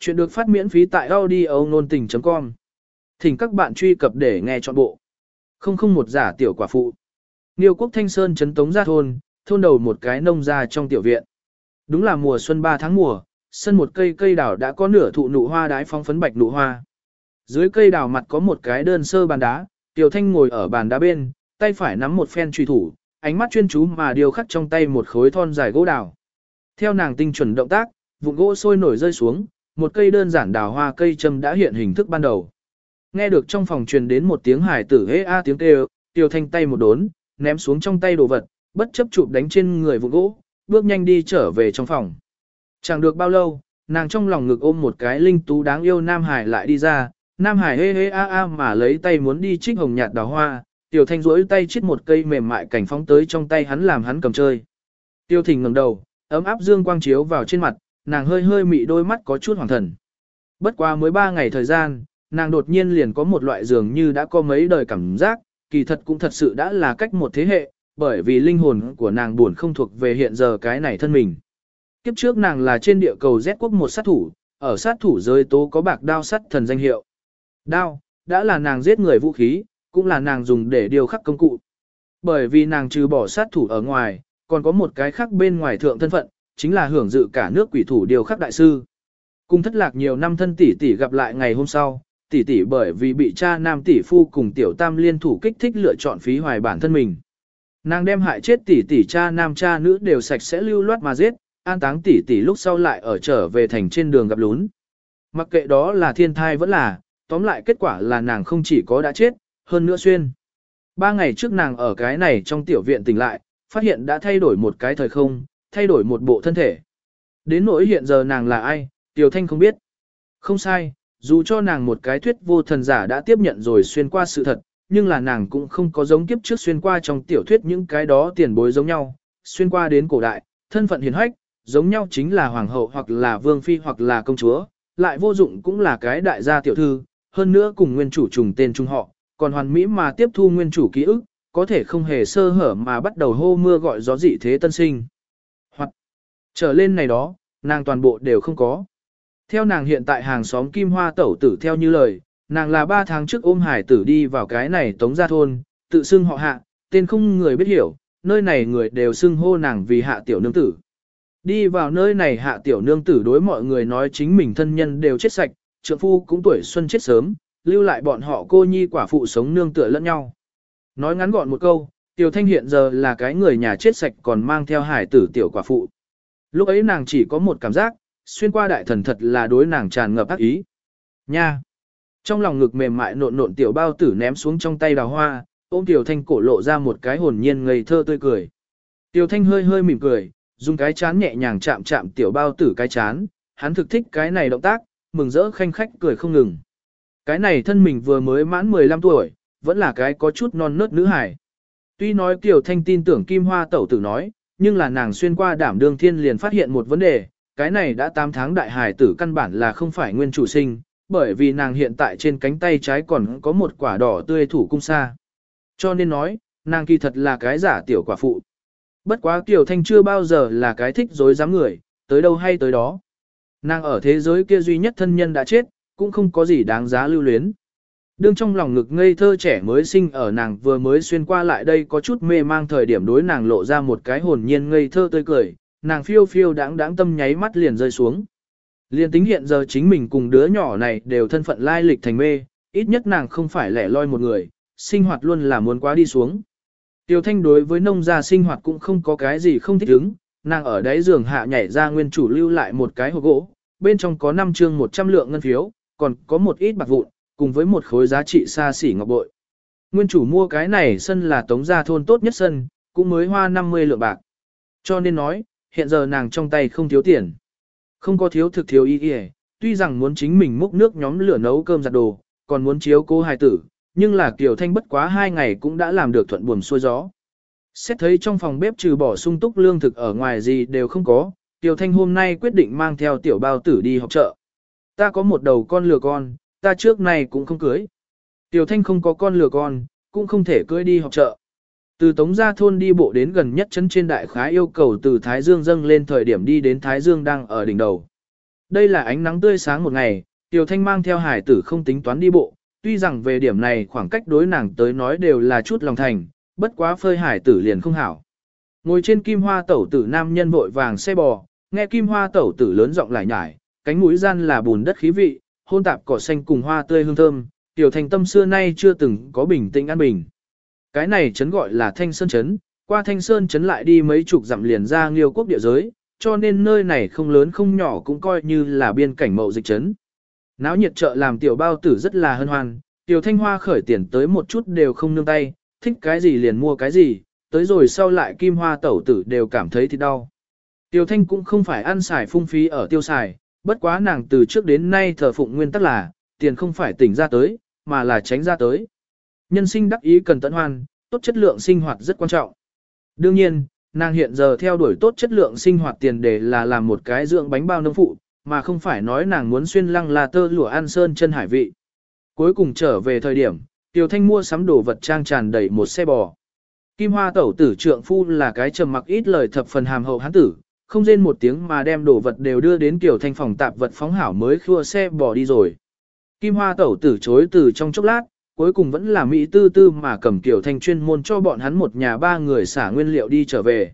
Chuyện được phát miễn phí tại audio nôn tình.com. Thỉnh các bạn truy cập để nghe trọn bộ. Không không một giả tiểu quả phụ. Niêu quốc Thanh Sơn trấn tống ra thôn, thôn đầu một cái nông ra trong tiểu viện. Đúng là mùa xuân 3 tháng mùa, sân một cây cây đào đã có nửa thụ nụ hoa đái phong phấn bạch nụ hoa. Dưới cây đào mặt có một cái đơn sơ bàn đá, Tiểu Thanh ngồi ở bàn đá bên, tay phải nắm một phen truy thủ, ánh mắt chuyên chú mà điều khắc trong tay một khối thon dài gỗ đào. Theo nàng tinh chuẩn động tác, vụn gỗ sôi nổi rơi xuống, một cây đơn giản đào hoa cây châm đã hiện hình thức ban đầu. Nghe được trong phòng truyền đến một tiếng hải tử hê a tiếng kêu, Tiêu Thanh tay một đốn, ném xuống trong tay đồ vật, bất chấp chụp đánh trên người vụn gỗ, bước nhanh đi trở về trong phòng. Chẳng được bao lâu, nàng trong lòng ngực ôm một cái linh tú đáng yêu Nam Hải lại đi ra, Nam Hải hê hê a a mà lấy tay muốn đi trích hồng nhạt đào hoa, Tiêu Thanh duỗi tay chít một cây mềm mại cảnh phóng tới trong tay hắn làm hắn cầm chơi. Tiêu Thình ngẩng đầu, ấm áp dương quang chiếu vào trên mặt, nàng hơi hơi mị đôi mắt có chút hoàng thần. Bất quá mới ba ngày thời gian, nàng đột nhiên liền có một loại dường như đã có mấy đời cảm giác, kỳ thật cũng thật sự đã là cách một thế hệ, bởi vì linh hồn của nàng buồn không thuộc về hiện giờ cái này thân mình. Kiếp trước nàng là trên địa cầu Z quốc một sát thủ, ở sát thủ giới tố có bạc đao sắt thần danh hiệu. Đao, đã là nàng giết người vũ khí, cũng là nàng dùng để điều khắc công cụ. Bởi vì nàng trừ bỏ sát thủ ở ngoài, còn có một cái khác bên ngoài thượng thân phận, chính là hưởng dự cả nước quỷ thủ điều khắc đại sư. Cùng thất lạc nhiều năm thân tỷ tỷ gặp lại ngày hôm sau, tỷ tỷ bởi vì bị cha nam tỷ phu cùng tiểu tam liên thủ kích thích lựa chọn phí hoài bản thân mình. Nàng đem hại chết tỷ tỷ cha nam cha nữ đều sạch sẽ lưu loát mà giết, an táng tỷ tỷ lúc sau lại ở trở về thành trên đường gặp lún. Mặc kệ đó là thiên thai vẫn là, tóm lại kết quả là nàng không chỉ có đã chết, hơn nữa xuyên. Ba ngày trước nàng ở cái này trong tiểu viện tỉnh lại, phát hiện đã thay đổi một cái thời không, thay đổi một bộ thân thể. Đến nỗi hiện giờ nàng là ai, Tiểu Thanh không biết. Không sai, dù cho nàng một cái thuyết vô thần giả đã tiếp nhận rồi xuyên qua sự thật, nhưng là nàng cũng không có giống kiếp trước xuyên qua trong tiểu thuyết những cái đó tiền bối giống nhau, xuyên qua đến cổ đại, thân phận hiền hách, giống nhau chính là hoàng hậu hoặc là vương phi hoặc là công chúa, lại vô dụng cũng là cái đại gia tiểu thư, hơn nữa cùng nguyên chủ trùng tên trung họ, còn hoàn mỹ mà tiếp thu nguyên chủ ký ức, có thể không hề sơ hở mà bắt đầu hô mưa gọi gió dị thế tân sinh. Trở lên này đó, nàng toàn bộ đều không có. Theo nàng hiện tại hàng xóm Kim Hoa tẩu tử theo như lời, nàng là 3 tháng trước ôm hải tử đi vào cái này tống gia thôn, tự xưng họ hạ, tên không người biết hiểu, nơi này người đều xưng hô nàng vì hạ tiểu nương tử. Đi vào nơi này hạ tiểu nương tử đối mọi người nói chính mình thân nhân đều chết sạch, trượng phu cũng tuổi xuân chết sớm, lưu lại bọn họ cô nhi quả phụ sống nương tựa lẫn nhau. Nói ngắn gọn một câu, tiểu thanh hiện giờ là cái người nhà chết sạch còn mang theo hải tử tiểu quả phụ. Lúc ấy nàng chỉ có một cảm giác, xuyên qua đại thần thật là đối nàng tràn ngập ác ý. Nha! Trong lòng ngực mềm mại nộn nộn tiểu bao tử ném xuống trong tay đào hoa, ôm tiểu thanh cổ lộ ra một cái hồn nhiên ngây thơ tươi cười. Tiểu thanh hơi hơi mỉm cười, dùng cái chán nhẹ nhàng chạm chạm tiểu bao tử cái chán, hắn thực thích cái này động tác, mừng rỡ khanh khách cười không ngừng. Cái này thân mình vừa mới mãn 15 tuổi, vẫn là cái có chút non nớt nữ hải. Tuy nói Kiều Thanh tin tưởng Kim Hoa tẩu tử nói, nhưng là nàng xuyên qua đảm đương thiên liền phát hiện một vấn đề, cái này đã 8 tháng đại hải tử căn bản là không phải nguyên chủ sinh, bởi vì nàng hiện tại trên cánh tay trái còn có một quả đỏ tươi thủ cung xa. Cho nên nói, nàng kỳ thật là cái giả tiểu quả phụ. Bất quá Kiều Thanh chưa bao giờ là cái thích dối dám người, tới đâu hay tới đó. Nàng ở thế giới kia duy nhất thân nhân đã chết, cũng không có gì đáng giá lưu luyến. Đương trong lòng ngực ngây thơ trẻ mới sinh ở nàng vừa mới xuyên qua lại đây có chút mê mang thời điểm đối nàng lộ ra một cái hồn nhiên ngây thơ tươi cười, nàng phiêu phiêu đáng đáng tâm nháy mắt liền rơi xuống. liền tính hiện giờ chính mình cùng đứa nhỏ này đều thân phận lai lịch thành mê, ít nhất nàng không phải lẻ loi một người, sinh hoạt luôn là muốn quá đi xuống. Tiêu Thanh đối với nông gia sinh hoạt cũng không có cái gì không thích ứng, nàng ở đáy giường hạ nhảy ra nguyên chủ lưu lại một cái hộp gỗ, bên trong có 5 chương 100 lượng ngân phiếu, còn có một ít bạc vụn, cùng với một khối giá trị xa xỉ ngọc bội. Nguyên chủ mua cái này sân là tống gia thôn tốt nhất sân, cũng mới hoa 50 lượng bạc. Cho nên nói, hiện giờ nàng trong tay không thiếu tiền. Không có thiếu thực thiếu ý ý, tuy rằng muốn chính mình múc nước nhóm lửa nấu cơm giặt đồ, còn muốn chiếu cô hài tử, nhưng là Kiều Thanh bất quá hai ngày cũng đã làm được thuận buồm xuôi gió. Xét thấy trong phòng bếp trừ bỏ sung túc lương thực ở ngoài gì đều không có, Kiều Thanh hôm nay quyết định mang theo tiểu bao tử đi học chợ. Ta có một đầu con lừa con, ta trước này cũng không cưới. Tiểu Thanh không có con lừa con, cũng không thể cưới đi học chợ. Từ Tống Gia Thôn đi bộ đến gần nhất chân trên đại khái yêu cầu từ Thái Dương dâng lên thời điểm đi đến Thái Dương đang ở đỉnh đầu. Đây là ánh nắng tươi sáng một ngày, Tiểu Thanh mang theo hải tử không tính toán đi bộ, tuy rằng về điểm này khoảng cách đối nàng tới nói đều là chút lòng thành, bất quá phơi hải tử liền không hảo. Ngồi trên kim hoa tẩu tử nam nhân vội vàng xe bò, nghe kim hoa tẩu tử lớn giọng lại nhải, cánh mũi gian là bùn đất khí vị, hôn tạp cỏ xanh cùng hoa tươi hương thơm, tiểu thành tâm xưa nay chưa từng có bình tĩnh an bình. Cái này trấn gọi là Thanh Sơn trấn, qua Thanh Sơn trấn lại đi mấy chục dặm liền ra Nghiêu quốc địa giới, cho nên nơi này không lớn không nhỏ cũng coi như là biên cảnh mậu dịch trấn. Náo nhiệt chợ làm tiểu bao tử rất là hân hoan, tiểu thanh hoa khởi tiền tới một chút đều không nương tay, thích cái gì liền mua cái gì, tới rồi sau lại kim hoa tẩu tử đều cảm thấy thì đau. Tiểu thanh cũng không phải ăn xài phung phí ở tiêu xài, bất quá nàng từ trước đến nay thờ phụng nguyên tắc là, tiền không phải tỉnh ra tới, mà là tránh ra tới. Nhân sinh đắc ý cần tận hoan, tốt chất lượng sinh hoạt rất quan trọng. Đương nhiên, nàng hiện giờ theo đuổi tốt chất lượng sinh hoạt tiền để là làm một cái dưỡng bánh bao nông phụ, mà không phải nói nàng muốn xuyên lăng là tơ lụa an sơn chân hải vị. Cuối cùng trở về thời điểm, Tiểu Thanh mua sắm đồ vật trang tràn đầy một xe bò. Kim Hoa tẩu tử trượng phu là cái trầm mặc ít lời thập phần hàm hậu hán tử, không rên một tiếng mà đem đồ vật đều đưa đến Tiểu Thanh phòng tạp vật phóng hảo mới khua xe bò đi rồi. Kim Hoa tẩu từ chối từ trong chốc lát, cuối cùng vẫn là Mỹ tư tư mà cầm Tiểu Thanh chuyên môn cho bọn hắn một nhà ba người xả nguyên liệu đi trở về.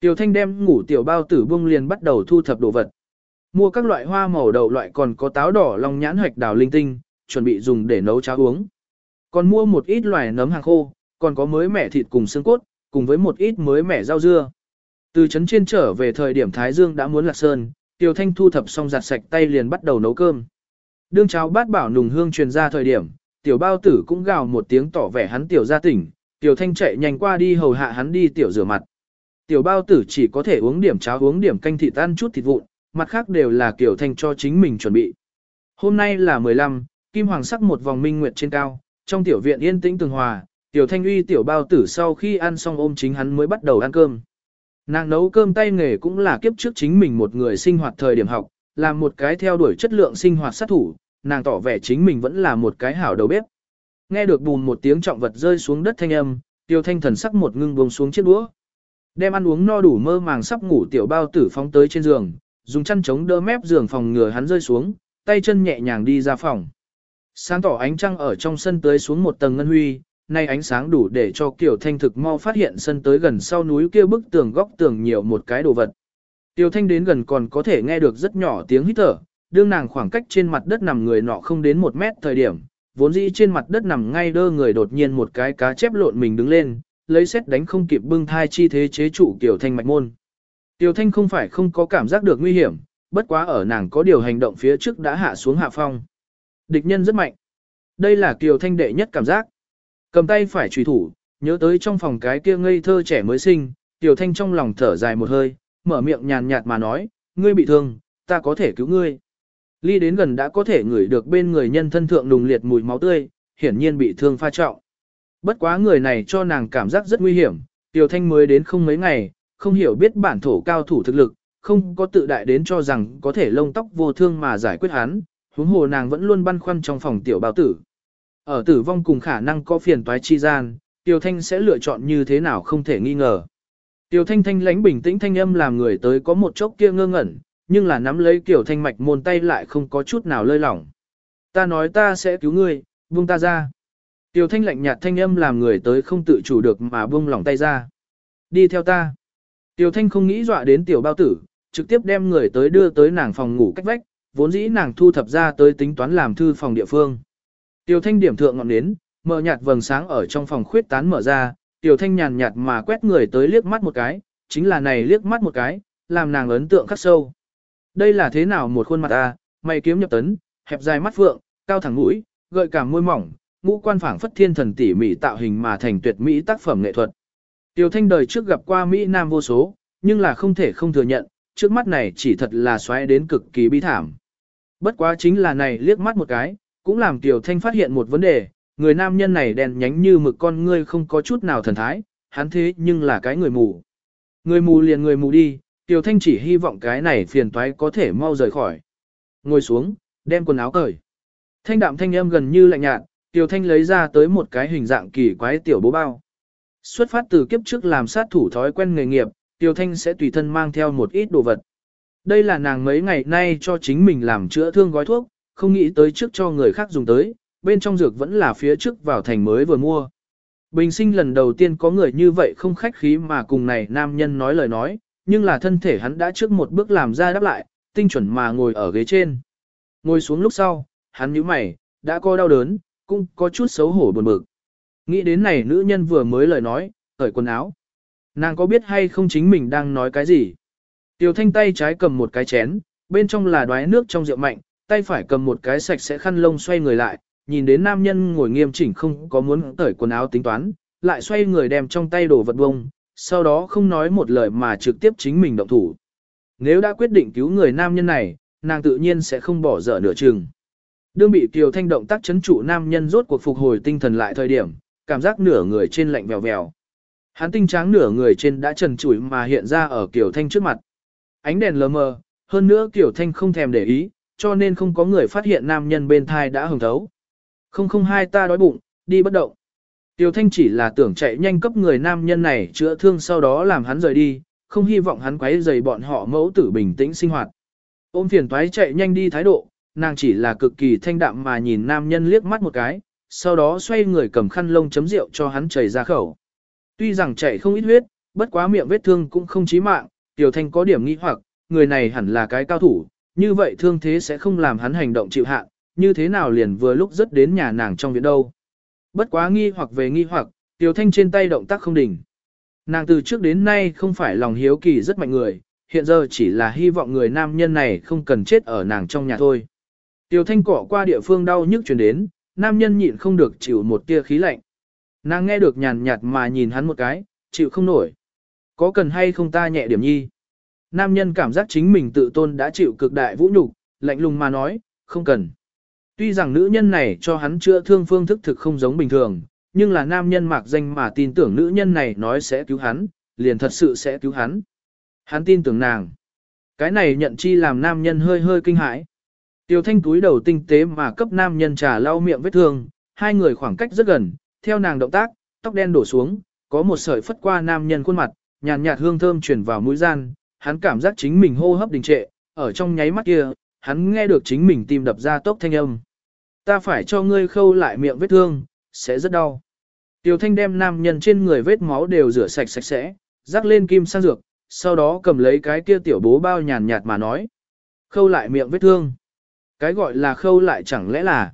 Tiểu Thanh đem ngủ tiểu bao tử bung liền bắt đầu thu thập đồ vật. Mua các loại hoa màu đậu loại còn có táo đỏ long nhãn hoạch đào linh tinh, chuẩn bị dùng để nấu cháo uống. Còn mua một ít loài nấm hàng khô, còn có mới mẻ thịt cùng xương cốt, cùng với một ít mới mẻ rau dưa. Từ trấn trên trở về thời điểm Thái Dương đã muốn lạc sơn, Tiểu Thanh thu thập xong giặt sạch tay liền bắt đầu nấu cơm. Đương cháo bát bảo nùng hương truyền ra thời điểm, tiểu bao tử cũng gào một tiếng tỏ vẻ hắn tiểu gia tỉnh, tiểu thanh chạy nhanh qua đi hầu hạ hắn đi tiểu rửa mặt. Tiểu bao tử chỉ có thể uống điểm cháo uống điểm canh thịt ăn chút thịt vụn, mặt khác đều là tiểu thanh cho chính mình chuẩn bị. Hôm nay là 15, kim hoàng sắc một vòng minh nguyệt trên cao, trong tiểu viện yên tĩnh tường hòa, tiểu thanh uy tiểu bao tử sau khi ăn xong ôm chính hắn mới bắt đầu ăn cơm. Nàng nấu cơm tay nghề cũng là kiếp trước chính mình một người sinh hoạt thời điểm học, làm một cái theo đuổi chất lượng sinh hoạt sát thủ, nàng tỏ vẻ chính mình vẫn là một cái hảo đầu bếp. Nghe được bùn một tiếng trọng vật rơi xuống đất thanh âm, Tiêu thanh thần sắc một ngưng buông xuống chiếc đũa. Đem ăn uống no đủ mơ màng sắp ngủ tiểu bao tử phóng tới trên giường, dùng chăn chống đỡ mép giường phòng ngừa hắn rơi xuống, tay chân nhẹ nhàng đi ra phòng. Sáng tỏ ánh trăng ở trong sân tới xuống một tầng ngân huy, nay ánh sáng đủ để cho Kiều Thanh thực mau phát hiện sân tới gần sau núi kia bức tường góc tường nhiều một cái đồ vật. Tiêu Thanh đến gần còn có thể nghe được rất nhỏ tiếng hít thở, đương nàng khoảng cách trên mặt đất nằm người nọ không đến một mét thời điểm, vốn dĩ trên mặt đất nằm ngay đơ người đột nhiên một cái cá chép lộn mình đứng lên, lấy xét đánh không kịp bưng thai chi thế chế trụ Kiều Thanh mạch môn. Tiểu Thanh không phải không có cảm giác được nguy hiểm, bất quá ở nàng có điều hành động phía trước đã hạ xuống hạ phong. Địch nhân rất mạnh. Đây là Kiều Thanh đệ nhất cảm giác. Cầm tay phải trùy thủ, nhớ tới trong phòng cái kia ngây thơ trẻ mới sinh, Tiểu Thanh trong lòng thở dài một hơi, mở miệng nhàn nhạt mà nói, ngươi bị thương, ta có thể cứu ngươi. Ly đến gần đã có thể ngửi được bên người nhân thân thượng đùng liệt mùi máu tươi, hiển nhiên bị thương pha trọng. Bất quá người này cho nàng cảm giác rất nguy hiểm, Tiểu Thanh mới đến không mấy ngày, không hiểu biết bản thổ cao thủ thực lực, không có tự đại đến cho rằng có thể lông tóc vô thương mà giải quyết hắn, huống hồ nàng vẫn luôn băn khoăn trong phòng tiểu bao tử. Ở tử vong cùng khả năng có phiền toái chi gian, Tiêu Thanh sẽ lựa chọn như thế nào không thể nghi ngờ. Tiêu Thanh thanh lãnh bình tĩnh thanh âm làm người tới có một chốc kia ngơ ngẩn, nhưng là nắm lấy Kiều Thanh mạch môn tay lại không có chút nào lơi lỏng. Ta nói ta sẽ cứu ngươi, buông ta ra. Tiêu Thanh lạnh nhạt thanh âm làm người tới không tự chủ được mà buông lỏng tay ra. Đi theo ta. Tiêu Thanh không nghĩ dọa đến tiểu bao tử, trực tiếp đem người tới đưa tới nàng phòng ngủ cách vách, vốn dĩ nàng thu thập ra tới tính toán làm thư phòng địa phương. Tiểu Thanh điểm thượng ngọn nến, mở nhạt vầng sáng ở trong phòng khuyết tán mở ra, Tiểu Thanh nhàn nhạt mà quét người tới liếc mắt một cái, chính là này liếc mắt một cái, làm nàng ấn tượng khắc sâu. Đây là thế nào một khuôn mặt a, mày kiếm nhập tấn, hẹp dài mắt phượng, cao thẳng mũi, gợi cảm môi mỏng, ngũ quan phảng phất thiên thần tỉ mỉ tạo hình mà thành tuyệt mỹ tác phẩm nghệ thuật. Tiểu Thanh đời trước gặp qua Mỹ Nam vô số, nhưng là không thể không thừa nhận, trước mắt này chỉ thật là xoáy đến cực kỳ bi thảm. Bất quá chính là này liếc mắt một cái, cũng làm Tiểu Thanh phát hiện một vấn đề, người nam nhân này đèn nhánh như mực con ngươi không có chút nào thần thái, hắn thế nhưng là cái người mù. Người mù liền người mù đi, Tiểu Thanh chỉ hy vọng cái này phiền toái có thể mau rời khỏi. Ngồi xuống, đem quần áo cởi. Thanh đạm thanh âm gần như lạnh nhạt, Tiểu Thanh lấy ra tới một cái hình dạng kỳ quái tiểu bố bao. Xuất phát từ kiếp trước làm sát thủ thói quen nghề nghiệp, Tiêu Thanh sẽ tùy thân mang theo một ít đồ vật. Đây là nàng mấy ngày nay cho chính mình làm chữa thương gói thuốc, không nghĩ tới trước cho người khác dùng tới, bên trong dược vẫn là phía trước vào thành mới vừa mua. Bình sinh lần đầu tiên có người như vậy không khách khí mà cùng này nam nhân nói lời nói, nhưng là thân thể hắn đã trước một bước làm ra đáp lại, tinh chuẩn mà ngồi ở ghế trên. Ngồi xuống lúc sau, hắn nhíu mày, đã có đau đớn, cũng có chút xấu hổ buồn bực. Nghĩ đến này nữ nhân vừa mới lời nói, cởi quần áo. Nàng có biết hay không chính mình đang nói cái gì? Tiểu thanh tay trái cầm một cái chén, bên trong là đoái nước trong rượu mạnh, tay phải cầm một cái sạch sẽ khăn lông xoay người lại, nhìn đến nam nhân ngồi nghiêm chỉnh không có muốn tởi quần áo tính toán, lại xoay người đem trong tay đồ vật bông, sau đó không nói một lời mà trực tiếp chính mình động thủ. Nếu đã quyết định cứu người nam nhân này, nàng tự nhiên sẽ không bỏ dở nửa chừng. Đương bị Kiều Thanh động tác chấn trụ nam nhân rốt cuộc phục hồi tinh thần lại thời điểm, cảm giác nửa người trên lạnh vèo vèo. Hắn tinh tráng nửa người trên đã trần trụi mà hiện ra ở Kiều Thanh trước mặt. Ánh đèn lờ mờ, hơn nữa Kiều Thanh không thèm để ý, cho nên không có người phát hiện nam nhân bên thai đã hồng thấu. Không không hai ta đói bụng, đi bất động. Tiêu Thanh chỉ là tưởng chạy nhanh cấp người nam nhân này chữa thương sau đó làm hắn rời đi, không hy vọng hắn quấy rầy bọn họ mẫu tử bình tĩnh sinh hoạt. Ôm phiền toái chạy nhanh đi thái độ, nàng chỉ là cực kỳ thanh đạm mà nhìn nam nhân liếc mắt một cái, sau đó xoay người cầm khăn lông chấm rượu cho hắn chảy ra khẩu. Tuy rằng chảy không ít huyết, bất quá miệng vết thương cũng không chí mạng, Tiểu Thanh có điểm nghi hoặc, người này hẳn là cái cao thủ, như vậy thương thế sẽ không làm hắn hành động chịu hạn, như thế nào liền vừa lúc rất đến nhà nàng trong viện đâu. Bất quá nghi hoặc về nghi hoặc, Tiểu Thanh trên tay động tác không đỉnh. Nàng từ trước đến nay không phải lòng hiếu kỳ rất mạnh người, hiện giờ chỉ là hy vọng người nam nhân này không cần chết ở nàng trong nhà thôi. Tiểu Thanh cỏ qua địa phương đau nhức truyền đến, nam nhân nhịn không được chịu một tia khí lạnh. Nàng nghe được nhàn nhạt mà nhìn hắn một cái, chịu không nổi. Có cần hay không ta nhẹ điểm nhi? Nam nhân cảm giác chính mình tự tôn đã chịu cực đại vũ nhục, lạnh lùng mà nói, không cần. Tuy rằng nữ nhân này cho hắn chữa thương phương thức thực không giống bình thường, nhưng là nam nhân mạc danh mà tin tưởng nữ nhân này nói sẽ cứu hắn, liền thật sự sẽ cứu hắn. Hắn tin tưởng nàng. Cái này nhận chi làm nam nhân hơi hơi kinh hãi. Tiêu thanh túi đầu tinh tế mà cấp nam nhân trà lau miệng vết thương, hai người khoảng cách rất gần, theo nàng động tác, tóc đen đổ xuống, có một sợi phất qua nam nhân khuôn mặt, nhàn nhạt hương thơm truyền vào mũi gian, hắn cảm giác chính mình hô hấp đình trệ, ở trong nháy mắt kia, hắn nghe được chính mình tim đập ra tốc thanh âm. Ta phải cho ngươi khâu lại miệng vết thương, sẽ rất đau. Tiêu thanh đem nam nhân trên người vết máu đều rửa sạch sạch sẽ, rắc lên kim sang dược, sau đó cầm lấy cái kia tiểu bố bao nhàn nhạt mà nói. Khâu lại miệng vết thương. Cái gọi là khâu lại chẳng lẽ là.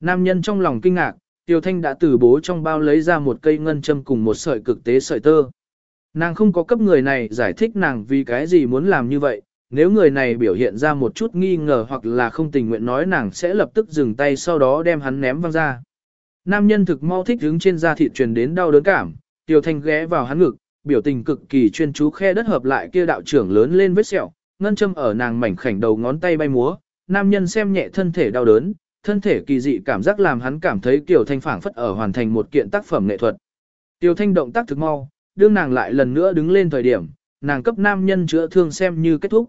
Nam nhân trong lòng kinh ngạc, Tiêu Thanh đã từ bố trong bao lấy ra một cây ngân châm cùng một sợi cực tế sợi tơ. Nàng không có cấp người này giải thích nàng vì cái gì muốn làm như vậy, nếu người này biểu hiện ra một chút nghi ngờ hoặc là không tình nguyện nói nàng sẽ lập tức dừng tay sau đó đem hắn ném văng ra. Nam nhân thực mau thích đứng trên da thịt truyền đến đau đớn cảm, Tiêu Thanh ghé vào hắn ngực, biểu tình cực kỳ chuyên chú khe đất hợp lại kia đạo trưởng lớn lên vết sẹo, ngân châm ở nàng mảnh khảnh đầu ngón tay bay múa, nam nhân xem nhẹ thân thể đau đớn, thân thể kỳ dị cảm giác làm hắn cảm thấy tiểu Thanh phảng phất ở hoàn thành một kiện tác phẩm nghệ thuật. Tiêu Thanh động tác thực mau, đương nàng lại lần nữa đứng lên thời điểm, nàng cấp nam nhân chữa thương xem như kết thúc.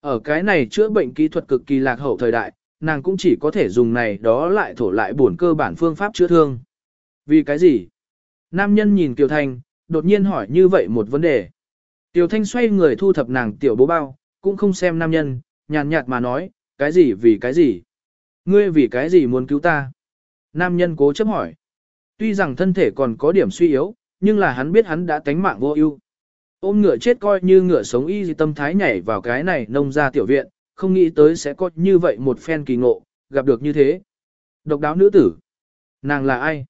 Ở cái này chữa bệnh kỹ thuật cực kỳ lạc hậu thời đại, nàng cũng chỉ có thể dùng này đó lại thổ lại bổn cơ bản phương pháp chữa thương. Vì cái gì? Nam nhân nhìn Kiều Thanh, đột nhiên hỏi như vậy một vấn đề. Kiều Thanh xoay người thu thập nàng tiểu bố bao, cũng không xem nam nhân, nhàn nhạt mà nói, cái gì vì cái gì? Ngươi vì cái gì muốn cứu ta? Nam nhân cố chấp hỏi. Tuy rằng thân thể còn có điểm suy yếu, nhưng là hắn biết hắn đã tánh mạng vô ưu. Ôm ngựa chết coi như ngựa sống y tâm thái nhảy vào cái này nông ra tiểu viện, không nghĩ tới sẽ có như vậy một phen kỳ ngộ, gặp được như thế. Độc đáo nữ tử. Nàng là ai?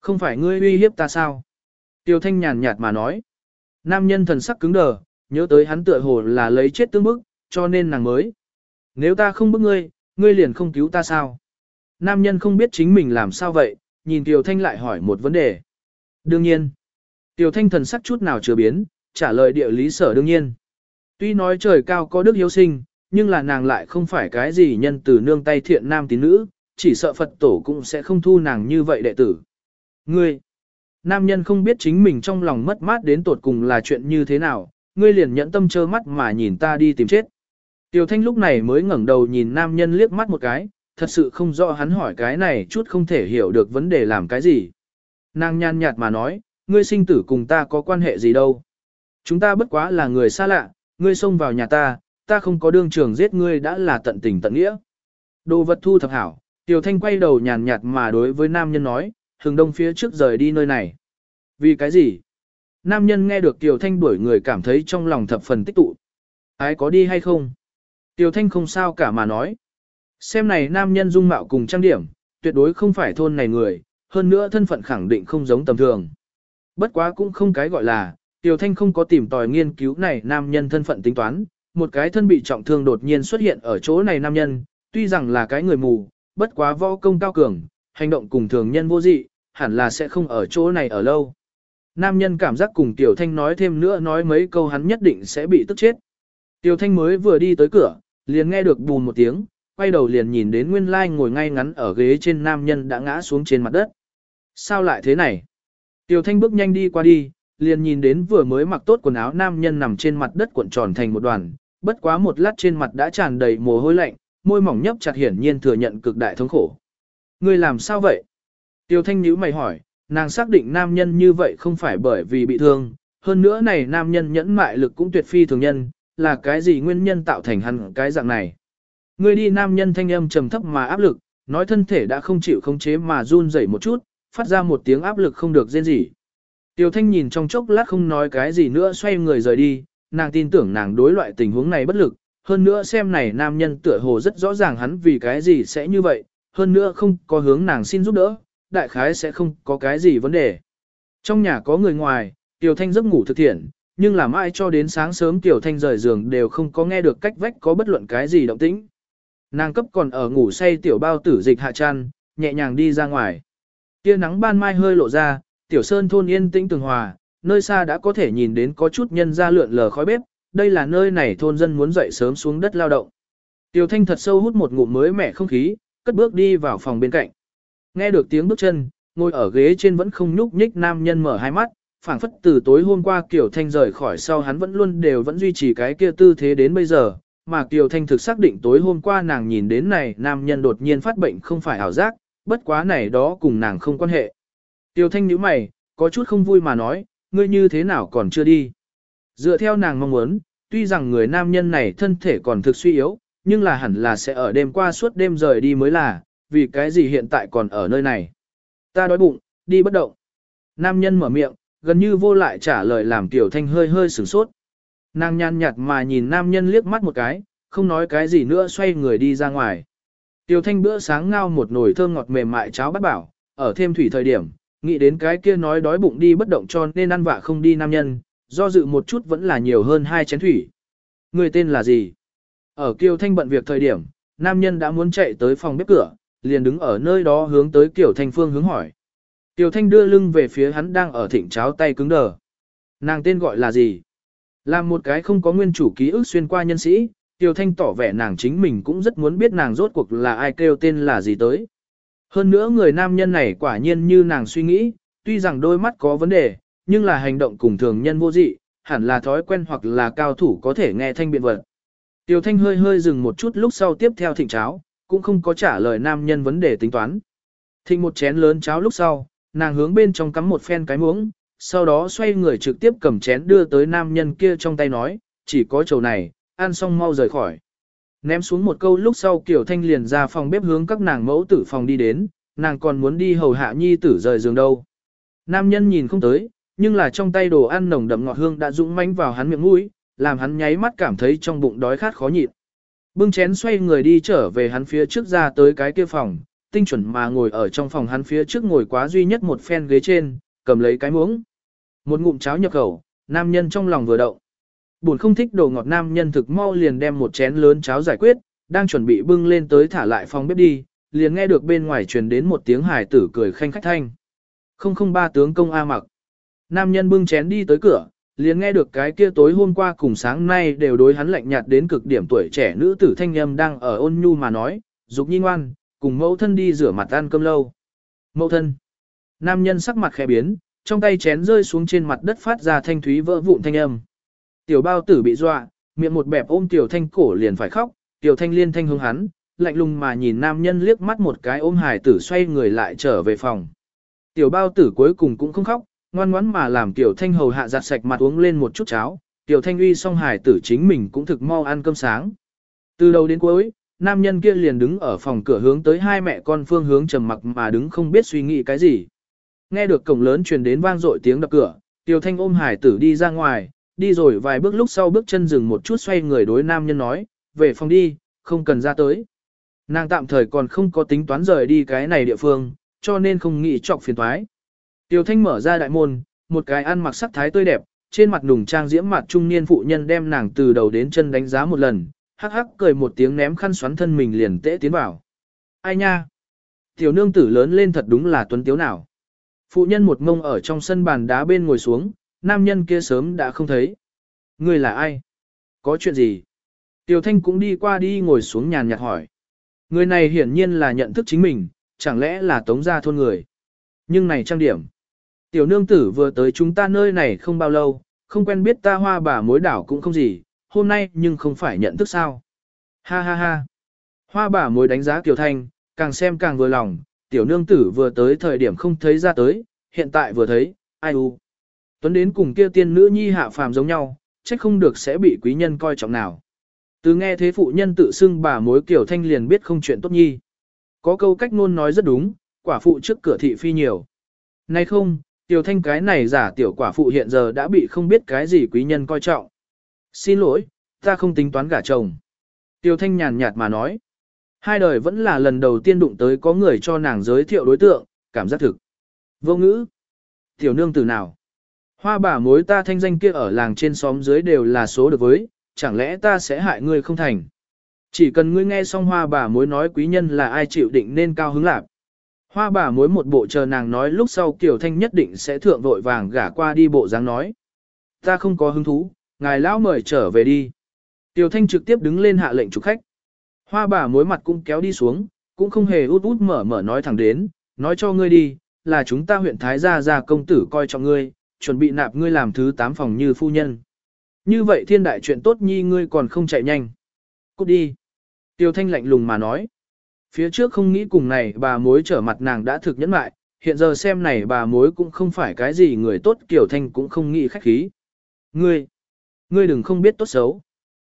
Không phải ngươi uy hiếp ta sao? Tiêu thanh nhàn nhạt mà nói. Nam nhân thần sắc cứng đờ, nhớ tới hắn tựa hồ là lấy chết tương bức, cho nên nàng mới. Nếu ta không bức ngươi, ngươi liền không cứu ta sao? Nam nhân không biết chính mình làm sao vậy, nhìn Tiêu Thanh lại hỏi một vấn đề. Đương nhiên. Tiểu Thanh thần sắc chút nào chưa biến, trả lời địa lý sở đương nhiên. Tuy nói trời cao có đức hiếu sinh, nhưng là nàng lại không phải cái gì nhân từ nương tay thiện nam tín nữ, chỉ sợ Phật tổ cũng sẽ không thu nàng như vậy đệ tử. Ngươi, nam nhân không biết chính mình trong lòng mất mát đến tột cùng là chuyện như thế nào, ngươi liền nhẫn tâm trơ mắt mà nhìn ta đi tìm chết. Tiểu thanh lúc này mới ngẩng đầu nhìn nam nhân liếc mắt một cái, thật sự không rõ hắn hỏi cái này chút không thể hiểu được vấn đề làm cái gì. Nàng nhàn nhạt mà nói, ngươi sinh tử cùng ta có quan hệ gì đâu. Chúng ta bất quá là người xa lạ, ngươi xông vào nhà ta, ta không có đương trường giết ngươi đã là tận tình tận nghĩa. Đồ vật thu thập hảo, Tiểu Thanh quay đầu nhàn nhạt mà đối với nam nhân nói, hừng đông phía trước rời đi nơi này. Vì cái gì? Nam nhân nghe được Tiểu Thanh đuổi người cảm thấy trong lòng thập phần tích tụ. Ai có đi hay không? Tiểu Thanh không sao cả mà nói. Xem này nam nhân dung mạo cùng trang điểm, tuyệt đối không phải thôn này người, hơn nữa thân phận khẳng định không giống tầm thường. Bất quá cũng không cái gọi là, Tiểu Thanh không có tìm tòi nghiên cứu này nam nhân thân phận tính toán, một cái thân bị trọng thương đột nhiên xuất hiện ở chỗ này nam nhân, tuy rằng là cái người mù, bất quá võ công cao cường, hành động cùng thường nhân vô dị, hẳn là sẽ không ở chỗ này ở lâu. Nam nhân cảm giác cùng Tiểu Thanh nói thêm nữa nói mấy câu hắn nhất định sẽ bị tức chết. Tiểu Thanh mới vừa đi tới cửa, liền nghe được bùn một tiếng, quay đầu liền nhìn đến Nguyên Lai ngồi ngay ngắn ở ghế trên nam nhân đã ngã xuống trên mặt đất. Sao lại thế này? Tiểu Thanh bước nhanh đi qua đi, liền nhìn đến vừa mới mặc tốt quần áo nam nhân nằm trên mặt đất cuộn tròn thành một đoàn, bất quá một lát trên mặt đã tràn đầy mồ hôi lạnh, môi mỏng nhấp chặt hiển nhiên thừa nhận cực đại thống khổ. Ngươi làm sao vậy? Tiêu Thanh nhíu mày hỏi, nàng xác định nam nhân như vậy không phải bởi vì bị thương, hơn nữa này nam nhân nhẫn mại lực cũng tuyệt phi thường nhân, là cái gì nguyên nhân tạo thành hắn cái dạng này? Ngươi đi nam nhân thanh âm trầm thấp mà áp lực, nói thân thể đã không chịu khống chế mà run rẩy một chút, phát ra một tiếng áp lực không được rên gì. Tiêu Thanh nhìn trong chốc lát không nói cái gì nữa xoay người rời đi, nàng tin tưởng nàng đối loại tình huống này bất lực, hơn nữa xem này nam nhân tựa hồ rất rõ ràng hắn vì cái gì sẽ như vậy, hơn nữa không có hướng nàng xin giúp đỡ, đại khái sẽ không có cái gì vấn đề. Trong nhà có người ngoài, Tiểu Thanh giấc ngủ thực thiện, nhưng làm ai cho đến sáng sớm Tiểu Thanh rời giường đều không có nghe được cách vách có bất luận cái gì động tĩnh. Nàng cấp còn ở ngủ say Tiểu bao tử dịch hạ chăn, nhẹ nhàng đi ra ngoài. Tia nắng ban mai hơi lộ ra, Tiểu Sơn thôn yên tĩnh tường hòa, nơi xa đã có thể nhìn đến có chút nhân ra lượn lờ khói bếp, đây là nơi này thôn dân muốn dậy sớm xuống đất lao động. Tiểu Thanh thật sâu hút một ngụm mới mẻ không khí, cất bước đi vào phòng bên cạnh. Nghe được tiếng bước chân, ngồi ở ghế trên vẫn không nhúc nhích nam nhân mở hai mắt, phảng phất từ tối hôm qua Kiều Thanh rời khỏi sau hắn vẫn luôn đều vẫn duy trì cái kia tư thế đến bây giờ, mà Kiều Thanh thực xác định tối hôm qua nàng nhìn đến này nam nhân đột nhiên phát bệnh không phải ảo giác, bất quá này đó cùng nàng không quan hệ. Tiêu Thanh nhíu mày, có chút không vui mà nói, ngươi như thế nào còn chưa đi. Dựa theo nàng mong muốn, tuy rằng người nam nhân này thân thể còn thực suy yếu, nhưng là hẳn là sẽ ở đêm qua suốt đêm rời đi mới là, vì cái gì hiện tại còn ở nơi này. Ta đói bụng, đi bất động. Nam nhân mở miệng, gần như vô lại trả lời làm tiểu thanh hơi hơi sửng sốt. Nàng nhàn nhạt mà nhìn nam nhân liếc mắt một cái, không nói cái gì nữa xoay người đi ra ngoài. Tiểu thanh bữa sáng ngao một nồi thơm ngọt mềm mại cháo bát bảo, ở thêm thủy thời điểm, nghĩ đến cái kia nói đói bụng đi bất động cho nên ăn vạ không đi nam nhân, do dự một chút vẫn là nhiều hơn hai chén thủy. Người tên là gì? Ở Kiều Thanh bận việc thời điểm, nam nhân đã muốn chạy tới phòng bếp cửa, liền đứng ở nơi đó hướng tới Kiều Thanh phương hướng hỏi. Kiều Thanh đưa lưng về phía hắn đang ở thịnh cháo tay cứng đờ. Nàng tên gọi là gì? Là một cái không có nguyên chủ ký ức xuyên qua nhân sĩ, Tiểu Thanh tỏ vẻ nàng chính mình cũng rất muốn biết nàng rốt cuộc là ai kêu tên là gì tới. Hơn nữa người nam nhân này quả nhiên như nàng suy nghĩ, tuy rằng đôi mắt có vấn đề, nhưng là hành động cùng thường nhân vô dị, hẳn là thói quen hoặc là cao thủ có thể nghe thanh biện vật. Tiêu thanh hơi hơi dừng một chút lúc sau tiếp theo thịnh cháo, cũng không có trả lời nam nhân vấn đề tính toán. Thịnh một chén lớn cháo lúc sau, nàng hướng bên trong cắm một phen cái muỗng, sau đó xoay người trực tiếp cầm chén đưa tới nam nhân kia trong tay nói, chỉ có chầu này, ăn xong mau rời khỏi. Ném xuống một câu lúc sau Kiều Thanh liền ra phòng bếp hướng các nàng mẫu tử phòng đi đến, nàng còn muốn đi hầu hạ nhi tử rời giường đâu. Nam nhân nhìn không tới, nhưng là trong tay đồ ăn nồng đậm ngọt hương đã dũng mãnh vào hắn miệng mũi, làm hắn nháy mắt cảm thấy trong bụng đói khát khó nhịn. Bưng chén xoay người đi trở về hắn phía trước ra tới cái kia phòng, tinh chuẩn mà ngồi ở trong phòng hắn phía trước ngồi quá duy nhất một phen ghế trên, cầm lấy cái muỗng. Một ngụm cháo nhập khẩu, nam nhân trong lòng vừa động. Buồn không thích đồ ngọt nam nhân thực mau liền đem một chén lớn cháo giải quyết, đang chuẩn bị bưng lên tới thả lại phòng bếp đi, liền nghe được bên ngoài truyền đến một tiếng hài tử cười khanh khách thanh. Không không ba tướng công A mặc. Nam nhân bưng chén đi tới cửa, liền nghe được cái kia tối hôm qua cùng sáng nay đều đối hắn lạnh nhạt đến cực điểm tuổi trẻ nữ tử thanh âm đang ở ôn nhu mà nói, dục nhi ngoan, cùng mẫu thân đi rửa mặt ăn cơm lâu. Mẫu thân. Nam nhân sắc mặt khẽ biến, trong tay chén rơi xuống trên mặt đất phát ra thanh thúy vỡ vụn thanh âm. Tiểu bao tử bị dọa, miệng một bẹp ôm tiểu thanh cổ liền phải khóc, tiểu thanh liên thanh hướng hắn, lạnh lùng mà nhìn nam nhân liếc mắt một cái ôm hài tử xoay người lại trở về phòng. Tiểu bao tử cuối cùng cũng không khóc, ngoan ngoãn mà làm tiểu thanh hầu hạ giặt sạch mặt uống lên một chút cháo, Tiểu Thanh uy song hải tử chính mình cũng thực mau ăn cơm sáng. Từ đầu đến cuối, nam nhân kia liền đứng ở phòng cửa hướng tới hai mẹ con phương hướng trầm mặc mà đứng không biết suy nghĩ cái gì. Nghe được cổng lớn truyền đến vang dội tiếng đập cửa, Tiểu Thanh ôm hải tử đi ra ngoài, đi rồi vài bước lúc sau bước chân dừng một chút xoay người đối nam nhân nói, về phòng đi, không cần ra tới. Nàng tạm thời còn không có tính toán rời đi cái này địa phương, cho nên không nghĩ trọc phiền thoái. Tiểu Thanh mở ra đại môn, một cái ăn mặc sắc thái tươi đẹp, trên mặt nùng trang diễm mặt trung niên phụ nhân đem nàng từ đầu đến chân đánh giá một lần, hắc hắc cười một tiếng ném khăn xoắn thân mình liền tễ tiến vào. Ai nha? Tiểu nương tử lớn lên thật đúng là tuấn tiếu nào. Phụ nhân một mông ở trong sân bàn đá bên ngồi xuống, nam nhân kia sớm đã không thấy. Người là ai? Có chuyện gì? Tiểu thanh cũng đi qua đi ngồi xuống nhàn nhạt hỏi. Người này hiển nhiên là nhận thức chính mình, chẳng lẽ là tống gia thôn người. Nhưng này trang điểm. Tiểu nương tử vừa tới chúng ta nơi này không bao lâu, không quen biết ta hoa bà mối đảo cũng không gì, hôm nay nhưng không phải nhận thức sao. Ha ha ha. Hoa bà mối đánh giá Tiểu Thanh, càng xem càng vừa lòng, tiểu nương tử vừa tới thời điểm không thấy ra tới, hiện tại vừa thấy, ai u. Tuấn đến cùng kia tiên nữ nhi hạ phàm giống nhau, trách không được sẽ bị quý nhân coi trọng nào. Từ nghe thế phụ nhân tự xưng bà mối kiểu Thanh liền biết không chuyện tốt nhi. Có câu cách ngôn nói rất đúng, quả phụ trước cửa thị phi nhiều. Nay không, Tiểu thanh cái này giả tiểu quả phụ hiện giờ đã bị không biết cái gì quý nhân coi trọng. Xin lỗi, ta không tính toán gả chồng. Tiểu thanh nhàn nhạt mà nói. Hai đời vẫn là lần đầu tiên đụng tới có người cho nàng giới thiệu đối tượng, cảm giác thực. Vô ngữ. Tiểu nương tử nào? Hoa bà mối ta thanh danh kia ở làng trên xóm dưới đều là số được với, chẳng lẽ ta sẽ hại ngươi không thành? Chỉ cần ngươi nghe xong hoa bà mối nói quý nhân là ai chịu định nên cao hứng lạc. Hoa bà mối một bộ chờ nàng nói lúc sau Kiều Thanh nhất định sẽ thượng vội vàng gả qua đi bộ dáng nói. Ta không có hứng thú, ngài lão mời trở về đi. Kiều Thanh trực tiếp đứng lên hạ lệnh chủ khách. Hoa bà mối mặt cũng kéo đi xuống, cũng không hề út út mở mở nói thẳng đến, nói cho ngươi đi, là chúng ta huyện Thái Gia Gia công tử coi trọng ngươi, chuẩn bị nạp ngươi làm thứ tám phòng như phu nhân. Như vậy thiên đại chuyện tốt nhi ngươi còn không chạy nhanh. Cút đi. Tiêu Thanh lạnh lùng mà nói. Phía trước không nghĩ cùng này bà mối trở mặt nàng đã thực nhẫn mại, hiện giờ xem này bà mối cũng không phải cái gì người tốt kiểu thanh cũng không nghĩ khách khí. Ngươi, ngươi đừng không biết tốt xấu.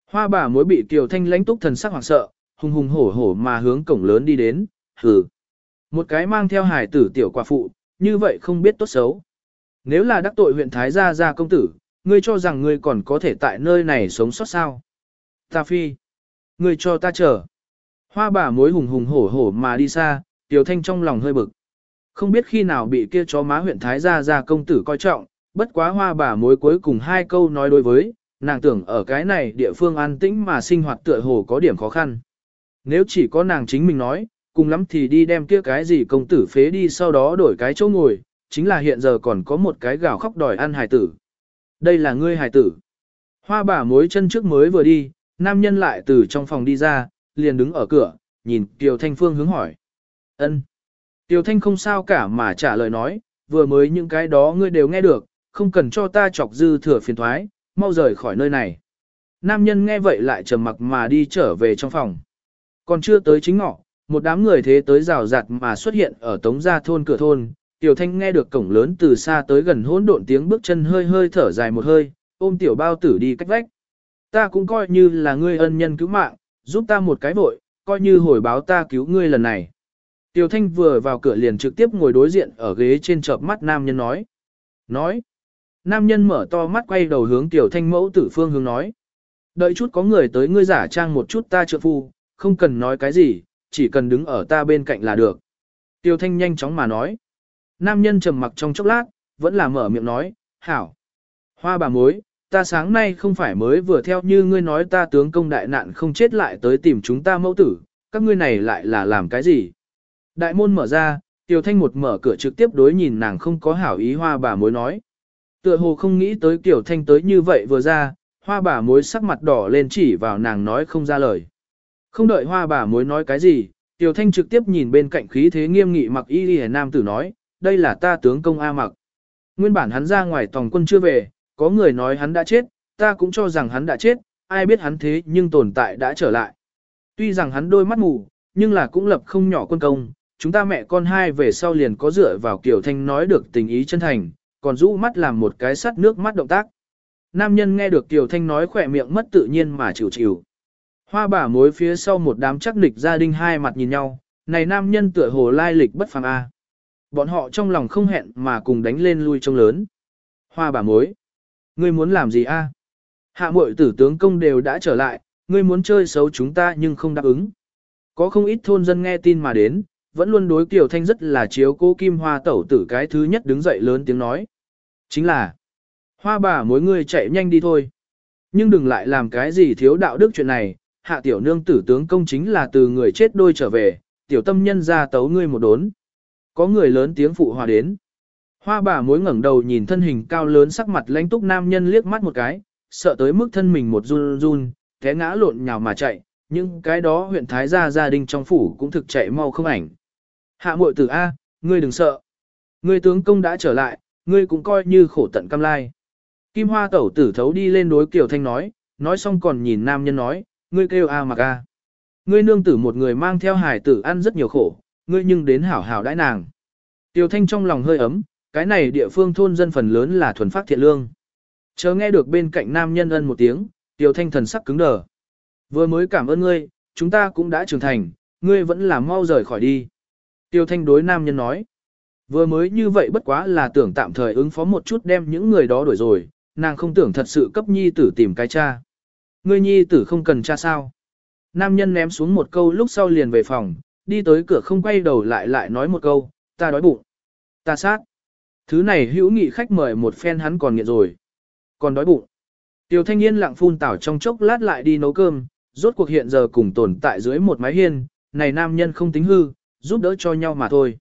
Hoa bà mối bị Kiều Thanh lãnh túc thần sắc hoảng sợ, hùng hùng hổ hổ mà hướng cổng lớn đi đến, hừ. Một cái mang theo hải tử tiểu quả phụ, như vậy không biết tốt xấu. Nếu là đắc tội huyện Thái Gia Gia công tử, ngươi cho rằng ngươi còn có thể tại nơi này sống sót sao. Ta phi. Ngươi cho ta chờ. Hoa bà mối hùng hùng hổ hổ mà đi xa, Tiểu Thanh trong lòng hơi bực. Không biết khi nào bị kia chó má huyện Thái gia gia công tử coi trọng, bất quá hoa bà mối cuối cùng hai câu nói đối với, nàng tưởng ở cái này địa phương an tĩnh mà sinh hoạt tựa hồ có điểm khó khăn. Nếu chỉ có nàng chính mình nói, cùng lắm thì đi đem kia cái gì công tử phế đi sau đó đổi cái chỗ ngồi, chính là hiện giờ còn có một cái gào khóc đòi ăn hài tử. Đây là ngươi hài tử. Hoa bà mối chân trước mới vừa đi, nam nhân lại từ trong phòng đi ra, liền đứng ở cửa, nhìn Tiêu Thanh Phương hướng hỏi. ân Tiêu Thanh không sao cả mà trả lời nói, vừa mới những cái đó ngươi đều nghe được, không cần cho ta chọc dư thừa phiền thoái, mau rời khỏi nơi này. Nam nhân nghe vậy lại trầm mặc mà đi trở về trong phòng. Còn chưa tới chính ngọ, một đám người thế tới rào rạt mà xuất hiện ở tống gia thôn cửa thôn. Tiểu Thanh nghe được cổng lớn từ xa tới gần hỗn độn tiếng bước chân hơi hơi thở dài một hơi, ôm tiểu bao tử đi cách vách. Ta cũng coi như là ngươi ân nhân cứu mạng, giúp ta một cái vội, coi như hồi báo ta cứu ngươi lần này. Tiểu Thanh vừa vào cửa liền trực tiếp ngồi đối diện ở ghế trên chợp mắt nam nhân nói. Nói. Nam nhân mở to mắt quay đầu hướng Tiểu Thanh mẫu tử phương hướng nói. Đợi chút có người tới ngươi giả trang một chút ta trợ phu, không cần nói cái gì, chỉ cần đứng ở ta bên cạnh là được. Tiểu Thanh nhanh chóng mà nói. Nam nhân trầm mặc trong chốc lát, vẫn là mở miệng nói, hảo. Hoa bà mối, ta sáng nay không phải mới vừa theo như ngươi nói ta tướng công đại nạn không chết lại tới tìm chúng ta mẫu tử, các ngươi này lại là làm cái gì? Đại môn mở ra, Tiêu Thanh một mở cửa trực tiếp đối nhìn nàng không có hảo ý hoa bà mối nói. Tựa hồ không nghĩ tới Tiểu Thanh tới như vậy vừa ra, hoa bà mối sắc mặt đỏ lên chỉ vào nàng nói không ra lời. Không đợi hoa bà mối nói cái gì, Tiểu Thanh trực tiếp nhìn bên cạnh khí thế nghiêm nghị mặc y đi nam tử nói, đây là ta tướng công A mặc. Nguyên bản hắn ra ngoài tòng quân chưa về, có người nói hắn đã chết, ta cũng cho rằng hắn đã chết, ai biết hắn thế nhưng tồn tại đã trở lại. Tuy rằng hắn đôi mắt mù, nhưng là cũng lập không nhỏ quân công, chúng ta mẹ con hai về sau liền có dựa vào kiểu thanh nói được tình ý chân thành, còn rũ mắt làm một cái sắt nước mắt động tác. Nam nhân nghe được kiều Thanh nói khỏe miệng mất tự nhiên mà chịu chịu. Hoa bà mối phía sau một đám chắc nịch gia đình hai mặt nhìn nhau, này nam nhân tựa hồ lai lịch bất phàm a. Bọn họ trong lòng không hẹn mà cùng đánh lên lui trông lớn. Hoa bà mối. Ngươi muốn làm gì a? Hạ muội tử tướng công đều đã trở lại, ngươi muốn chơi xấu chúng ta nhưng không đáp ứng. Có không ít thôn dân nghe tin mà đến, vẫn luôn đối Kiều Thanh rất là chiếu cố kim hoa tẩu tử cái thứ nhất đứng dậy lớn tiếng nói. Chính là, hoa bà mối ngươi chạy nhanh đi thôi. Nhưng đừng lại làm cái gì thiếu đạo đức chuyện này, hạ tiểu nương tử tướng công chính là từ người chết đôi trở về, tiểu tâm nhân ra tấu ngươi một đốn. Có người lớn tiếng phụ hòa đến. Hoa bà mối ngẩng đầu nhìn thân hình cao lớn sắc mặt lãnh túc nam nhân liếc mắt một cái, sợ tới mức thân mình một run run, té ngã lộn nhào mà chạy, nhưng cái đó huyện Thái gia gia đình trong phủ cũng thực chạy mau không ảnh. Hạ muội tử A, ngươi đừng sợ. Ngươi tướng công đã trở lại, ngươi cũng coi như khổ tận cam lai. Kim hoa tẩu tử thấu đi lên đối Kiều Thanh nói, nói xong còn nhìn nam nhân nói, ngươi kêu A mặc A. Ngươi nương tử một người mang theo hải tử ăn rất nhiều khổ, ngươi nhưng đến hảo hảo đãi nàng. Tiêu Thanh trong lòng hơi ấm, cái này địa phương thôn dân phần lớn là thuần phát thiện lương. Chờ nghe được bên cạnh nam nhân ân một tiếng, Tiêu Thanh thần sắc cứng đờ. Vừa mới cảm ơn ngươi, chúng ta cũng đã trưởng thành, ngươi vẫn là mau rời khỏi đi. Tiêu Thanh đối nam nhân nói. Vừa mới như vậy bất quá là tưởng tạm thời ứng phó một chút đem những người đó đuổi rồi, nàng không tưởng thật sự cấp nhi tử tìm cái cha. Ngươi nhi tử không cần cha sao. Nam nhân ném xuống một câu lúc sau liền về phòng, đi tới cửa không quay đầu lại lại nói một câu, ta đói bụng. Ta sát. Thứ này hữu nghị khách mời một phen hắn còn nghiện rồi. Còn đói bụng. Tiêu thanh niên lặng phun tảo trong chốc lát lại đi nấu cơm, rốt cuộc hiện giờ cùng tồn tại dưới một mái hiên, này nam nhân không tính hư, giúp đỡ cho nhau mà thôi.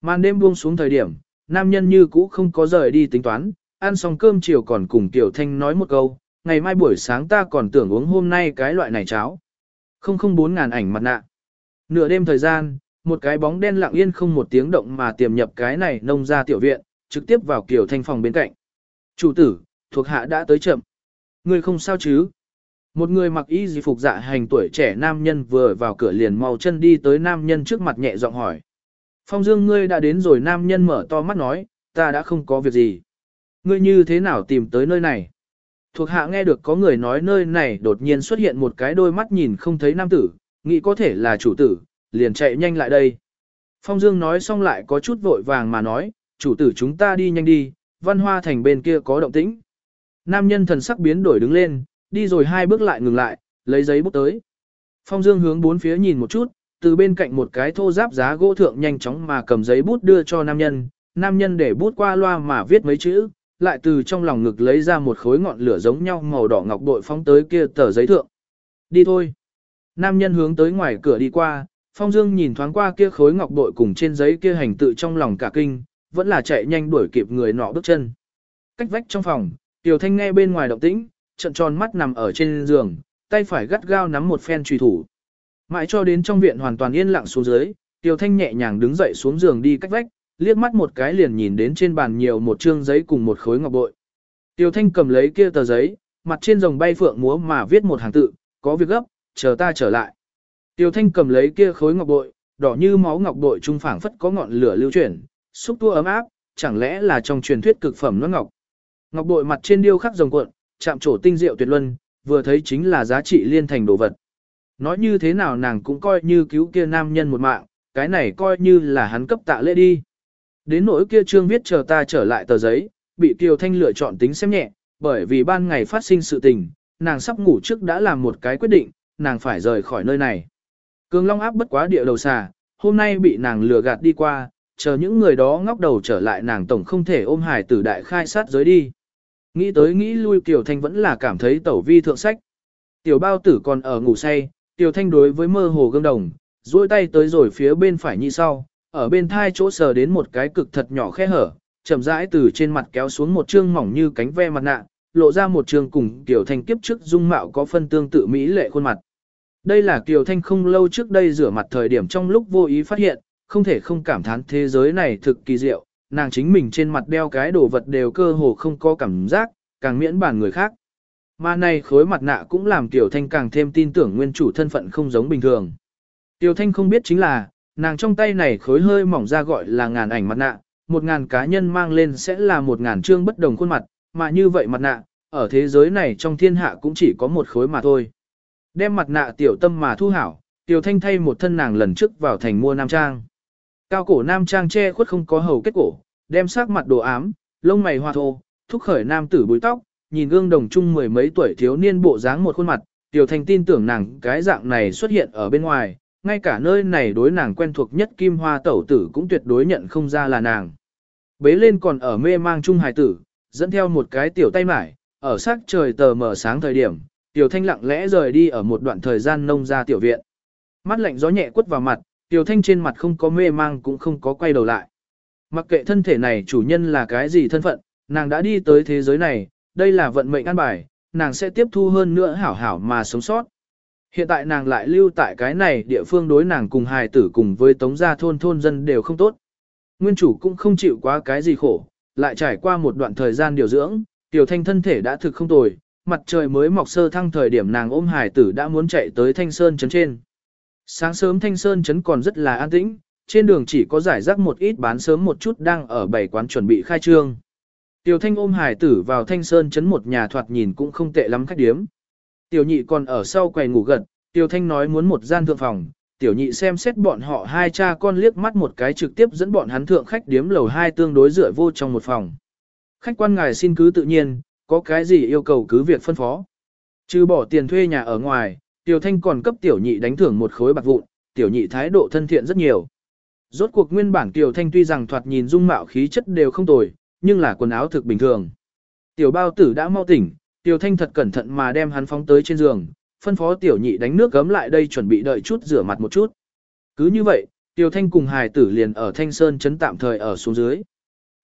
Màn đêm buông xuống thời điểm, nam nhân như cũ không có rời đi tính toán, ăn xong cơm chiều còn cùng Tiểu Thanh nói một câu, ngày mai buổi sáng ta còn tưởng uống hôm nay cái loại này cháo. Không không bốn ngàn ảnh mặt nạ. Nửa đêm thời gian, một cái bóng đen lặng yên không một tiếng động mà tiềm nhập cái này nông ra tiểu viện, trực tiếp vào kiểu Thanh phòng bên cạnh. Chủ tử, thuộc hạ đã tới chậm. Người không sao chứ? Một người mặc y gì phục dạ hành tuổi trẻ nam nhân vừa vào cửa liền mau chân đi tới nam nhân trước mặt nhẹ giọng hỏi. Phong Dương ngươi đã đến rồi nam nhân mở to mắt nói, ta đã không có việc gì. Ngươi như thế nào tìm tới nơi này? Thuộc hạ nghe được có người nói nơi này đột nhiên xuất hiện một cái đôi mắt nhìn không thấy nam tử, nghĩ có thể là chủ tử, liền chạy nhanh lại đây. Phong Dương nói xong lại có chút vội vàng mà nói, chủ tử chúng ta đi nhanh đi, văn hoa thành bên kia có động tĩnh. Nam nhân thần sắc biến đổi đứng lên, đi rồi hai bước lại ngừng lại, lấy giấy bút tới. Phong Dương hướng bốn phía nhìn một chút, từ bên cạnh một cái thô giáp giá gỗ thượng nhanh chóng mà cầm giấy bút đưa cho nam nhân, nam nhân để bút qua loa mà viết mấy chữ, lại từ trong lòng ngực lấy ra một khối ngọn lửa giống nhau màu đỏ ngọc bội phóng tới kia tờ giấy thượng. Đi thôi. Nam nhân hướng tới ngoài cửa đi qua, Phong Dương nhìn thoáng qua kia khối ngọc bội cùng trên giấy kia hành tự trong lòng cả kinh, vẫn là chạy nhanh đuổi kịp người nọ bước chân. Cách vách trong phòng, Tiểu Thanh nghe bên ngoài động tĩnh, trận tròn mắt nằm ở trên giường, tay phải gắt gao nắm một phen trùy thủ. Mãi cho đến trong viện hoàn toàn yên lặng xuống dưới, Tiêu Thanh nhẹ nhàng đứng dậy xuống giường đi cách vách, liếc mắt một cái liền nhìn đến trên bàn nhiều một trương giấy cùng một khối ngọc bội. Tiêu Thanh cầm lấy kia tờ giấy, mặt trên rồng bay phượng múa mà viết một hàng tự, có việc gấp, chờ ta trở lại. Tiêu Thanh cầm lấy kia khối ngọc bội, đỏ như máu ngọc bội trung phảng phất có ngọn lửa lưu chuyển, xúc tua ấm áp, chẳng lẽ là trong truyền thuyết cực phẩm nó ngọc. Ngọc bội mặt trên điêu khắc rồng cuộn, chạm trổ tinh diệu tuyệt luân, vừa thấy chính là giá trị liên thành đồ vật. Nói như thế nào nàng cũng coi như cứu kia nam nhân một mạng, cái này coi như là hắn cấp tạ lễ đi. Đến nỗi kia trương viết chờ ta trở lại tờ giấy, bị Kiều Thanh lựa chọn tính xem nhẹ, bởi vì ban ngày phát sinh sự tình, nàng sắp ngủ trước đã làm một cái quyết định, nàng phải rời khỏi nơi này. Cường Long áp bất quá địa đầu xà, hôm nay bị nàng lừa gạt đi qua, chờ những người đó ngóc đầu trở lại nàng tổng không thể ôm hải tử đại khai sát giới đi. Nghĩ tới nghĩ lui tiểu Thanh vẫn là cảm thấy tẩu vi thượng sách. Tiểu bao tử còn ở ngủ say, tiểu Thanh đối với mơ hồ gương đồng, duỗi tay tới rồi phía bên phải như sau, ở bên thai chỗ sờ đến một cái cực thật nhỏ khe hở, chậm rãi từ trên mặt kéo xuống một trương mỏng như cánh ve mặt nạ, lộ ra một trương cùng Kiều Thanh kiếp trước dung mạo có phân tương tự mỹ lệ khuôn mặt. Đây là Kiều Thanh không lâu trước đây rửa mặt thời điểm trong lúc vô ý phát hiện, không thể không cảm thán thế giới này thực kỳ diệu, nàng chính mình trên mặt đeo cái đồ vật đều cơ hồ không có cảm giác, càng miễn bàn người khác. Mà này khối mặt nạ cũng làm Tiểu Thanh càng thêm tin tưởng nguyên chủ thân phận không giống bình thường. Tiểu Thanh không biết chính là, nàng trong tay này khối hơi mỏng ra gọi là ngàn ảnh mặt nạ, một ngàn cá nhân mang lên sẽ là một ngàn trương bất đồng khuôn mặt, mà như vậy mặt nạ, ở thế giới này trong thiên hạ cũng chỉ có một khối mà thôi. Đem mặt nạ tiểu tâm mà thu hảo, tiểu thanh thay một thân nàng lần trước vào thành mua nam trang. Cao cổ nam trang che khuất không có hầu kết cổ, đem sắc mặt đồ ám, lông mày hoa thô, thúc khởi nam tử búi tóc, nhìn gương đồng chung mười mấy tuổi thiếu niên bộ dáng một khuôn mặt, tiểu thanh tin tưởng nàng cái dạng này xuất hiện ở bên ngoài, ngay cả nơi này đối nàng quen thuộc nhất kim hoa tẩu tử cũng tuyệt đối nhận không ra là nàng. Bế lên còn ở mê mang chung hài tử, dẫn theo một cái tiểu tay mải, ở sắc trời tờ mở sáng thời điểm, tiểu thanh lặng lẽ rời đi ở một đoạn thời gian nông ra tiểu viện. Mắt lạnh gió nhẹ quất vào mặt, tiểu thanh trên mặt không có mê mang cũng không có quay đầu lại. Mặc kệ thân thể này chủ nhân là cái gì thân phận, nàng đã đi tới thế giới này, đây là vận mệnh an bài, nàng sẽ tiếp thu hơn nữa hảo hảo mà sống sót. Hiện tại nàng lại lưu tại cái này địa phương đối nàng cùng hài tử cùng với tống gia thôn thôn dân đều không tốt. Nguyên chủ cũng không chịu quá cái gì khổ, lại trải qua một đoạn thời gian điều dưỡng, tiểu thanh thân thể đã thực không tồi, mặt trời mới mọc sơ thăng thời điểm nàng ôm hải tử đã muốn chạy tới thanh sơn trấn trên. Sáng sớm thanh sơn trấn còn rất là an tĩnh, trên đường chỉ có giải rác một ít bán sớm một chút đang ở bảy quán chuẩn bị khai trương. Tiểu thanh ôm hải tử vào thanh sơn chấn một nhà thoạt nhìn cũng không tệ lắm khách điếm. Tiểu nhị còn ở sau quầy ngủ gật, tiểu thanh nói muốn một gian thượng phòng, tiểu nhị xem xét bọn họ hai cha con liếc mắt một cái trực tiếp dẫn bọn hắn thượng khách điếm lầu hai tương đối rửa vô trong một phòng. Khách quan ngài xin cứ tự nhiên, có cái gì yêu cầu cứ việc phân phó. Trừ bỏ tiền thuê nhà ở ngoài, tiểu thanh còn cấp tiểu nhị đánh thưởng một khối bạc vụn, tiểu nhị thái độ thân thiện rất nhiều. Rốt cuộc nguyên bản tiểu thanh tuy rằng thoạt nhìn dung mạo khí chất đều không tồi, nhưng là quần áo thực bình thường. Tiểu bao tử đã mau tỉnh, tiểu thanh thật cẩn thận mà đem hắn phóng tới trên giường, phân phó tiểu nhị đánh nước gấm lại đây chuẩn bị đợi chút rửa mặt một chút. Cứ như vậy, tiểu thanh cùng hài tử liền ở thanh sơn chấn tạm thời ở xuống dưới.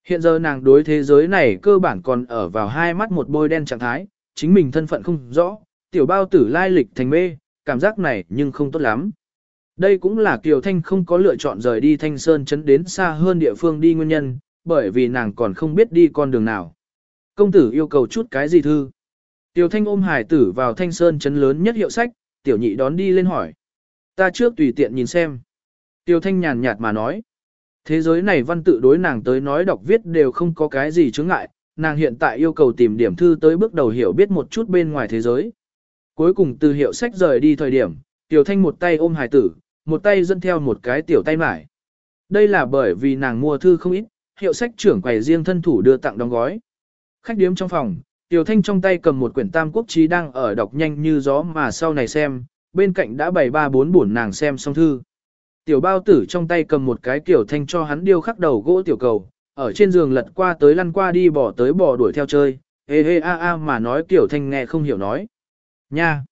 Hiện giờ nàng đối thế giới này cơ bản còn ở vào hai mắt một bôi đen trạng thái, chính mình thân phận không rõ, tiểu bao tử lai lịch thành mê, cảm giác này nhưng không tốt lắm. Đây cũng là Kiều Thanh không có lựa chọn rời đi Thanh Sơn chấn đến xa hơn địa phương đi nguyên nhân, bởi vì nàng còn không biết đi con đường nào. Công tử yêu cầu chút cái gì thư? Tiểu Thanh ôm hải tử vào Thanh Sơn chấn lớn nhất hiệu sách, tiểu nhị đón đi lên hỏi. Ta trước tùy tiện nhìn xem. Tiểu Thanh nhàn nhạt mà nói. Thế giới này văn tự đối nàng tới nói đọc viết đều không có cái gì chướng ngại, nàng hiện tại yêu cầu tìm điểm thư tới bước đầu hiểu biết một chút bên ngoài thế giới. Cuối cùng từ hiệu sách rời đi thời điểm, Tiểu Thanh một tay ôm hải tử, một tay dẫn theo một cái tiểu tay mải. Đây là bởi vì nàng mua thư không ít, hiệu sách trưởng quầy riêng thân thủ đưa tặng đóng gói. Khách điếm trong phòng, Tiểu Thanh trong tay cầm một quyển tam quốc chí đang ở đọc nhanh như gió mà sau này xem, bên cạnh đã bày ba bốn buồn nàng xem xong thư. Tiểu bao tử trong tay cầm một cái kiểu thanh cho hắn điêu khắc đầu gỗ tiểu cầu, ở trên giường lật qua tới lăn qua đi bỏ tới bỏ đuổi theo chơi, hê hê a a mà nói tiểu thanh nghe không hiểu nói. Nha!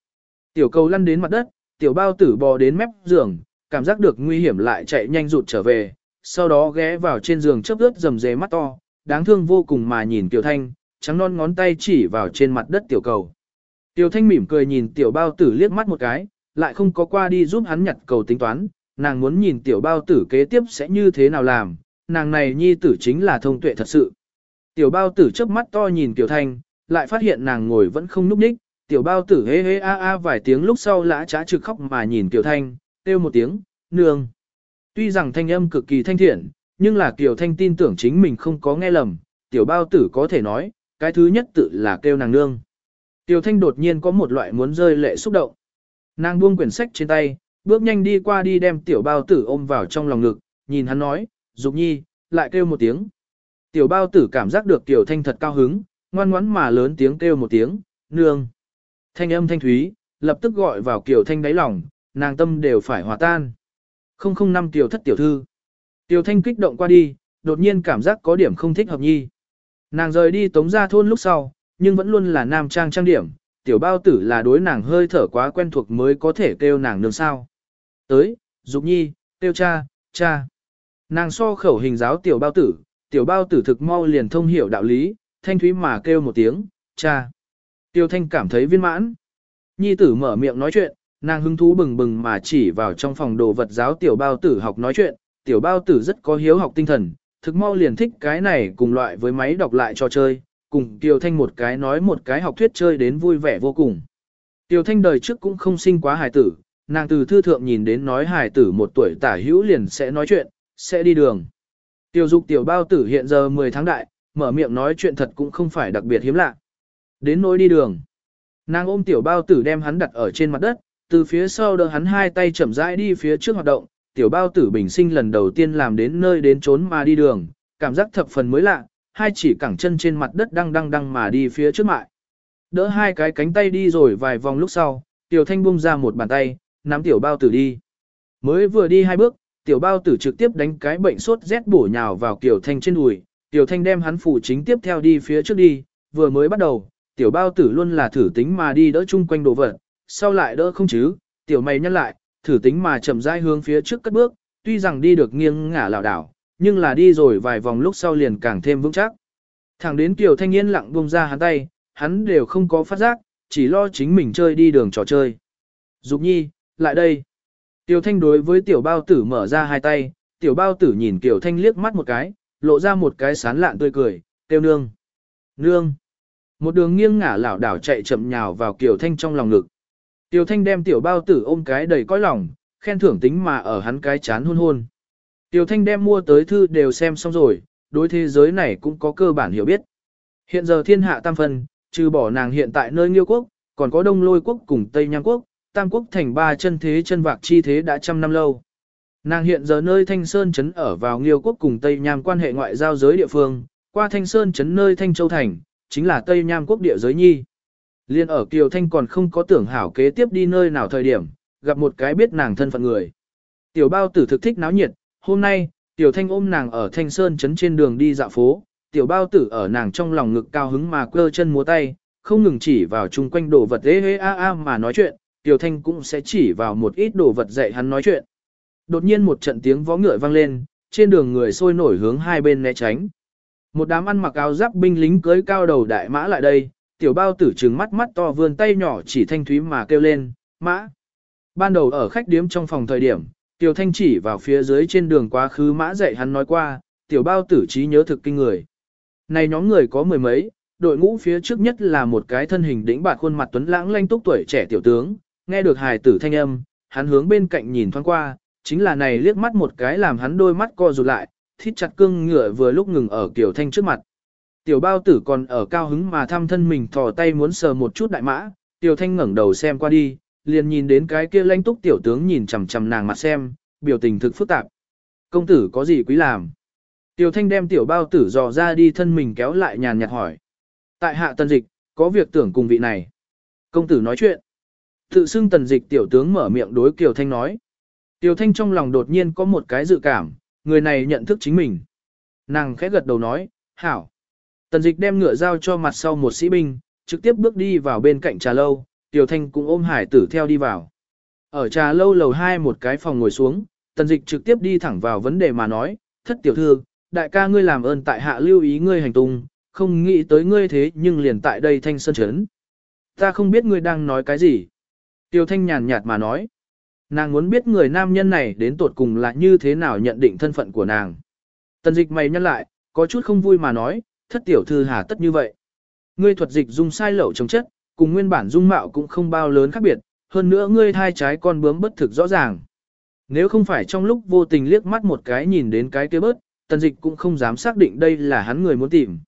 Tiểu cầu lăn đến mặt đất, tiểu bao tử bò đến mép giường, cảm giác được nguy hiểm lại chạy nhanh rụt trở về, sau đó ghé vào trên giường chớp ướt rầm rề mắt to, đáng thương vô cùng mà nhìn Tiểu Thanh, trắng non ngón tay chỉ vào trên mặt đất tiểu cầu. Tiểu Thanh mỉm cười nhìn tiểu bao tử liếc mắt một cái, lại không có qua đi giúp hắn nhặt cầu tính toán, nàng muốn nhìn tiểu bao tử kế tiếp sẽ như thế nào làm, nàng này nhi tử chính là thông tuệ thật sự. Tiểu bao tử chớp mắt to nhìn Tiểu Thanh, lại phát hiện nàng ngồi vẫn không núp ních, tiểu bao tử hê hê a a vài tiếng lúc sau lã trá trực khóc mà nhìn Tiểu Thanh, kêu một tiếng, nương. Tuy rằng thanh âm cực kỳ thanh thiện, nhưng là tiểu Thanh tin tưởng chính mình không có nghe lầm, tiểu bao tử có thể nói, cái thứ nhất tự là kêu nàng nương. Tiểu Thanh đột nhiên có một loại muốn rơi lệ xúc động. Nàng buông quyển sách trên tay, bước nhanh đi qua đi đem tiểu bao tử ôm vào trong lòng ngực, nhìn hắn nói, Dục nhi, lại kêu một tiếng. Tiểu bao tử cảm giác được tiểu thanh thật cao hứng, ngoan ngoãn mà lớn tiếng kêu một tiếng, nương. Thanh âm thanh thúy, lập tức gọi vào kiểu thanh đáy lòng, nàng tâm đều phải hòa tan. 005 tiểu thất tiểu thư. Tiểu thanh kích động qua đi, đột nhiên cảm giác có điểm không thích hợp nhi. Nàng rời đi tống ra thôn lúc sau, nhưng vẫn luôn là nam trang trang điểm, tiểu bao tử là đối nàng hơi thở quá quen thuộc mới có thể kêu nàng nương sao. Tới, dục nhi, kêu cha, cha. Nàng so khẩu hình giáo tiểu bao tử, tiểu bao tử thực mau liền thông hiểu đạo lý, thanh thúy mà kêu một tiếng, cha. Tiêu thanh cảm thấy viên mãn. Nhi tử mở miệng nói chuyện, nàng hứng thú bừng bừng mà chỉ vào trong phòng đồ vật giáo tiểu bao tử học nói chuyện, tiểu bao tử rất có hiếu học tinh thần, thực mau liền thích cái này cùng loại với máy đọc lại cho chơi, cùng Tiêu Thanh một cái nói một cái học thuyết chơi đến vui vẻ vô cùng. Tiêu Thanh đời trước cũng không sinh quá hài tử, nàng từ thư thượng nhìn đến nói hài tử một tuổi tả hữu liền sẽ nói chuyện, sẽ đi đường. Tiêu dục tiểu bao tử hiện giờ 10 tháng đại, mở miệng nói chuyện thật cũng không phải đặc biệt hiếm lạ. Đến nỗi đi đường. Nàng ôm tiểu bao tử đem hắn đặt ở trên mặt đất, từ phía sau đỡ hắn hai tay chậm rãi đi phía trước hoạt động, tiểu bao tử bình sinh lần đầu tiên làm đến nơi đến trốn mà đi đường, cảm giác thập phần mới lạ, hai chỉ cẳng chân trên mặt đất đang đang đang mà đi phía trước mại. Đỡ hai cái cánh tay đi rồi vài vòng lúc sau, tiểu thanh bung ra một bàn tay, nắm tiểu bao tử đi. Mới vừa đi hai bước, tiểu bao tử trực tiếp đánh cái bệnh sốt rét bổ nhào vào tiểu thanh trên đùi, tiểu thanh đem hắn phủ chính tiếp theo đi phía trước đi, vừa mới bắt đầu, tiểu bao tử luôn là thử tính mà đi đỡ chung quanh đồ vật, sau lại đỡ không chứ, tiểu mày nhăn lại, thử tính mà chậm rãi hướng phía trước cất bước, tuy rằng đi được nghiêng ngả lảo đảo, nhưng là đi rồi vài vòng lúc sau liền càng thêm vững chắc. Thẳng đến tiểu thanh niên lặng buông ra hắn tay, hắn đều không có phát giác, chỉ lo chính mình chơi đi đường trò chơi. Dục nhi, lại đây. Tiểu thanh đối với tiểu bao tử mở ra hai tay, tiểu bao tử nhìn tiểu thanh liếc mắt một cái, lộ ra một cái sán lạn tươi cười, tiêu nương. Nương. Một đường nghiêng ngả lảo đảo chạy chậm nhào vào tiểu thanh trong lòng ngực. Tiểu thanh đem tiểu bao tử ôm cái đầy cõi lòng, khen thưởng tính mà ở hắn cái chán hôn hôn. Tiểu thanh đem mua tới thư đều xem xong rồi, đối thế giới này cũng có cơ bản hiểu biết. Hiện giờ thiên hạ tam phân, trừ bỏ nàng hiện tại nơi nghiêu quốc, còn có đông lôi quốc cùng Tây Nham quốc, tam quốc thành ba chân thế chân vạc chi thế đã trăm năm lâu. Nàng hiện giờ nơi Thanh Sơn Trấn ở vào nghiêu quốc cùng Tây Nham quan hệ ngoại giao giới địa phương, qua Thanh Sơn Trấn nơi Thanh Châu Thành, chính là Tây Nham quốc địa giới nhi. Liên ở Kiều Thanh còn không có tưởng hảo kế tiếp đi nơi nào thời điểm, gặp một cái biết nàng thân phận người. Tiểu bao tử thực thích náo nhiệt, hôm nay, Tiểu Thanh ôm nàng ở Thanh Sơn Trấn trên đường đi dạo phố, tiểu bao tử ở nàng trong lòng ngực cao hứng mà quơ chân múa tay, không ngừng chỉ vào chung quanh đồ vật ế ê a a mà nói chuyện, tiểu thanh cũng sẽ chỉ vào một ít đồ vật dạy hắn nói chuyện. Đột nhiên một trận tiếng vó ngựa vang lên, trên đường người sôi nổi hướng hai bên né tránh. Một đám ăn mặc áo giáp binh lính cưới cao đầu đại mã lại đây, tiểu bao tử trừng mắt mắt to vươn tay nhỏ chỉ thanh thúy mà kêu lên, mã. Ban đầu ở khách điếm trong phòng thời điểm, tiểu thanh chỉ vào phía dưới trên đường quá khứ mã dạy hắn nói qua, tiểu bao tử trí nhớ thực kinh người. Này nhóm người có mười mấy, đội ngũ phía trước nhất là một cái thân hình đĩnh bạt khuôn mặt tuấn lãng lanh túc tuổi trẻ tiểu tướng, nghe được hài tử thanh âm, hắn hướng bên cạnh nhìn thoáng qua, chính là này liếc mắt một cái làm hắn đôi mắt co rụt lại, thít chặt cương ngựa vừa lúc ngừng ở Kiều Thanh trước mặt. Tiểu bao tử còn ở cao hứng mà thăm thân mình thò tay muốn sờ một chút đại mã, Tiểu Thanh ngẩng đầu xem qua đi, liền nhìn đến cái kia lanh túc tiểu tướng nhìn chằm chằm nàng mặt xem, biểu tình thực phức tạp. Công tử có gì quý làm? Tiểu Thanh đem tiểu bao tử dò ra đi thân mình kéo lại nhàn nhạt hỏi. Tại hạ tần dịch, có việc tưởng cùng vị này. Công tử nói chuyện. Tự xưng tần dịch tiểu tướng mở miệng đối Kiều Thanh nói. Tiểu Thanh trong lòng đột nhiên có một cái dự cảm, người này nhận thức chính mình. Nàng khẽ gật đầu nói, hảo. Tần dịch đem ngựa giao cho mặt sau một sĩ binh, trực tiếp bước đi vào bên cạnh trà lâu, Tiểu Thanh cũng ôm hải tử theo đi vào. Ở trà lâu lầu hai một cái phòng ngồi xuống, tần dịch trực tiếp đi thẳng vào vấn đề mà nói, thất tiểu thư, đại ca ngươi làm ơn tại hạ lưu ý ngươi hành tung, không nghĩ tới ngươi thế nhưng liền tại đây thanh sơn chấn. Ta không biết ngươi đang nói cái gì. Tiểu thanh nhàn nhạt mà nói. Nàng muốn biết người nam nhân này đến tột cùng là như thế nào nhận định thân phận của nàng. Tần dịch mày nhăn lại, có chút không vui mà nói, thất tiểu thư hà tất như vậy. Ngươi thuật dịch dung sai lậu chống chất, cùng nguyên bản dung mạo cũng không bao lớn khác biệt, hơn nữa ngươi thai trái con bướm bất thực rõ ràng. Nếu không phải trong lúc vô tình liếc mắt một cái nhìn đến cái kia bớt, tần dịch cũng không dám xác định đây là hắn người muốn tìm.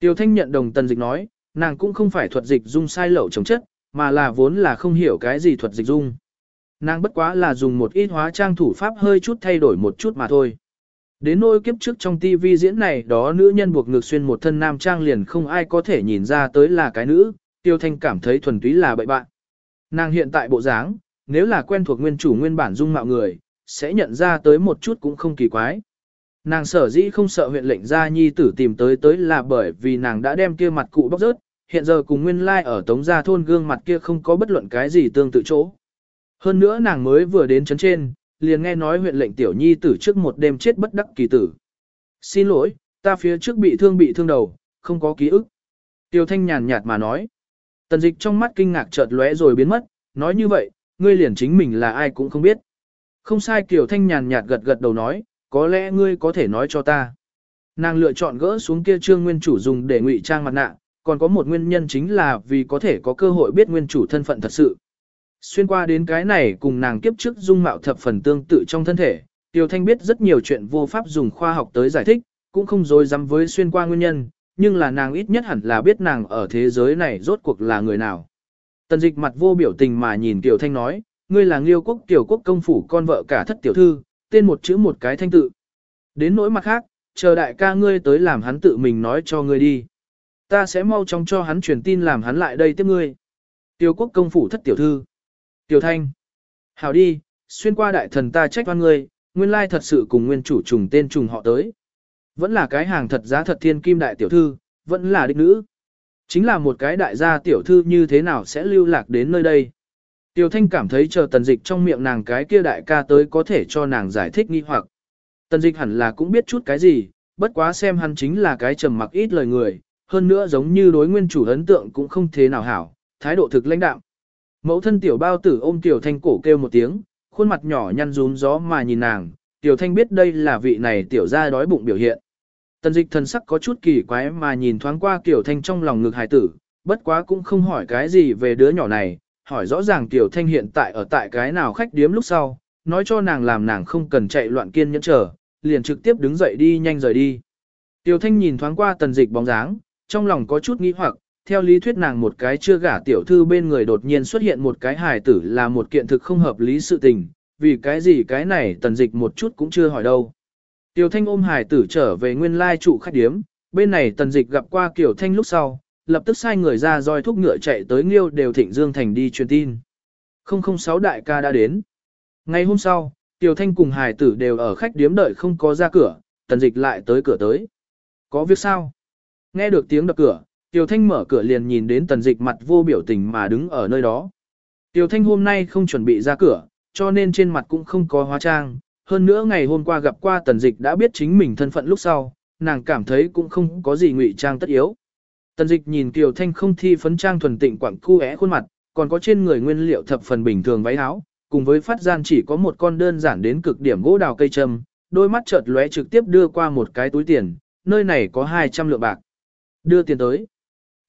Tiêu thanh nhận đồng tần dịch nói, nàng cũng không phải thuật dịch dung sai lậu chống chất, mà là vốn là không hiểu cái gì thuật dịch dung. Nàng bất quá là dùng một ít hóa trang thủ pháp hơi chút thay đổi một chút mà thôi. Đến nỗi kiếp trước trong TV diễn này đó nữ nhân buộc ngược xuyên một thân nam trang liền không ai có thể nhìn ra tới là cái nữ, tiêu thanh cảm thấy thuần túy là bậy bạn. Nàng hiện tại bộ dáng, nếu là quen thuộc nguyên chủ nguyên bản dung mạo người, sẽ nhận ra tới một chút cũng không kỳ quái. Nàng sở dĩ không sợ huyện lệnh gia nhi tử tìm tới tới là bởi vì nàng đã đem kia mặt cụ bóc rớt, hiện giờ cùng nguyên lai ở tống gia thôn gương mặt kia không có bất luận cái gì tương tự chỗ. Hơn nữa nàng mới vừa đến chấn trên, liền nghe nói huyện lệnh tiểu nhi tử trước một đêm chết bất đắc kỳ tử. Xin lỗi, ta phía trước bị thương bị thương đầu, không có ký ức. Tiêu thanh nhàn nhạt mà nói. Tần dịch trong mắt kinh ngạc chợt lóe rồi biến mất, nói như vậy, ngươi liền chính mình là ai cũng không biết. Không sai Kiều Thanh nhàn nhạt gật gật đầu nói, có lẽ ngươi có thể nói cho ta. Nàng lựa chọn gỡ xuống kia trương nguyên chủ dùng để ngụy trang mặt nạ, còn có một nguyên nhân chính là vì có thể có cơ hội biết nguyên chủ thân phận thật sự. Xuyên qua đến cái này cùng nàng kiếp trước dung mạo thập phần tương tự trong thân thể, Tiêu Thanh biết rất nhiều chuyện vô pháp dùng khoa học tới giải thích, cũng không dối dám với xuyên qua nguyên nhân, nhưng là nàng ít nhất hẳn là biết nàng ở thế giới này rốt cuộc là người nào. Tần dịch mặt vô biểu tình mà nhìn Tiểu Thanh nói, ngươi là Nghiêu quốc Tiểu quốc công phủ con vợ cả thất tiểu thư, tên một chữ một cái thanh tự. Đến nỗi mặt khác, chờ đại ca ngươi tới làm hắn tự mình nói cho ngươi đi. Ta sẽ mau chóng cho hắn truyền tin làm hắn lại đây tiếp ngươi. Tiểu quốc công phủ thất tiểu thư. Tiểu Thanh. Hảo đi, xuyên qua đại thần ta trách oan ngươi, nguyên lai thật sự cùng nguyên chủ trùng tên trùng họ tới. Vẫn là cái hàng thật giá thật thiên kim đại tiểu thư, vẫn là đích nữ. Chính là một cái đại gia tiểu thư như thế nào sẽ lưu lạc đến nơi đây. Tiểu thanh cảm thấy chờ tần dịch trong miệng nàng cái kia đại ca tới có thể cho nàng giải thích nghi hoặc. Tần dịch hẳn là cũng biết chút cái gì, bất quá xem hắn chính là cái trầm mặc ít lời người, hơn nữa giống như đối nguyên chủ ấn tượng cũng không thế nào hảo, thái độ thực lãnh đạm. Mẫu thân tiểu bao tử ôm tiểu thanh cổ kêu một tiếng, khuôn mặt nhỏ nhăn rún gió mà nhìn nàng, tiểu thanh biết đây là vị này tiểu ra đói bụng biểu hiện. Tần dịch thần sắc có chút kỳ quái mà nhìn thoáng qua tiểu thanh trong lòng ngực hài tử, bất quá cũng không hỏi cái gì về đứa nhỏ này, hỏi rõ ràng tiểu thanh hiện tại ở tại cái nào khách điếm lúc sau, nói cho nàng làm nàng không cần chạy loạn kiên nhẫn chờ, liền trực tiếp đứng dậy đi nhanh rời đi. Tiểu thanh nhìn thoáng qua tần dịch bóng dáng, trong lòng có chút nghi hoặc, theo lý thuyết nàng một cái chưa gả tiểu thư bên người đột nhiên xuất hiện một cái hài tử là một kiện thực không hợp lý sự tình, vì cái gì cái này tần dịch một chút cũng chưa hỏi đâu. Tiểu thanh ôm hài tử trở về nguyên lai trụ khách điếm, bên này tần dịch gặp qua Kiều thanh lúc sau, lập tức sai người ra roi thúc ngựa chạy tới Nghiêu đều thịnh Dương Thành đi truyền tin. 006 đại ca đã đến. Ngày hôm sau, Tiểu Thanh cùng hài tử đều ở khách điếm đợi không có ra cửa, tần dịch lại tới cửa tới. Có việc sao? Nghe được tiếng đập cửa, Tiểu Thanh mở cửa liền nhìn đến tần dịch mặt vô biểu tình mà đứng ở nơi đó. Tiểu Thanh hôm nay không chuẩn bị ra cửa, cho nên trên mặt cũng không có hóa trang. Hơn nữa ngày hôm qua gặp qua tần dịch đã biết chính mình thân phận lúc sau, nàng cảm thấy cũng không có gì ngụy trang tất yếu. Tần dịch nhìn Tiểu Thanh không thi phấn trang thuần tịnh quặng cu é khuôn mặt, còn có trên người nguyên liệu thập phần bình thường váy áo, cùng với phát gian chỉ có một con đơn giản đến cực điểm gỗ đào cây châm, đôi mắt chợt lóe trực tiếp đưa qua một cái túi tiền, nơi này có 200 lượng bạc. Đưa tiền tới.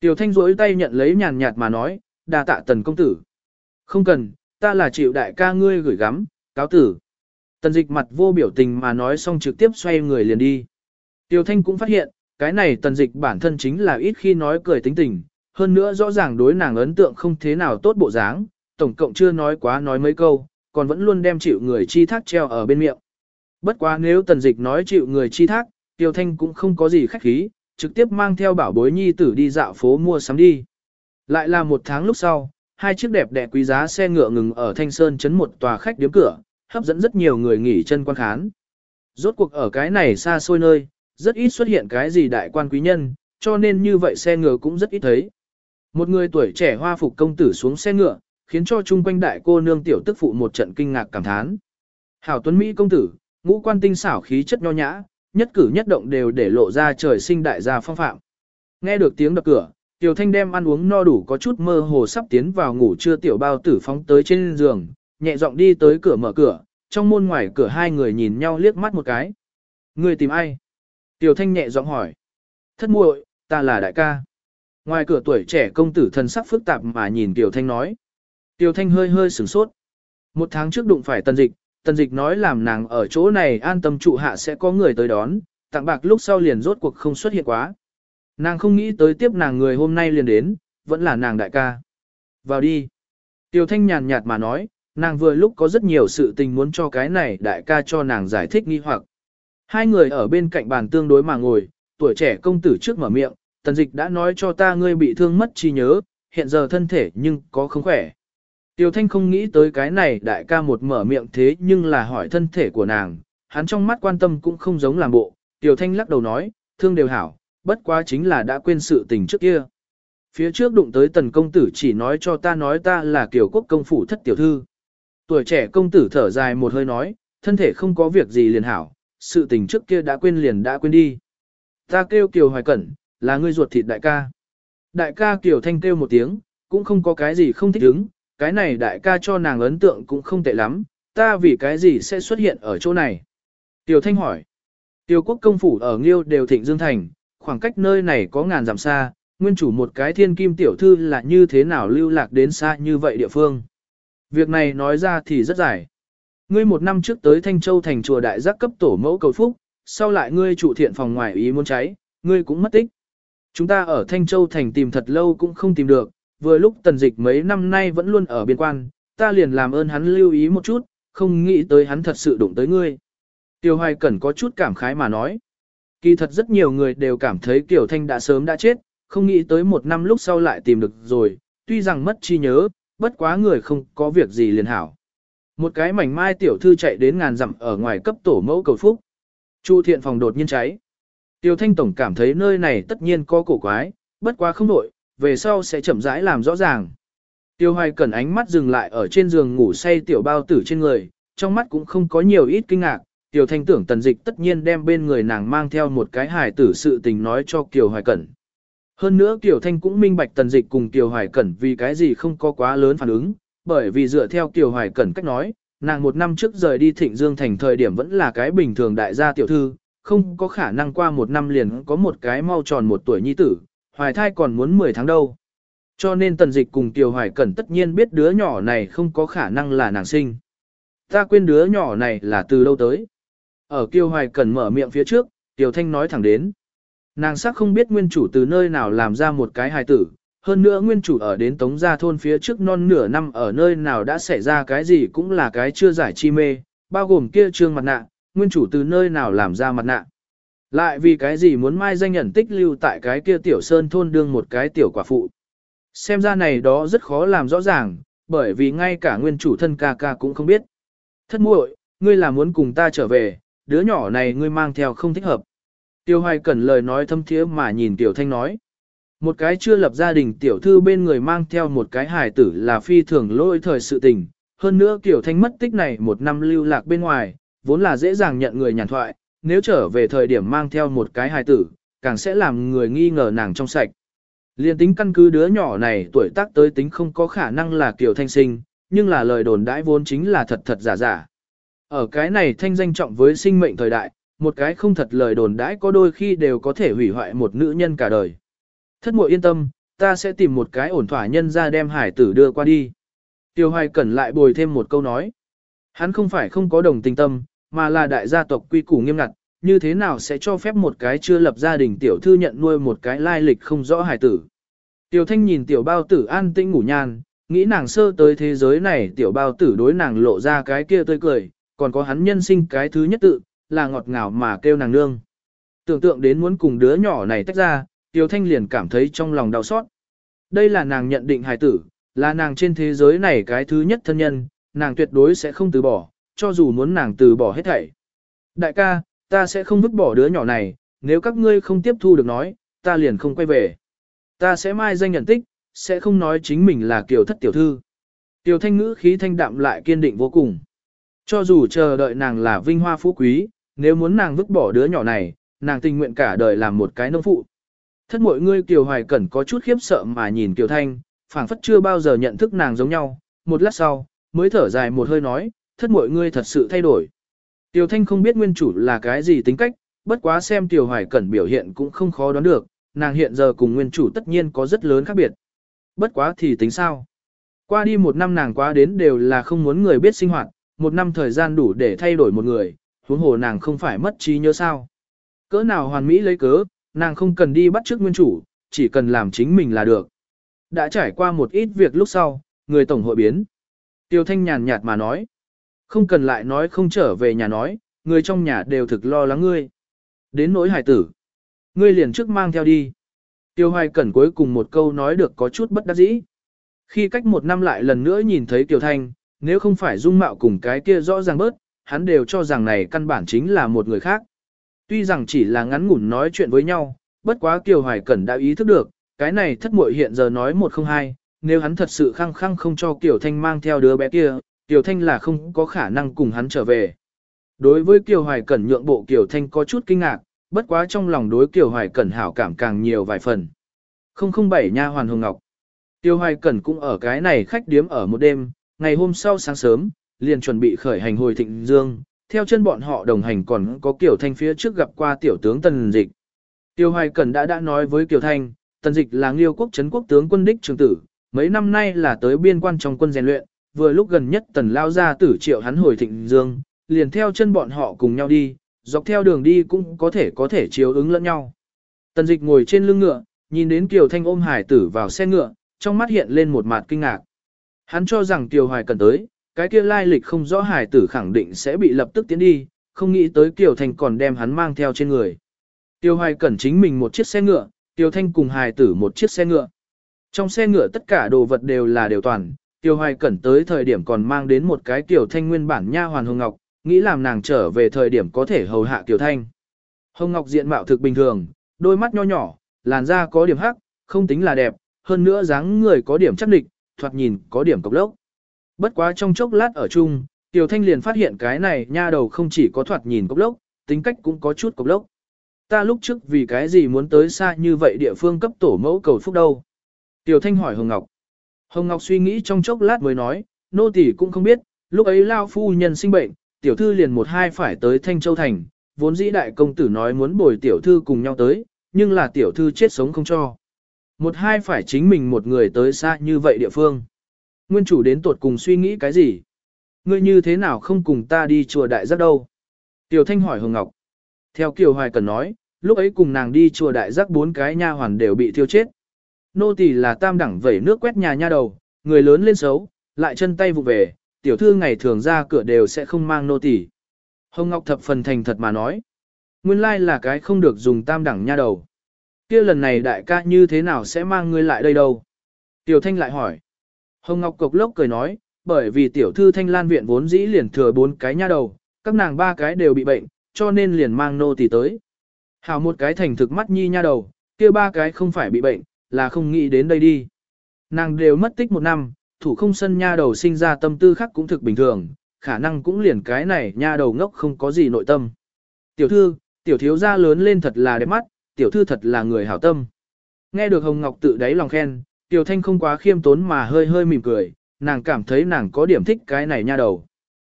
Tiểu Thanh rỗi tay nhận lấy nhàn nhạt mà nói, đa tạ tần công tử. Không cần, ta là chịu đại ca ngươi gửi gắm, cáo tử. Tần dịch mặt vô biểu tình mà nói xong trực tiếp xoay người liền đi. Tiểu Thanh cũng phát hiện, cái này tần dịch bản thân chính là ít khi nói cười tính tình, hơn nữa rõ ràng đối nàng ấn tượng không thế nào tốt bộ dáng, tổng cộng chưa nói quá nói mấy câu, còn vẫn luôn đem chịu người chi thác treo ở bên miệng. Bất quá nếu tần dịch nói chịu người chi thác, Tiêu Thanh cũng không có gì khách khí, trực tiếp mang theo bảo bối nhi tử đi dạo phố mua sắm đi. Lại là một tháng lúc sau, hai chiếc đẹp đẽ quý giá xe ngựa ngừng ở Thanh Sơn chấn một tòa khách điếm cửa, hấp dẫn rất nhiều người nghỉ chân quan khán. Rốt cuộc ở cái này xa xôi nơi, rất ít xuất hiện cái gì đại quan quý nhân, cho nên như vậy xe ngựa cũng rất ít thấy. Một người tuổi trẻ hoa phục công tử xuống xe ngựa, khiến cho chung quanh đại cô nương tiểu tức phụ một trận kinh ngạc cảm thán. Hảo Tuấn Mỹ công tử, ngũ quan tinh xảo khí chất nho nhã, nhất cử nhất động đều để lộ ra trời sinh đại gia phong phạm. Nghe được tiếng đập cửa, Tiểu Thanh đem ăn uống no đủ có chút mơ hồ sắp tiến vào ngủ chưa tiểu bao tử phóng tới trên giường, nhẹ giọng đi tới cửa mở cửa, trong môn ngoài cửa hai người nhìn nhau liếc mắt một cái. Người tìm ai? Tiểu Thanh nhẹ giọng hỏi. Thất muội, ta là đại ca. Ngoài cửa tuổi trẻ công tử thần sắc phức tạp mà nhìn Tiểu Thanh nói. Tiểu Thanh hơi hơi sửng sốt. Một tháng trước đụng phải tần dịch, tần dịch nói làm nàng ở chỗ này an tâm trụ hạ sẽ có người tới đón, tặng bạc lúc sau liền rốt cuộc không xuất hiện quá. Nàng không nghĩ tới tiếp nàng người hôm nay liền đến, vẫn là nàng đại ca. Vào đi. Tiểu thanh nhàn nhạt mà nói, nàng vừa lúc có rất nhiều sự tình muốn cho cái này đại ca cho nàng giải thích nghi hoặc. Hai người ở bên cạnh bàn tương đối mà ngồi, tuổi trẻ công tử trước mở miệng, tần dịch đã nói cho ta ngươi bị thương mất trí nhớ, hiện giờ thân thể nhưng có không khỏe. Tiêu Thanh không nghĩ tới cái này đại ca một mở miệng thế nhưng là hỏi thân thể của nàng, hắn trong mắt quan tâm cũng không giống làm bộ, Tiêu Thanh lắc đầu nói, thương đều hảo, bất quá chính là đã quên sự tình trước kia. Phía trước đụng tới tần công tử chỉ nói cho ta nói ta là kiểu quốc công phủ thất tiểu thư. Tuổi trẻ công tử thở dài một hơi nói, thân thể không có việc gì liền hảo, sự tình trước kia đã quên liền đã quên đi. Ta kêu Kiều Hoài Cẩn, là ngươi ruột thịt đại ca. Đại ca Kiều Thanh kêu một tiếng, cũng không có cái gì không thích ứng, cái này đại ca cho nàng ấn tượng cũng không tệ lắm, ta vì cái gì sẽ xuất hiện ở chỗ này. Tiểu Thanh hỏi, Tiêu quốc công phủ ở Nghiêu đều thịnh Dương Thành, khoảng cách nơi này có ngàn dặm xa, nguyên chủ một cái thiên kim tiểu thư là như thế nào lưu lạc đến xa như vậy địa phương. Việc này nói ra thì rất dài. Ngươi một năm trước tới Thanh Châu thành chùa đại giác cấp tổ mẫu cầu phúc, sau lại ngươi trụ thiện phòng ngoài ý muốn cháy, ngươi cũng mất tích. Chúng ta ở Thanh Châu thành tìm thật lâu cũng không tìm được, vừa lúc tần dịch mấy năm nay vẫn luôn ở biên quan, ta liền làm ơn hắn lưu ý một chút, không nghĩ tới hắn thật sự đụng tới ngươi. Tiêu Hoài Cẩn có chút cảm khái mà nói. Kỳ thật rất nhiều người đều cảm thấy Kiều Thanh đã sớm đã chết, không nghĩ tới một năm lúc sau lại tìm được rồi, tuy rằng mất chi nhớ, bất quá người không có việc gì liền hảo. Một cái mảnh mai tiểu thư chạy đến ngàn dặm ở ngoài cấp tổ mẫu cầu phúc. Chu thiện phòng đột nhiên cháy. Tiêu Thanh Tổng cảm thấy nơi này tất nhiên có cổ quái, bất quá không nổi, về sau sẽ chậm rãi làm rõ ràng. Tiêu Hoài Cẩn ánh mắt dừng lại ở trên giường ngủ say tiểu bao tử trên người, trong mắt cũng không có nhiều ít kinh ngạc. Tiểu Thanh tưởng tần dịch tất nhiên đem bên người nàng mang theo một cái hài tử sự tình nói cho Kiều Hoài Cẩn. Hơn nữa Kiều Thanh cũng minh bạch tần dịch cùng Kiều Hoài Cẩn vì cái gì không có quá lớn phản ứng, bởi vì dựa theo Kiều Hoài Cẩn cách nói, nàng một năm trước rời đi Thịnh Dương thành thời điểm vẫn là cái bình thường đại gia tiểu thư, không có khả năng qua một năm liền có một cái mau tròn một tuổi nhi tử, hoài thai còn muốn 10 tháng đâu. Cho nên tần dịch cùng Kiều Hoài Cẩn tất nhiên biết đứa nhỏ này không có khả năng là nàng sinh. Ta quên đứa nhỏ này là từ đâu tới. Ở Kiều Hoài Cẩn mở miệng phía trước, Tiểu Thanh nói thẳng đến. Nàng sắc không biết nguyên chủ từ nơi nào làm ra một cái hài tử, hơn nữa nguyên chủ ở đến Tống Gia thôn phía trước non nửa năm ở nơi nào đã xảy ra cái gì cũng là cái chưa giải chi mê, bao gồm kia trương mặt nạ, nguyên chủ từ nơi nào làm ra mặt nạ. Lại vì cái gì muốn mai danh nhận tích lưu tại cái kia tiểu sơn thôn đương một cái tiểu quả phụ. Xem ra này đó rất khó làm rõ ràng, bởi vì ngay cả nguyên chủ thân ca ca cũng không biết. Thất muội, ngươi là muốn cùng ta trở về, đứa nhỏ này ngươi mang theo không thích hợp. Tiêu hoài cẩn lời nói thâm thiế mà nhìn tiểu thanh nói. Một cái chưa lập gia đình tiểu thư bên người mang theo một cái hài tử là phi thường lỗi thời sự tình. Hơn nữa tiểu thanh mất tích này một năm lưu lạc bên ngoài, vốn là dễ dàng nhận người nhàn thoại, nếu trở về thời điểm mang theo một cái hài tử, càng sẽ làm người nghi ngờ nàng trong sạch. Liên tính căn cứ đứa nhỏ này tuổi tác tới tính không có khả năng là kiểu thanh sinh, nhưng là lời đồn đãi vốn chính là thật thật giả giả. Ở cái này thanh danh trọng với sinh mệnh thời đại, một cái không thật lời đồn đãi có đôi khi đều có thể hủy hoại một nữ nhân cả đời. Thất muội yên tâm, ta sẽ tìm một cái ổn thỏa nhân ra đem hải tử đưa qua đi. Tiêu hoài cẩn lại bồi thêm một câu nói. Hắn không phải không có đồng tình tâm, mà là đại gia tộc quy củ nghiêm ngặt, như thế nào sẽ cho phép một cái chưa lập gia đình tiểu thư nhận nuôi một cái lai lịch không rõ hải tử. Tiểu thanh nhìn tiểu bao tử an tĩnh ngủ nhan, nghĩ nàng sơ tới thế giới này tiểu bao tử đối nàng lộ ra cái kia tươi cười, còn có hắn nhân sinh cái thứ nhất tự, là ngọt ngào mà kêu nàng nương. Tưởng tượng đến muốn cùng đứa nhỏ này tách ra, tiểu thanh liền cảm thấy trong lòng đau xót. Đây là nàng nhận định hài tử, là nàng trên thế giới này cái thứ nhất thân nhân, nàng tuyệt đối sẽ không từ bỏ, cho dù muốn nàng từ bỏ hết thảy. Đại ca, ta sẽ không vứt bỏ đứa nhỏ này, nếu các ngươi không tiếp thu được nói, ta liền không quay về. Ta sẽ mai danh nhận tích, sẽ không nói chính mình là kiều thất tiểu thư. Tiểu thanh ngữ khí thanh đạm lại kiên định vô cùng. Cho dù chờ đợi nàng là vinh hoa phú quý, nếu muốn nàng vứt bỏ đứa nhỏ này, nàng tình nguyện cả đời làm một cái nông phụ. Thất mọi ngươi Kiều Hoài Cẩn có chút khiếp sợ mà nhìn Kiều Thanh, phảng phất chưa bao giờ nhận thức nàng giống nhau, một lát sau, mới thở dài một hơi nói, thất mọi ngươi thật sự thay đổi. Tiểu Thanh không biết nguyên chủ là cái gì tính cách, bất quá xem Tiểu Hoài Cẩn biểu hiện cũng không khó đoán được, nàng hiện giờ cùng nguyên chủ tất nhiên có rất lớn khác biệt. Bất quá thì tính sao? Qua đi một năm nàng quá đến đều là không muốn người biết sinh hoạt, một năm thời gian đủ để thay đổi một người, huống hồ nàng không phải mất trí nhớ sao. Cỡ nào hoàn mỹ lấy cớ, nàng không cần đi bắt trước nguyên chủ, chỉ cần làm chính mình là được. Đã trải qua một ít việc lúc sau, người tổng hội biến. Tiêu Thanh nhàn nhạt mà nói. Không cần lại nói không trở về nhà nói, người trong nhà đều thực lo lắng ngươi. Đến nỗi hải tử. Ngươi liền trước mang theo đi. Tiêu hoài cẩn cuối cùng một câu nói được có chút bất đắc dĩ. Khi cách một năm lại lần nữa nhìn thấy Tiêu Thanh, nếu không phải dung mạo cùng cái kia rõ ràng bớt, hắn đều cho rằng này căn bản chính là một người khác. Tuy rằng chỉ là ngắn ngủn nói chuyện với nhau, bất quá Kiều Hoài Cẩn đã ý thức được, cái này thất muội hiện giờ nói một không hai, nếu hắn thật sự khăng khăng không cho Kiều Thanh mang theo đứa bé kia, Kiều Thanh là không có khả năng cùng hắn trở về. Đối với Kiều Hoài Cẩn nhượng bộ Kiều Thanh có chút kinh ngạc, bất quá trong lòng đối Kiều Hoài Cẩn hảo cảm càng nhiều vài phần. 007 nha hoàn hồng ngọc. Kiều Hoài Cẩn cũng ở cái này khách điếm ở một đêm, ngày hôm sau sáng sớm, liền chuẩn bị khởi hành hồi thịnh dương, theo chân bọn họ đồng hành còn có Kiều Thanh phía trước gặp qua tiểu tướng Tần Dịch. Tiêu Hoài Cẩn đã đã nói với Kiều Thanh, Tần Dịch là Liêu quốc trấn quốc tướng quân đích trường tử, mấy năm nay là tới biên quan trong quân rèn luyện, vừa lúc gần nhất Tần lao ra tử triệu hắn hồi thịnh dương, liền theo chân bọn họ cùng nhau đi, dọc theo đường đi cũng có thể có thể chiếu ứng lẫn nhau. Tần Dịch ngồi trên lưng ngựa, Nhìn đến Kiều Thanh ôm hải tử vào xe ngựa, trong mắt hiện lên một mặt kinh ngạc. Hắn cho rằng Kiều Hoài cần tới, cái kia lai lịch không rõ hải tử khẳng định sẽ bị lập tức tiến đi, không nghĩ tới Kiều Thanh còn đem hắn mang theo trên người. Tiêu Hoài cẩn chính mình một chiếc xe ngựa, Tiêu Thanh cùng hài tử một chiếc xe ngựa. Trong xe ngựa tất cả đồ vật đều là đều toàn, Tiêu Hoài cẩn tới thời điểm còn mang đến một cái tiểu Thanh nguyên bản nha hoàn Hồng Ngọc, nghĩ làm nàng trở về thời điểm có thể hầu hạ Tiểu Thanh. Hồng Ngọc diện mạo thực bình thường, đôi mắt nho nhỏ, làn da có điểm hắc, không tính là đẹp, hơn nữa dáng người có điểm chắc địch, thoạt nhìn có điểm cộc lốc. Bất quá trong chốc lát ở chung, Tiểu Thanh liền phát hiện cái này nha đầu không chỉ có thoạt nhìn cộc lốc, tính cách cũng có chút cộc lốc. Ta lúc trước vì cái gì muốn tới xa như vậy địa phương cấp tổ mẫu cầu phúc đâu? Tiểu Thanh hỏi Hồng Ngọc. Hồng Ngọc suy nghĩ trong chốc lát mới nói, nô tỳ cũng không biết, lúc ấy lao phu nhân sinh bệnh, tiểu thư liền một hai phải tới Thanh Châu Thành, vốn dĩ đại công tử nói muốn bồi tiểu thư cùng nhau tới, nhưng là tiểu thư chết sống không cho. Một hai phải chính mình một người tới xa như vậy địa phương. Nguyên chủ đến tuột cùng suy nghĩ cái gì? Ngươi như thế nào không cùng ta đi chùa đại giác đâu? Tiểu Thanh hỏi Hồng Ngọc. Theo Kiều Hoài Cần nói, lúc ấy cùng nàng đi chùa đại giác bốn cái nha hoàn đều bị thiêu chết. Nô tỳ là tam đẳng vẩy nước quét nhà nha đầu, người lớn lên xấu, lại chân tay vụ về, tiểu thư ngày thường ra cửa đều sẽ không mang nô tỳ. Hồng Ngọc thập phần thành thật mà nói. Nguyên lai là cái không được dùng tam đẳng nha đầu. kia lần này đại ca như thế nào sẽ mang ngươi lại đây đâu? Tiểu Thanh lại hỏi. Hồng Ngọc cộc lốc cười nói, bởi vì tiểu thư Thanh Lan viện vốn dĩ liền thừa bốn cái nha đầu, các nàng ba cái đều bị bệnh, cho nên liền mang nô tỳ tới. Hảo một cái thành thực mắt nhi nha đầu, kia ba cái không phải bị bệnh, là không nghĩ đến đây đi. Nàng đều mất tích một năm, thủ không sân nha đầu sinh ra tâm tư khác cũng thực bình thường, khả năng cũng liền cái này nha đầu ngốc không có gì nội tâm. Tiểu thư, tiểu thiếu gia lớn lên thật là đẹp mắt, tiểu thư thật là người hảo tâm. Nghe được Hồng Ngọc tự đáy lòng khen, tiểu thanh không quá khiêm tốn mà hơi hơi mỉm cười, nàng cảm thấy nàng có điểm thích cái này nha đầu.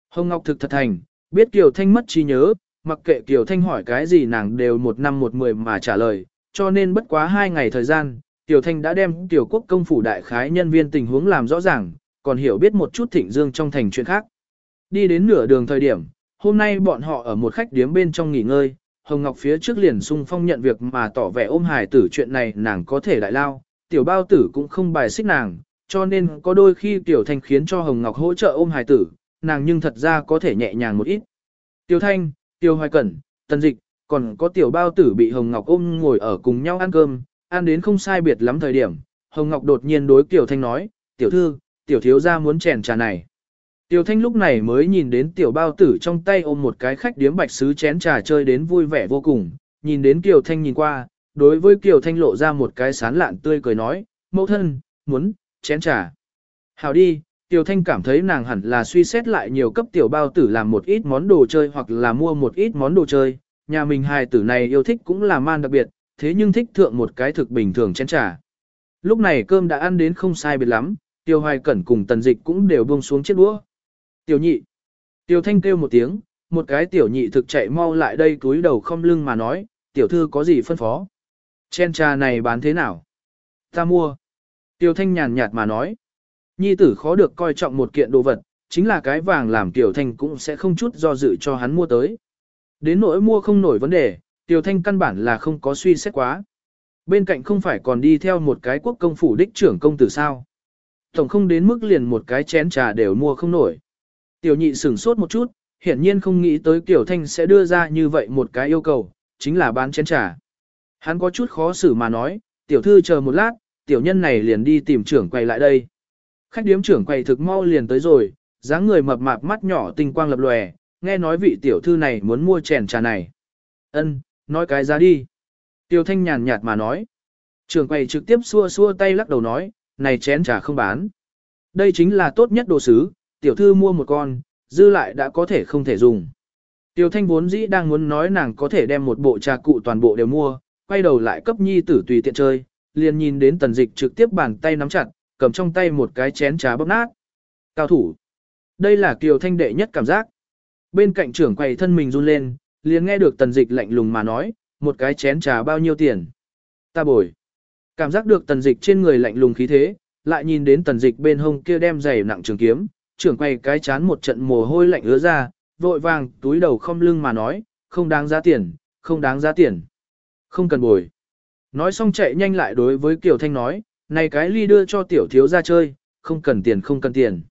Hồng Ngọc thực thật thành, biết tiểu Thanh mất trí nhớ, mặc kệ tiểu Thanh hỏi cái gì nàng đều một năm một mười mà trả lời, cho nên bất quá hai ngày thời gian, Tiểu Thanh đã đem Tiểu Quốc công phủ đại khái nhân viên tình huống làm rõ ràng, còn hiểu biết một chút thịnh dương trong thành chuyện khác. Đi đến nửa đường thời điểm, hôm nay bọn họ ở một khách điếm bên trong nghỉ ngơi, Hồng Ngọc phía trước liền sung phong nhận việc mà tỏ vẻ ôm hài tử chuyện này nàng có thể đại lao, tiểu bao tử cũng không bài xích nàng, cho nên có đôi khi Tiểu Thanh khiến cho Hồng Ngọc hỗ trợ ôm hài tử, nàng nhưng thật ra có thể nhẹ nhàng một ít. Tiểu Thanh, Tiểu Hoài Cẩn, Tần Dịch, còn có Tiểu Bao Tử bị Hồng Ngọc ôm ngồi ở cùng nhau ăn cơm, ăn đến không sai biệt lắm thời điểm. Hồng Ngọc đột nhiên đối Tiểu Thanh nói, Tiểu Thư, Tiểu Thiếu gia muốn chèn trà này. Tiểu Thanh lúc này mới nhìn đến Tiểu Bao Tử trong tay ôm một cái khách điếm bạch sứ chén trà chơi đến vui vẻ vô cùng, nhìn đến Tiểu Thanh nhìn qua, đối với Tiểu Thanh lộ ra một cái sán lạn tươi cười nói, mẫu thân, muốn, chén trà. Hào đi, Tiểu Thanh cảm thấy nàng hẳn là suy xét lại nhiều cấp tiểu bao tử làm một ít món đồ chơi hoặc là mua một ít món đồ chơi. Nhà mình hài tử này yêu thích cũng là man đặc biệt, thế nhưng thích thượng một cái thực bình thường chén trà. Lúc này cơm đã ăn đến không sai biệt lắm, Tiêu Hoài Cẩn cùng Tần Dịch cũng đều buông xuống chiếc đũa. Tiểu nhị. Tiêu Thanh kêu một tiếng, một cái tiểu nhị thực chạy mau lại đây túi đầu không lưng mà nói, tiểu thư có gì phân phó. Chén trà này bán thế nào? Ta mua. Tiêu Thanh nhàn nhạt mà nói. Nhi tử khó được coi trọng một kiện đồ vật, chính là cái vàng làm Tiểu Thanh cũng sẽ không chút do dự cho hắn mua tới. Đến nỗi mua không nổi vấn đề, Tiểu Thanh căn bản là không có suy xét quá. Bên cạnh không phải còn đi theo một cái quốc công phủ đích trưởng công tử sao. Tổng không đến mức liền một cái chén trà đều mua không nổi. Tiểu nhị sửng sốt một chút, hiển nhiên không nghĩ tới Tiểu Thanh sẽ đưa ra như vậy một cái yêu cầu, chính là bán chén trà. Hắn có chút khó xử mà nói, tiểu thư chờ một lát, tiểu nhân này liền đi tìm trưởng quay lại đây. Khách điếm trưởng quầy thực mau liền tới rồi, dáng người mập mạp mắt nhỏ tinh quang lập lòe, nghe nói vị tiểu thư này muốn mua chèn trà này. Ân, nói cái giá đi. Tiêu thanh nhàn nhạt mà nói. Trưởng quầy trực tiếp xua xua tay lắc đầu nói, này chén trà không bán. Đây chính là tốt nhất đồ sứ, tiểu thư mua một con, dư lại đã có thể không thể dùng. Tiêu thanh vốn dĩ đang muốn nói nàng có thể đem một bộ trà cụ toàn bộ đều mua, quay đầu lại cấp nhi tử tùy tiện chơi, liền nhìn đến tần dịch trực tiếp bàn tay nắm chặt, cầm trong tay một cái chén trà bóp nát. Cao thủ. Đây là kiều thanh đệ nhất cảm giác. Bên cạnh trưởng quầy thân mình run lên, liền nghe được tần dịch lạnh lùng mà nói, một cái chén trà bao nhiêu tiền. Ta bồi. Cảm giác được tần dịch trên người lạnh lùng khí thế, lại nhìn đến tần dịch bên hông kia đem giày nặng trường kiếm, trưởng quay cái chán một trận mồ hôi lạnh ứa ra, vội vàng túi đầu không lưng mà nói, không đáng giá tiền, không đáng giá tiền. Không cần bồi. Nói xong chạy nhanh lại đối với Kiều Thanh nói, này cái ly đưa cho tiểu thiếu ra chơi, không cần tiền không cần tiền.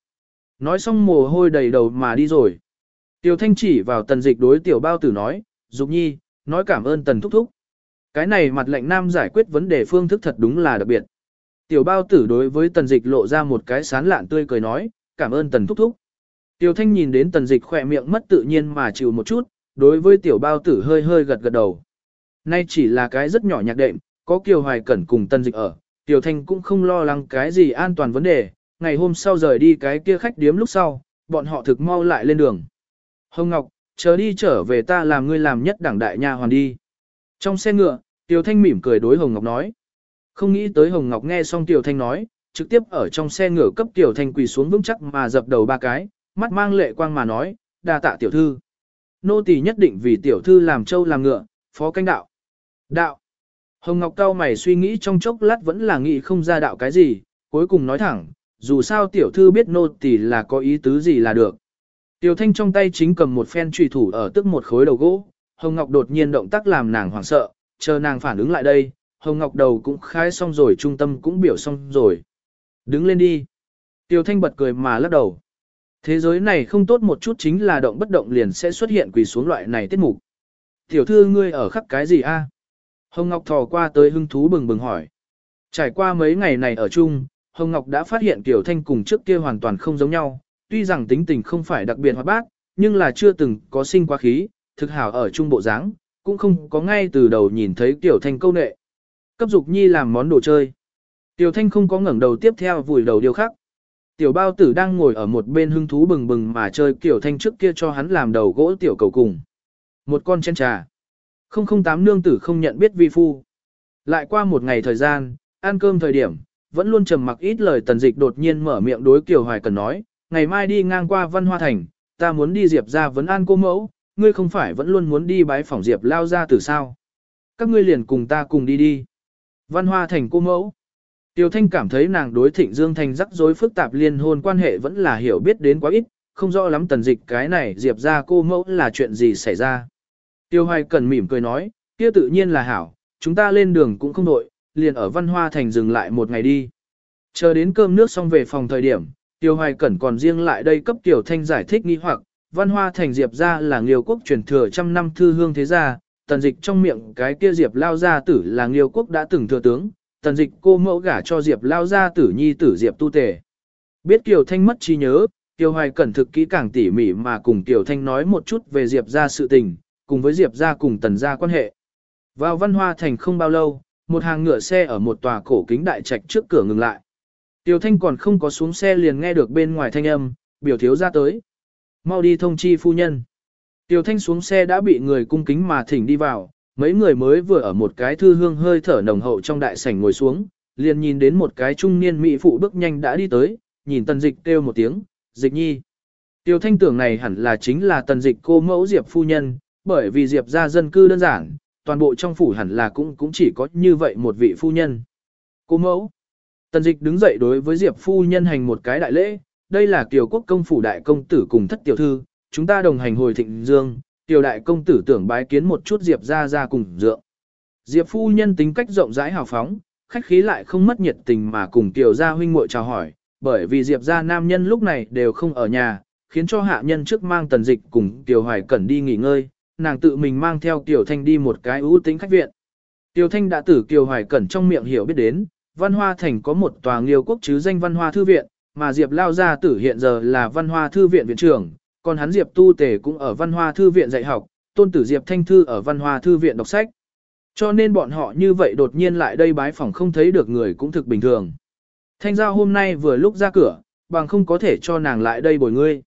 Nói xong mồ hôi đầy đầu mà đi rồi. Tiểu Thanh chỉ vào tần dịch đối tiểu bao tử nói, Dục nhi, nói cảm ơn tần thúc thúc. Cái này mặt lệnh nam giải quyết vấn đề phương thức thật đúng là đặc biệt. Tiểu bao tử đối với tần dịch lộ ra một cái sán lạn tươi cười nói, cảm ơn tần thúc thúc. Tiểu thanh nhìn đến tần dịch khỏe miệng mất tự nhiên mà chịu một chút, đối với tiểu bao tử hơi hơi gật gật đầu. Nay chỉ là cái rất nhỏ nhạc đệm, có kiều hoài cẩn cùng tần dịch ở, tiểu thanh cũng không lo lắng cái gì an toàn vấn đề, ngày hôm sau rời đi cái kia khách điếm lúc sau, bọn họ thực mau lại lên đường. Hồng Ngọc, chờ đi trở về ta làm ngươi làm nhất đảng đại nha hoàn đi. Trong xe ngựa, Tiểu Thanh mỉm cười đối Hồng Ngọc nói. Không nghĩ tới Hồng Ngọc nghe xong Tiểu Thanh nói, trực tiếp ở trong xe ngựa cấp Tiểu Thanh quỳ xuống vững chắc mà dập đầu ba cái, mắt mang lệ quang mà nói, đa tạ tiểu thư. Nô tỳ nhất định vì tiểu thư làm trâu làm ngựa, phó canh đạo. Đạo. Hồng Ngọc cao mày suy nghĩ trong chốc lát vẫn là nghĩ không ra đạo cái gì, cuối cùng nói thẳng, dù sao tiểu thư biết nô tỳ là có ý tứ gì là được. Tiểu Thanh trong tay chính cầm một phen trùy thủ ở tức một khối đầu gỗ, Hồng Ngọc đột nhiên động tác làm nàng hoảng sợ, chờ nàng phản ứng lại đây, Hồng Ngọc đầu cũng khai xong rồi trung tâm cũng biểu xong rồi. Đứng lên đi. Tiểu Thanh bật cười mà lắc đầu. Thế giới này không tốt một chút chính là động bất động liền sẽ xuất hiện quỳ xuống loại này tiết mục. Tiểu thư ngươi ở khắc cái gì a? Hồng Ngọc thò qua tới hưng thú bừng bừng hỏi. Trải qua mấy ngày này ở chung, Hồng Ngọc đã phát hiện Tiểu Thanh cùng trước kia hoàn toàn không giống nhau, tuy rằng tính tình không phải đặc biệt hoạt bát, nhưng là chưa từng có sinh quá khí, thực hảo ở trung bộ dáng, cũng không có ngay từ đầu nhìn thấy Tiểu Thanh câu nệ. Cấp dục nhi làm món đồ chơi. Tiểu Thanh không có ngẩng đầu tiếp theo vùi đầu điều khác. Tiểu bao tử đang ngồi ở một bên hưng thú bừng bừng mà chơi Tiểu Thanh trước kia cho hắn làm đầu gỗ tiểu cầu cùng. Một con chén trà. Không không tám nương tử không nhận biết vi phu. Lại qua một ngày thời gian, ăn cơm thời điểm, vẫn luôn trầm mặc ít lời tần dịch đột nhiên mở miệng đối Kiều Hoài Cần nói, ngày mai đi ngang qua Văn Hoa Thành, ta muốn đi Diệp ra vấn an cô mẫu, ngươi không phải vẫn luôn muốn đi bái phỏng Diệp lao ra từ sao. Các ngươi liền cùng ta cùng đi đi. Văn Hoa Thành cô mẫu. Tiêu Thanh cảm thấy nàng đối Thịnh Dương Thành rắc rối phức tạp liên hôn quan hệ vẫn là hiểu biết đến quá ít, không rõ lắm tần dịch cái này Diệp ra cô mẫu là chuyện gì xảy ra. Tiêu Hoài Cần mỉm cười nói, kia tự nhiên là hảo, chúng ta lên đường cũng không đội, liền ở Văn Hoa Thành dừng lại một ngày đi. Chờ đến cơm nước xong về phòng thời điểm, Tiêu Hoài Cẩn còn riêng lại đây cấp Tiểu Thanh giải thích nghi hoặc, văn hoa thành Diệp ra là Nghiêu quốc truyền thừa trăm năm thư hương thế gia, tần dịch trong miệng cái kia Diệp lao gia tử là Nghiêu quốc đã từng thừa tướng, tần dịch cô mẫu gả cho Diệp lao gia tử nhi tử Diệp tu tề. Biết Kiều Thanh mất trí nhớ, Tiêu Hoài Cẩn thực kỹ càng tỉ mỉ mà cùng Tiểu Thanh nói một chút về Diệp ra sự tình, cùng với Diệp ra cùng tần gia quan hệ. Vào văn hoa thành không bao lâu, một hàng ngựa xe ở một tòa cổ kính đại trạch trước cửa ngừng lại. Tiểu Thanh còn không có xuống xe liền nghe được bên ngoài thanh âm, biểu thiếu ra tới. Mau đi thông chi phu nhân. Tiểu Thanh xuống xe đã bị người cung kính mà thỉnh đi vào, mấy người mới vừa ở một cái thư hương hơi thở nồng hậu trong đại sảnh ngồi xuống, liền nhìn đến một cái trung niên mỹ phụ bước nhanh đã đi tới, nhìn tần dịch kêu một tiếng, dịch nhi. Tiểu Thanh tưởng này hẳn là chính là tần dịch cô mẫu Diệp phu nhân, bởi vì Diệp ra dân cư đơn giản, toàn bộ trong phủ hẳn là cũng cũng chỉ có như vậy một vị phu nhân. Cô mẫu. Tần dịch đứng dậy đối với Diệp phu nhân hành một cái đại lễ, đây là tiểu quốc công phủ đại công tử cùng thất tiểu thư, chúng ta đồng hành hồi thịnh dương, tiểu đại công tử tưởng bái kiến một chút Diệp ra ra cùng dượng. Diệp phu nhân tính cách rộng rãi hào phóng, khách khí lại không mất nhiệt tình mà cùng tiểu gia huynh muội chào hỏi, bởi vì Diệp gia nam nhân lúc này đều không ở nhà, khiến cho hạ nhân trước mang tần dịch cùng tiểu hoài cẩn đi nghỉ ngơi, nàng tự mình mang theo tiểu thanh đi một cái ưu tính khách viện. Tiểu thanh đã tử tiểu hoài cẩn trong miệng hiểu biết đến, Văn Hoa Thành có một tòa nghiêu quốc chứ danh Văn Hoa Thư Viện, mà Diệp Lao Gia Tử hiện giờ là Văn Hoa Thư Viện viện trưởng, còn hắn Diệp Tu Tề cũng ở Văn Hoa Thư Viện dạy học, tôn tử Diệp Thanh Thư ở Văn Hoa Thư Viện đọc sách. Cho nên bọn họ như vậy đột nhiên lại đây bái phòng không thấy được người cũng thực bình thường. Thanh Giao hôm nay vừa lúc ra cửa, bằng không có thể cho nàng lại đây bồi ngươi.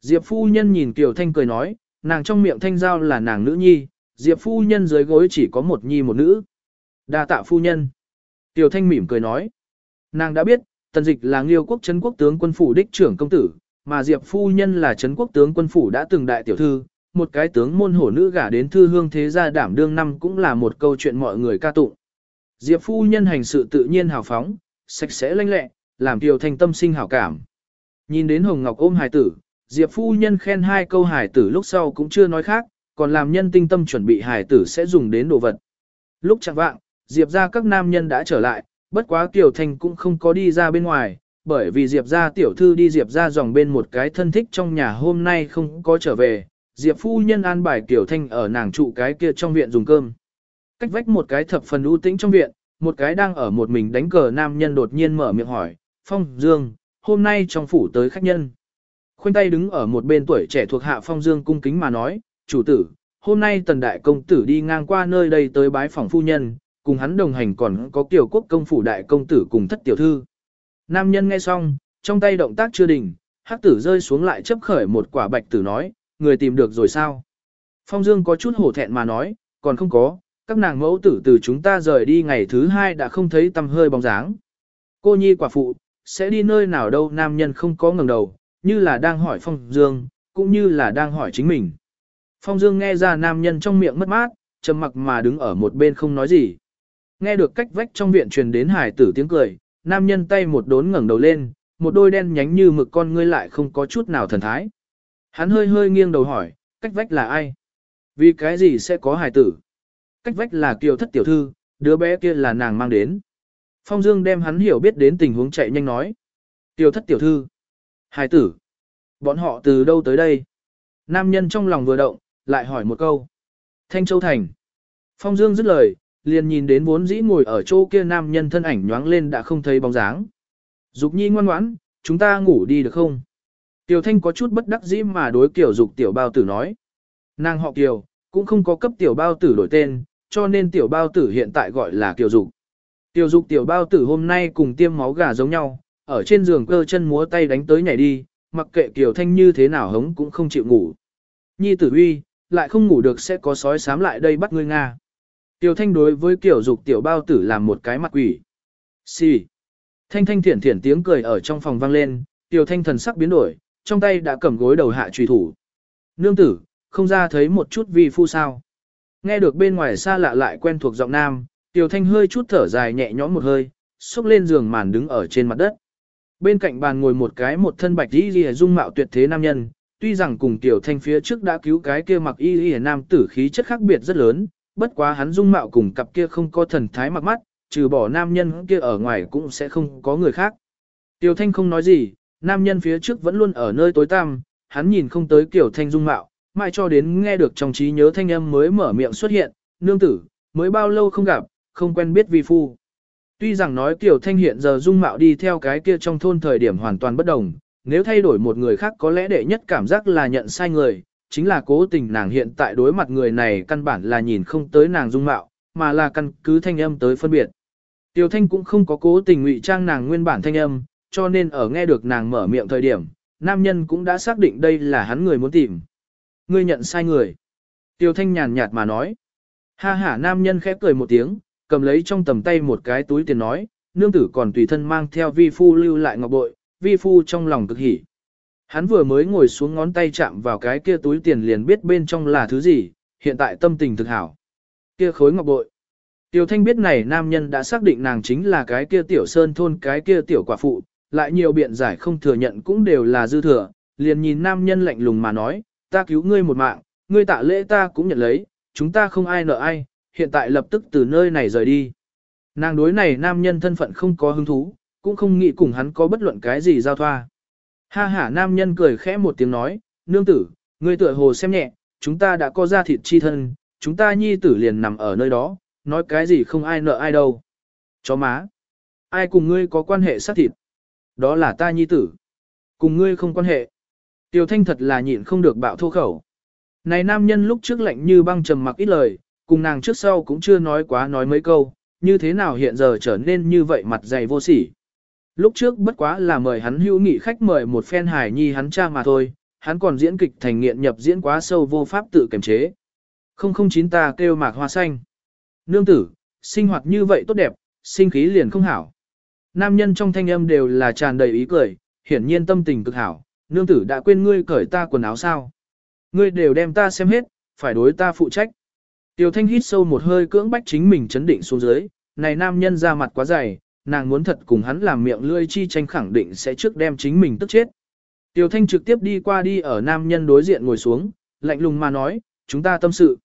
Diệp Phu Nhân nhìn Kiều Thanh cười nói, nàng trong miệng Thanh Giao là nàng nữ nhi, Diệp Phu Nhân dưới gối chỉ có một nhi một nữ. đa tạ Phu Nhân. Tiểu Thanh mỉm cười nói. Nàng đã biết, tần dịch là nghiêu quốc Trấn quốc tướng quân phủ đích trưởng công tử, mà Diệp phu nhân là Trấn quốc tướng quân phủ đã từng đại tiểu thư, một cái tướng môn hổ nữ gả đến thư hương thế gia đảm đương năm cũng là một câu chuyện mọi người ca tụng. Diệp phu nhân hành sự tự nhiên hào phóng, sạch sẽ lanh lẹ, làm Tiểu Thanh tâm sinh hảo cảm. Nhìn đến Hồng Ngọc ôm hài tử, Diệp phu nhân khen hai câu hài tử lúc sau cũng chưa nói khác, còn làm nhân tinh tâm chuẩn bị hài tử sẽ dùng đến đồ vật. Lúc chẳng vạng, Diệp ra các nam nhân đã trở lại, bất quá Kiều Thanh cũng không có đi ra bên ngoài, bởi vì Diệp ra tiểu thư đi Diệp ra dòng bên một cái thân thích trong nhà hôm nay không có trở về, Diệp phu nhân an bài Kiều Thanh ở nàng trụ cái kia trong viện dùng cơm. Cách vách một cái thập phần ưu tĩnh trong viện, một cái đang ở một mình đánh cờ nam nhân đột nhiên mở miệng hỏi, Phong Dương, hôm nay trong phủ tới khách nhân. Khoanh tay đứng ở một bên tuổi trẻ thuộc hạ Phong Dương cung kính mà nói, chủ tử, hôm nay tần đại công tử đi ngang qua nơi đây tới bái phòng phu nhân, cùng hắn đồng hành còn có Tiểu quốc công phủ đại công tử cùng thất tiểu thư. Nam nhân nghe xong, trong tay động tác chưa đình, hắc tử rơi xuống lại chấp khởi một quả bạch tử nói, người tìm được rồi sao? Phong Dương có chút hổ thẹn mà nói, còn không có, các nàng mẫu tử từ chúng ta rời đi ngày thứ hai đã không thấy tăm hơi bóng dáng. Cô nhi quả phụ, sẽ đi nơi nào đâu nam nhân không có ngẩng đầu, như là đang hỏi Phong Dương, cũng như là đang hỏi chính mình. Phong Dương nghe ra nam nhân trong miệng mất mát, trầm mặc mà đứng ở một bên không nói gì. Nghe được cách vách trong viện truyền đến hải tử tiếng cười, nam nhân tay một đốn ngẩng đầu lên, một đôi đen nhánh như mực con ngươi lại không có chút nào thần thái. Hắn hơi hơi nghiêng đầu hỏi, cách vách là ai? Vì cái gì sẽ có hải tử? Cách vách là kiều thất tiểu thư, đứa bé kia là nàng mang đến. Phong Dương đem hắn hiểu biết đến tình huống chạy nhanh nói. Kiều thất tiểu thư. Hải tử. Bọn họ từ đâu tới đây? Nam nhân trong lòng vừa động, lại hỏi một câu. Thanh Châu Thành. Phong Dương dứt lời, liền nhìn đến vốn dĩ ngồi ở chỗ kia nam nhân thân ảnh nhoáng lên đã không thấy bóng dáng. Dục nhi ngoan ngoãn, chúng ta ngủ đi được không? Tiểu Thanh có chút bất đắc dĩ mà đối kiểu dục tiểu bao tử nói. Nàng họ Kiều, cũng không có cấp tiểu bao tử đổi tên, cho nên tiểu bao tử hiện tại gọi là Kiều Dục. Tiểu Dục tiểu bao tử hôm nay cùng tiêm máu gà giống nhau, ở trên giường cơ chân múa tay đánh tới nhảy đi, mặc kệ Kiều Thanh như thế nào hống cũng không chịu ngủ. Nhi tử uy, lại không ngủ được sẽ có sói sám lại đây bắt ngươi Nga. Tiểu Thanh đối với Kiều Dục tiểu bao tử làm một cái mặt quỷ. Xì. Thanh thanh thiển thiển tiếng cười ở trong phòng vang lên, Tiểu Thanh thần sắc biến đổi, trong tay đã cầm gối đầu hạ trùy thủ. Nương tử, không ra thấy một chút vi phu sao. Nghe được bên ngoài xa lạ lại quen thuộc giọng nam, Tiểu Thanh hơi chút thở dài nhẹ nhõm một hơi, xúc lên giường màn đứng ở trên mặt đất. Bên cạnh bàn ngồi một cái một thân bạch y lìa dung mạo tuyệt thế nam nhân, tuy rằng cùng Tiểu Thanh phía trước đã cứu cái kia mặc y lìa nam tử khí chất khác biệt rất lớn, bất quá hắn dung mạo cùng cặp kia không có thần thái mặc mắt, trừ bỏ nam nhân kia ở ngoài cũng sẽ không có người khác. Tiểu Thanh không nói gì, nam nhân phía trước vẫn luôn ở nơi tối tăm, hắn nhìn không tới Kiều Thanh dung mạo, mãi cho đến nghe được trong trí nhớ thanh âm mới mở miệng xuất hiện, nương tử, mới bao lâu không gặp, không quen biết vi phu. Tuy rằng nói Kiều Thanh hiện giờ dung mạo đi theo cái kia trong thôn thời điểm hoàn toàn bất đồng, nếu thay đổi một người khác có lẽ đệ nhất cảm giác là nhận sai người, chính là cố tình nàng hiện tại đối mặt người này căn bản là nhìn không tới nàng dung mạo, mà là căn cứ thanh âm tới phân biệt. Tiêu Thanh cũng không có cố tình ngụy trang nàng nguyên bản thanh âm, cho nên ở nghe được nàng mở miệng thời điểm, nam nhân cũng đã xác định đây là hắn người muốn tìm. Ngươi nhận sai người. Tiêu Thanh nhàn nhạt mà nói. Ha ha nam nhân khép cười một tiếng, cầm lấy trong tầm tay một cái túi tiền nói, nương tử còn tùy thân mang theo vi phu lưu lại ngọc bội, vi phu trong lòng cực hỉ. Hắn vừa mới ngồi xuống ngón tay chạm vào cái kia túi tiền liền biết bên trong là thứ gì, hiện tại tâm tình thực hảo. Kia khối ngọc bội. Tiêu Thanh biết này nam nhân đã xác định nàng chính là cái kia tiểu sơn thôn cái kia tiểu quả phụ, lại nhiều biện giải không thừa nhận cũng đều là dư thừa, liền nhìn nam nhân lạnh lùng mà nói, ta cứu ngươi một mạng, ngươi tạ lễ ta cũng nhận lấy, chúng ta không ai nợ ai, hiện tại lập tức từ nơi này rời đi. Nàng đối này nam nhân thân phận không có hứng thú, cũng không nghĩ cùng hắn có bất luận cái gì giao thoa. Ha ha nam nhân cười khẽ một tiếng nói, nương tử, ngươi tựa hồ xem nhẹ, chúng ta đã có ra thịt chi thân, chúng ta nhi tử liền nằm ở nơi đó, nói cái gì không ai nợ ai đâu. Chó má, ai cùng ngươi có quan hệ sát thịt? Đó là ta nhi tử. Cùng ngươi không quan hệ. Tiểu thanh thật là nhịn không được bạo thô khẩu. Này nam nhân lúc trước lạnh như băng trầm mặc ít lời, cùng nàng trước sau cũng chưa nói quá nói mấy câu, như thế nào hiện giờ trở nên như vậy mặt dày vô sỉ. Lúc trước bất quá là mời hắn hữu nghị khách mời một phen hài nhi hắn cha mà thôi, hắn còn diễn kịch thành nghiện nhập diễn quá sâu vô pháp tự kiềm chế. Không không chín ta kêu mạc hoa xanh. Nương tử, sinh hoạt như vậy tốt đẹp, sinh khí liền không hảo. Nam nhân trong thanh âm đều là tràn đầy ý cười, hiển nhiên tâm tình cực hảo, nương tử đã quên ngươi cởi ta quần áo sao. Ngươi đều đem ta xem hết, phải đối ta phụ trách. Tiểu thanh hít sâu một hơi cưỡng bách chính mình chấn định xuống dưới, này nam nhân ra mặt quá dày, nàng muốn thật cùng hắn làm miệng lươi chi tranh khẳng định sẽ trước đem chính mình tức chết. Tiểu thanh trực tiếp đi qua đi ở nam nhân đối diện ngồi xuống, lạnh lùng mà nói, chúng ta tâm sự.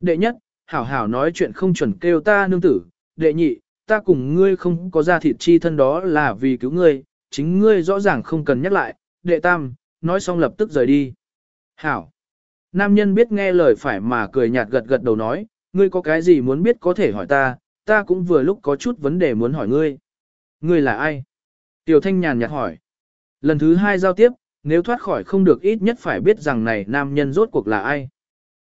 Đệ nhất, hảo hảo nói chuyện không chuẩn kêu ta nương tử, đệ nhị, ta cùng ngươi không có ra thịt chi thân đó là vì cứu ngươi, chính ngươi rõ ràng không cần nhắc lại, đệ tam, nói xong lập tức rời đi. Hảo. Nam nhân biết nghe lời phải mà cười nhạt gật gật đầu nói, ngươi có cái gì muốn biết có thể hỏi ta, ta cũng vừa lúc có chút vấn đề muốn hỏi ngươi. Ngươi là ai? Tiểu thanh nhàn nhạt hỏi. Lần thứ hai giao tiếp, nếu thoát khỏi không được ít nhất phải biết rằng này nam nhân rốt cuộc là ai.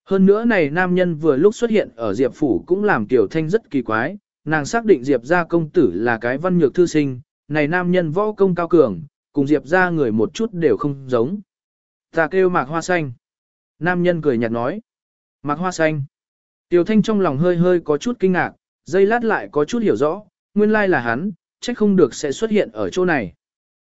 Hơn nữa này nam nhân vừa lúc xuất hiện ở Diệp Phủ cũng làm Tiểu Thanh rất kỳ quái, nàng xác định Diệp gia công tử là cái văn nhược thư sinh, này nam nhân võ công cao cường, cùng Diệp gia người một chút đều không giống. Ta kêu mạc hoa xanh. Nam nhân cười nhạt nói. Mạc hoa xanh. Tiểu Thanh trong lòng hơi hơi có chút kinh ngạc, dây lát lại có chút hiểu rõ, nguyên lai là hắn, trách không được sẽ xuất hiện ở chỗ này.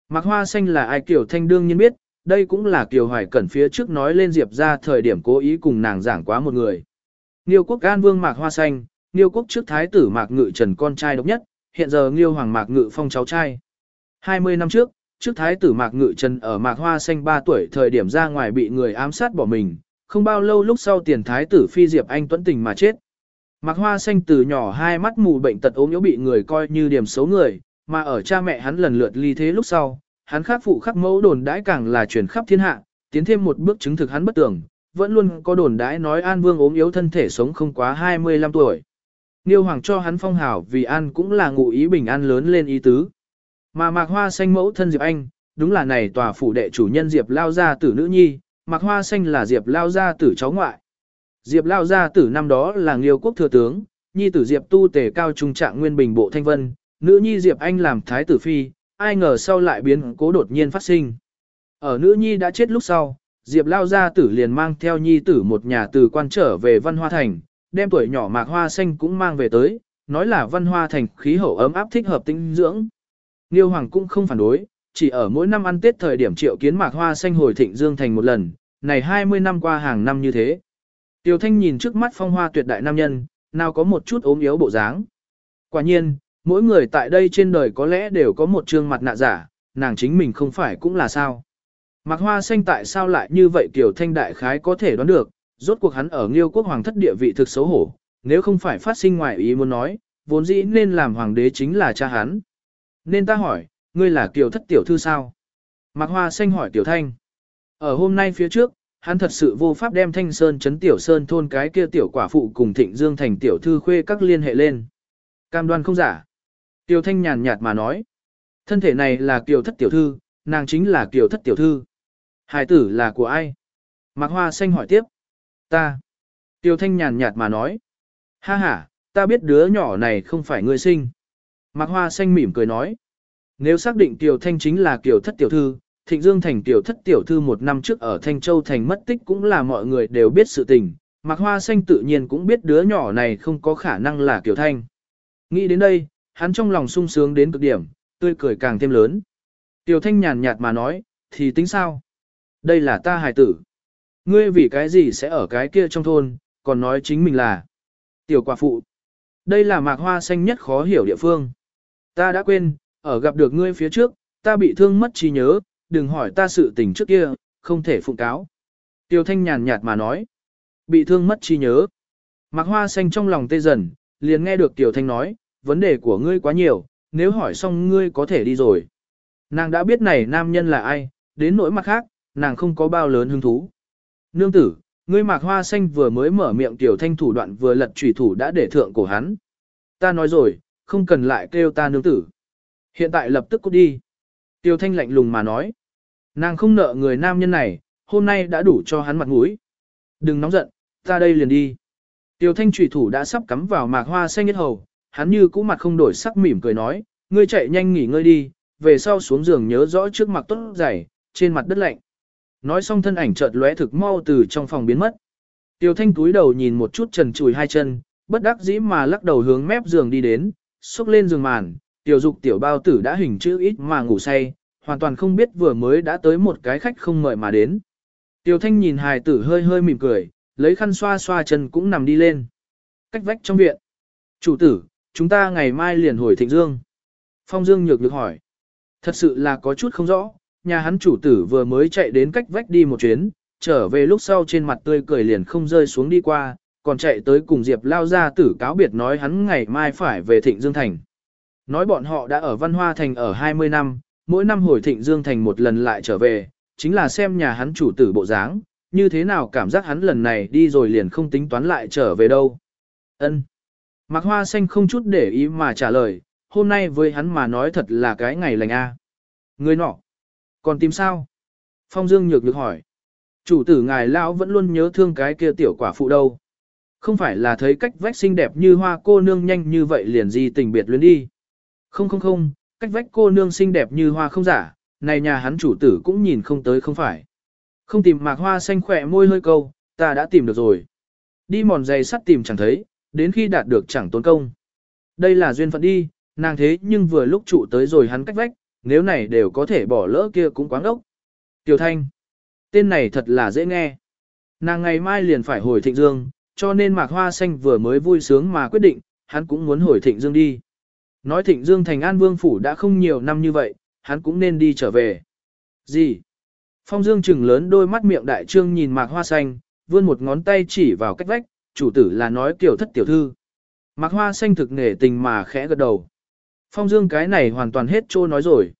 Mạc hoa xanh là ai kiều Thanh đương nhiên biết, đây cũng là Kiều Hoài Cẩn phía trước nói lên Diệp ra thời điểm cố ý cùng nàng giảng quá một người. Nghiêu quốc An Vương Mạc Hoa Xanh, Nghiêu quốc trước thái tử Mạc Ngự Trần con trai độc nhất, hiện giờ Nghiêu Hoàng Mạc Ngự Phong cháu trai. 20 năm trước, trước thái tử Mạc Ngự Trần ở Mạc Hoa Xanh 3 tuổi thời điểm ra ngoài bị người ám sát bỏ mình, không bao lâu lúc sau tiền thái tử Phi Diệp Anh tuẫn tình mà chết. Mạc Hoa Xanh từ nhỏ hai mắt mù bệnh tật ốm yếu bị người coi như điểm xấu người, mà ở cha mẹ hắn lần lượt ly thế lúc sau, hắn khắc phụ khắc mẫu đồn đãi càng là truyền khắp thiên hạ, tiến thêm một bước chứng thực hắn bất tưởng, vẫn luôn có đồn đãi nói An Vương ốm yếu thân thể sống không quá 25 tuổi. Niêu Hoàng cho hắn phong hào vì An cũng là ngụ ý bình an lớn lên ý tứ. Mà Mạc Hoa Xanh mẫu thân Diệp Anh, đúng là này tòa phủ đệ chủ nhân Diệp Lao Gia tử nữ nhi, Mạc Hoa Xanh là Diệp Lao Gia tử cháu ngoại. Diệp Lao Gia tử năm đó là Nghiêu quốc thừa tướng, nhi tử Diệp tu tề cao trung trạng nguyên bình bộ thanh vân, nữ nhi Diệp Anh làm thái tử phi, ai ngờ sau lại biến cố đột nhiên phát sinh. Ở nữ nhi đã chết lúc sau, Diệp lao gia tử liền mang theo nhi tử một nhà từ quan trở về văn hoa thành, đem tuổi nhỏ mạc hoa xanh cũng mang về tới, nói là văn hoa thành khí hậu ấm áp thích hợp tinh dưỡng. Nghiêu Hoàng cũng không phản đối, chỉ ở mỗi năm ăn Tết thời điểm triệu kiến mạc hoa xanh hồi thịnh dương thành một lần, này 20 năm qua hàng năm như thế. Tiểu Thanh nhìn trước mắt phong hoa tuyệt đại nam nhân, nào có một chút ốm yếu bộ dáng. Quả nhiên, Mỗi người tại đây trên đời có lẽ đều có một trương mặt nạ giả, nàng chính mình không phải cũng là sao. Mạc Hoa Xanh tại sao lại như vậy Tiểu Thanh Đại Khái có thể đoán được, rốt cuộc hắn ở Nghiêu quốc hoàng thất địa vị thực xấu hổ, nếu không phải phát sinh ngoài ý muốn nói, vốn dĩ nên làm hoàng đế chính là cha hắn. Nên ta hỏi, ngươi là Kiều thất tiểu thư sao? Mạc Hoa Xanh hỏi Tiểu Thanh. Ở hôm nay phía trước, hắn thật sự vô pháp đem Thanh Sơn chấn Tiểu Sơn thôn cái kia tiểu quả phụ cùng Thịnh Dương thành tiểu thư khuê các liên hệ lên. Cam đoan không giả. Tiêu Thanh nhàn nhạt mà nói. Thân thể này là Kiều thất tiểu thư, nàng chính là Kiều thất tiểu thư. Hải tử là của ai? Mạc Hoa Xanh hỏi tiếp. Ta. Tiêu Thanh nhàn nhạt mà nói. Ha ha, ta biết đứa nhỏ này không phải người sinh. Mạc Hoa Xanh mỉm cười nói. Nếu xác định Tiểu Thanh chính là Kiều thất tiểu thư, Thịnh Dương Thành Tiểu thất tiểu thư một năm trước ở Thanh Châu Thành mất tích cũng là mọi người đều biết sự tình. Mạc Hoa Xanh tự nhiên cũng biết đứa nhỏ này không có khả năng là Kiều Thanh. Nghĩ đến đây, hắn trong lòng sung sướng đến cực điểm, tươi cười càng thêm lớn. Tiểu thanh nhàn nhạt mà nói, thì tính sao? Đây là ta hài tử. Ngươi vì cái gì sẽ ở cái kia trong thôn, còn nói chính mình là tiểu quả phụ. Đây là mạc hoa xanh nhất khó hiểu địa phương. Ta đã quên, ở gặp được ngươi phía trước, ta bị thương mất trí nhớ, đừng hỏi ta sự tình trước kia, không thể phụng cáo. Tiêu thanh nhàn nhạt mà nói, bị thương mất trí nhớ. Mạc hoa xanh trong lòng tê dần, liền nghe được tiểu thanh nói, vấn đề của ngươi quá nhiều, nếu hỏi xong ngươi có thể đi rồi. Nàng đã biết này nam nhân là ai, đến nỗi mặt khác, nàng không có bao lớn hứng thú. Nương tử, ngươi mạc hoa xanh vừa mới mở miệng tiểu thanh thủ đoạn vừa lật trùy thủ đã để thượng cổ hắn. Ta nói rồi, không cần lại kêu ta nương tử. Hiện tại lập tức cút đi. Tiểu thanh lạnh lùng mà nói. Nàng không nợ người nam nhân này, hôm nay đã đủ cho hắn mặt mũi. Đừng nóng giận, ta đây liền đi. Tiêu thanh trùy thủ đã sắp cắm vào mạc hoa xanh nhất hầu, hắn như cũ mặt không đổi sắc mỉm cười nói, ngươi chạy nhanh nghỉ ngơi đi, về sau xuống giường nhớ rõ trước mặt tốt dày, trên mặt đất lạnh. Nói xong thân ảnh chợt lóe thực mau từ trong phòng biến mất. Tiêu thanh túi đầu nhìn một chút trần chùi hai chân, bất đắc dĩ mà lắc đầu hướng mép giường đi đến, xúc lên giường màn, tiểu dục tiểu bao tử đã hình chữ ít mà ngủ say, hoàn toàn không biết vừa mới đã tới một cái khách không mời mà đến. Tiêu thanh nhìn hài tử hơi hơi mỉm cười, lấy khăn xoa xoa chân cũng nằm đi lên. Cách vách trong viện. Chủ tử, chúng ta ngày mai liền hồi Thịnh Dương. Phong Dương nhược được hỏi. Thật sự là có chút không rõ, nhà hắn chủ tử vừa mới chạy đến cách vách đi một chuyến, trở về lúc sau trên mặt tươi cười liền không rơi xuống đi qua, còn chạy tới cùng Diệp lao ra tử cáo biệt nói hắn ngày mai phải về Thịnh Dương Thành. Nói bọn họ đã ở Văn Hoa Thành ở 20 năm, mỗi năm hồi Thịnh Dương Thành một lần lại trở về, chính là xem nhà hắn chủ tử bộ dáng, như thế nào cảm giác hắn lần này đi rồi liền không tính toán lại trở về đâu. Ân. Mạc Hoa Xanh không chút để ý mà trả lời, hôm nay với hắn mà nói thật là cái ngày lành a. Người nọ. Còn tìm sao? Phong Dương nhược nhược hỏi. Chủ tử ngài lão vẫn luôn nhớ thương cái kia tiểu quả phụ đâu. Không phải là thấy cách vách xinh đẹp như hoa cô nương nhanh như vậy liền gì tình biệt luyến đi. Không không không, cách vách cô nương xinh đẹp như hoa không giả, này nhà hắn chủ tử cũng nhìn không tới không phải. Không tìm mạc hoa xanh khỏe môi hơi câu, ta đã tìm được rồi. Đi mòn giày sắt tìm chẳng thấy, đến khi đạt được chẳng tốn công. Đây là duyên phận đi, nàng thế nhưng vừa lúc trụ tới rồi hắn cách vách, nếu này đều có thể bỏ lỡ kia cũng quáng ốc. Tiểu Thanh, tên này thật là dễ nghe. Nàng ngày mai liền phải hồi thịnh dương, cho nên mạc hoa xanh vừa mới vui sướng mà quyết định, hắn cũng muốn hồi thịnh dương đi. Nói thịnh dương thành an vương phủ đã không nhiều năm như vậy, hắn cũng nên đi trở về. Gì? Phong dương trừng lớn đôi mắt miệng đại trương nhìn mạc hoa xanh, vươn một ngón tay chỉ vào cách vách, chủ tử là nói kiểu thất tiểu thư. Mạc hoa xanh thực nể tình mà khẽ gật đầu. Phong dương cái này hoàn toàn hết trô nói rồi.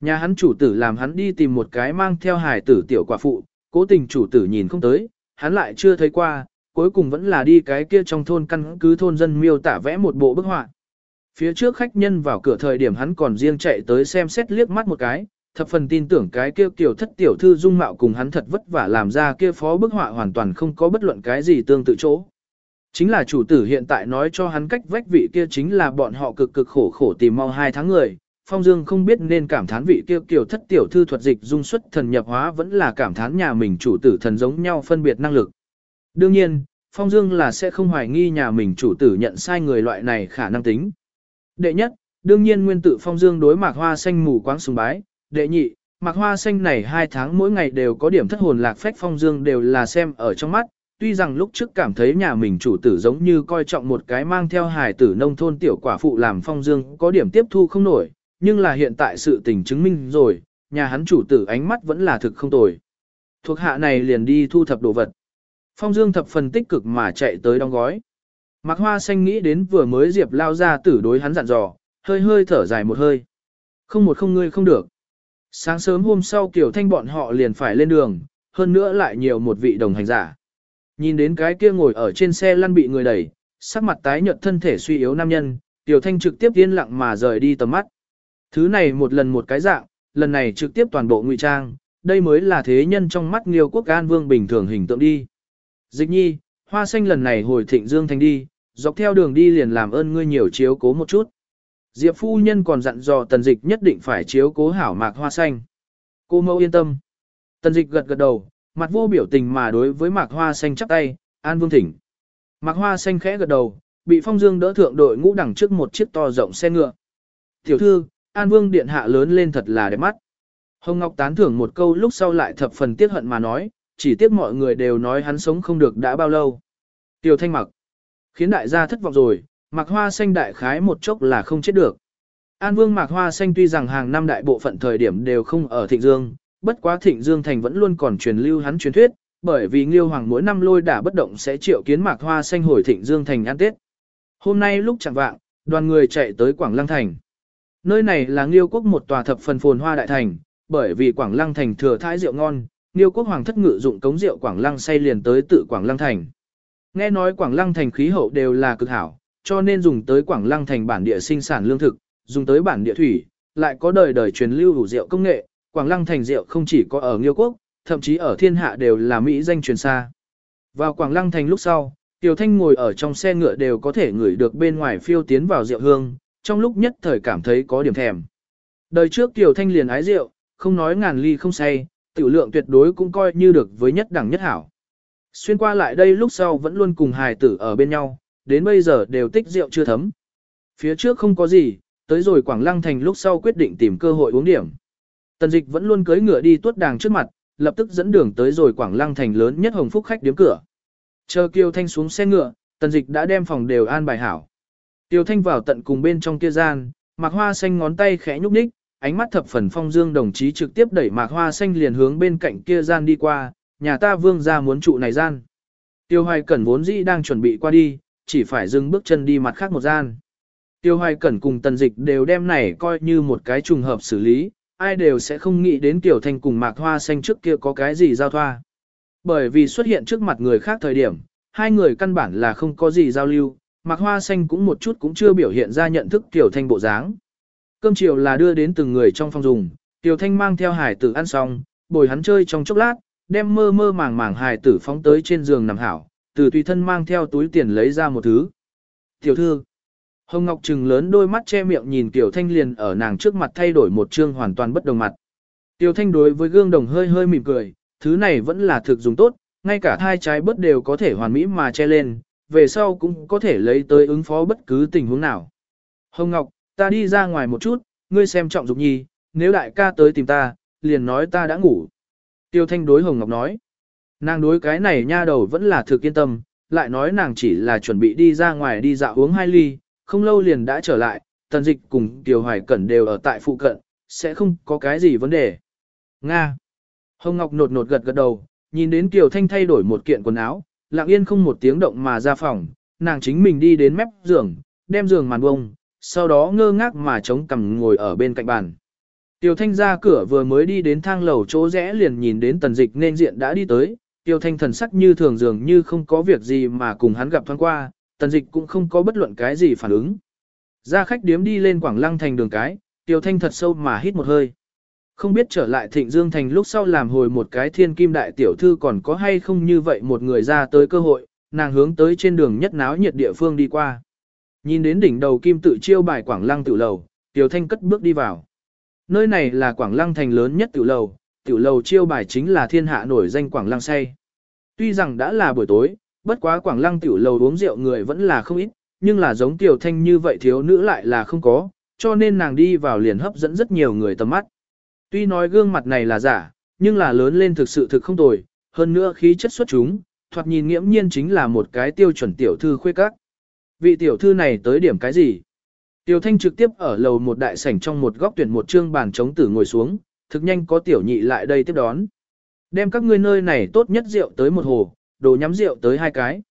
Nhà hắn chủ tử làm hắn đi tìm một cái mang theo hài tử tiểu quả phụ, cố tình chủ tử nhìn không tới, hắn lại chưa thấy qua, cuối cùng vẫn là đi cái kia trong thôn căn cứ thôn dân miêu tả vẽ một bộ bức họa. Phía trước khách nhân vào cửa thời điểm hắn còn riêng chạy tới xem xét liếc mắt một cái, thập phần tin tưởng cái kia tiểu thất tiểu thư dung mạo cùng hắn thật vất vả làm ra kia phó bức họa hoàn toàn không có bất luận cái gì tương tự chỗ. Chính là chủ tử hiện tại nói cho hắn cách vách vị kia chính là bọn họ cực cực khổ khổ tìm mau hai tháng người. Phong Dương không biết nên cảm thán vị kia kiểu thất tiểu thư thuật dịch dung xuất thần nhập hóa vẫn là cảm thán nhà mình chủ tử thần giống nhau phân biệt năng lực. Đương nhiên, Phong Dương là sẽ không hoài nghi nhà mình chủ tử nhận sai người loại này khả năng tính. Đệ nhất, đương nhiên nguyên tử Phong Dương đối mạc hoa xanh mù quáng sùng bái. Đệ nhị, mạc hoa xanh này hai tháng mỗi ngày đều có điểm thất hồn lạc phách Phong Dương đều là xem ở trong mắt. Tuy rằng lúc trước cảm thấy nhà mình chủ tử giống như coi trọng một cái mang theo hài tử nông thôn tiểu quả phụ làm Phong Dương có điểm tiếp thu không nổi, nhưng là hiện tại sự tình chứng minh rồi, nhà hắn chủ tử ánh mắt vẫn là thực không tồi. Thuộc hạ này liền đi thu thập đồ vật. Phong Dương thập phần tích cực mà chạy tới đóng gói. Mạc Hoa Xanh nghĩ đến vừa mới Diệp lao ra tử đối hắn dặn dò, hơi hơi thở dài một hơi. Không một không ngươi không được. Sáng sớm hôm sau Kiều Thanh bọn họ liền phải lên đường, hơn nữa lại nhiều một vị đồng hành giả. Nhìn đến cái kia ngồi ở trên xe lăn bị người đẩy, sắc mặt tái nhợt thân thể suy yếu nam nhân, Kiều Thanh trực tiếp yên lặng mà rời đi tầm mắt. Thứ này một lần một cái dạng, lần này trực tiếp toàn bộ ngụy trang, đây mới là thế nhân trong mắt Nghiêu Quốc An Vương bình thường hình tượng đi. Dịch nhi, hoa xanh lần này hồi thịnh dương thành đi, dọc theo đường đi liền làm ơn ngươi nhiều chiếu cố một chút. Diệp phu nhân còn dặn dò tần dịch nhất định phải chiếu cố hảo mạc hoa xanh. Cô mẫu yên tâm. Tần dịch gật gật đầu, mặt vô biểu tình mà đối với mạc hoa xanh chắp tay, an vương thỉnh. Mạc hoa xanh khẽ gật đầu, bị phong dương đỡ thượng đội ngũ đằng trước một chiếc to rộng xe ngựa. Tiểu thư, an vương điện hạ lớn lên thật là đẹp mắt. Hồng Ngọc tán thưởng một câu lúc sau lại thập phần tiếc hận mà nói, chỉ tiếc mọi người đều nói hắn sống không được đã bao lâu. Tiêu thanh mặc, khiến đại gia thất vọng rồi, mạc hoa xanh đại khái một chốc là không chết được. An Vương Mạc Hoa Xanh tuy rằng hàng năm đại bộ phận thời điểm đều không ở Thịnh Dương, bất quá Thịnh Dương Thành vẫn luôn còn truyền lưu hắn truyền thuyết, bởi vì Nghiêu Hoàng mỗi năm lôi đả bất động sẽ triệu kiến Mạc Hoa Xanh hồi Thịnh Dương Thành ăn Tết. Hôm nay lúc chẳng vạng, đoàn người chạy tới Quảng Lăng Thành. Nơi này là Nghiêu Quốc một tòa thập phần phồn hoa đại thành, bởi vì Quảng Lăng Thành thừa thái rượu ngon, Niêu quốc hoàng thất ngự dụng cống rượu Quảng Lăng say liền tới tự Quảng Lăng thành. Nghe nói Quảng Lăng thành khí hậu đều là cực hảo, cho nên dùng tới Quảng Lăng thành bản địa sinh sản lương thực, dùng tới bản địa thủy, lại có đời đời truyền lưu đủ rượu công nghệ, Quảng Lăng thành rượu không chỉ có ở Nghiêu quốc, thậm chí ở thiên hạ đều là mỹ danh truyền xa. Vào Quảng Lăng thành lúc sau, Tiểu Thanh ngồi ở trong xe ngựa đều có thể ngửi được bên ngoài phiêu tiến vào rượu hương, trong lúc nhất thời cảm thấy có điểm thèm. Đời trước Tiểu Thanh liền ái rượu, không nói ngàn ly không say, tiểu lượng tuyệt đối cũng coi như được với nhất đẳng nhất hảo. Xuyên qua lại đây lúc sau vẫn luôn cùng hài tử ở bên nhau, đến bây giờ đều tích rượu chưa thấm. Phía trước không có gì, tới rồi Quảng Lăng Thành lúc sau quyết định tìm cơ hội uống điểm. Tần dịch vẫn luôn cưới ngựa đi tuốt đàng trước mặt, lập tức dẫn đường tới rồi Quảng Lăng Thành lớn nhất hồng phúc khách điếm cửa. Chờ Kiều Thanh xuống xe ngựa, tần dịch đã đem phòng đều an bài hảo. Kiều Thanh vào tận cùng bên trong kia gian, mặc hoa xanh ngón tay khẽ nhúc nhích, ánh mắt thập phần phong dương đồng chí trực tiếp đẩy mạc hoa xanh liền hướng bên cạnh kia gian đi qua, nhà ta vương ra muốn trụ này gian. Tiêu Hoài Cẩn vốn dĩ đang chuẩn bị qua đi, chỉ phải dừng bước chân đi mặt khác một gian. Tiêu Hoài Cẩn cùng Tần Dịch đều đem này coi như một cái trùng hợp xử lý, ai đều sẽ không nghĩ đến Tiểu Thanh cùng Mạc Hoa Xanh trước kia có cái gì giao thoa. Bởi vì xuất hiện trước mặt người khác thời điểm, hai người căn bản là không có gì giao lưu, Mạc Hoa Xanh cũng một chút cũng chưa biểu hiện ra nhận thức Tiểu Thanh bộ dáng. Cơm chiều là đưa đến từng người trong phòng dùng, Tiểu Thanh mang theo hải tử ăn xong, bồi hắn chơi trong chốc lát, đem mơ mơ màng màng hài tử phóng tới trên giường nằm hảo, từ tùy thân mang theo túi tiền lấy ra một thứ. Tiểu thư, Hồng Ngọc trừng lớn đôi mắt che miệng nhìn Tiểu Thanh liền ở nàng trước mặt thay đổi một trương hoàn toàn bất đồng mặt. Tiểu Thanh đối với gương đồng hơi hơi mỉm cười, thứ này vẫn là thực dùng tốt, ngay cả thai trái bớt đều có thể hoàn mỹ mà che lên, về sau cũng có thể lấy tới ứng phó bất cứ tình huống nào. Hồng Ngọc, ta đi ra ngoài một chút, ngươi xem trọng dục nhi, nếu đại ca tới tìm ta, liền nói ta đã ngủ. Tiêu Thanh đối Hồng Ngọc nói, nàng đối cái này nha đầu vẫn là thực yên tâm, lại nói nàng chỉ là chuẩn bị đi ra ngoài đi dạo uống hai ly, không lâu liền đã trở lại, tần dịch cùng Tiêu Hoài Cẩn đều ở tại phụ cận, sẽ không có cái gì vấn đề. Nga. Hồng Ngọc nột nột gật gật đầu, nhìn đến Kiều Thanh thay đổi một kiện quần áo, lặng yên không một tiếng động mà ra phòng, nàng chính mình đi đến mép giường, đem giường màn bông, sau đó ngơ ngác mà chống cằm ngồi ở bên cạnh bàn. Tiêu Thanh ra cửa vừa mới đi đến thang lầu chỗ rẽ liền nhìn đến tần dịch nên diện đã đi tới, Tiêu Thanh thần sắc như thường dường như không có việc gì mà cùng hắn gặp thoáng qua, tần dịch cũng không có bất luận cái gì phản ứng. Ra khách điếm đi lên Quảng Lăng thành đường cái, Tiêu Thanh thật sâu mà hít một hơi. Không biết trở lại Thịnh Dương Thành lúc sau làm hồi một cái thiên kim đại tiểu thư còn có hay không như vậy một người ra tới cơ hội, nàng hướng tới trên đường nhất náo nhiệt địa phương đi qua. Nhìn đến đỉnh đầu kim tự chiêu bài Quảng Lăng tiểu lầu, Tiêu Thanh cất bước đi vào. Nơi này là Quảng Lăng thành lớn nhất tiểu lầu, tiểu lầu chiêu bài chính là thiên hạ nổi danh Quảng Lăng say. Tuy rằng đã là buổi tối, bất quá Quảng Lăng tiểu lầu uống rượu người vẫn là không ít, nhưng là giống Tiểu Thanh như vậy thiếu nữ lại là không có, cho nên nàng đi vào liền hấp dẫn rất nhiều người tầm mắt. Tuy nói gương mặt này là giả, nhưng là lớn lên thực sự thực không tồi, hơn nữa khí chất xuất chúng, thoạt nhìn nghiễm nhiên chính là một cái tiêu chuẩn tiểu thư khuê các. Vị tiểu thư này tới điểm cái gì? Tiểu thanh trực tiếp ở lầu một đại sảnh trong một góc tuyển một trương bàn chống tử ngồi xuống, thực nhanh có tiểu nhị lại đây tiếp đón. Đem các ngươi nơi này tốt nhất rượu tới một hồ, đồ nhắm rượu tới hai cái.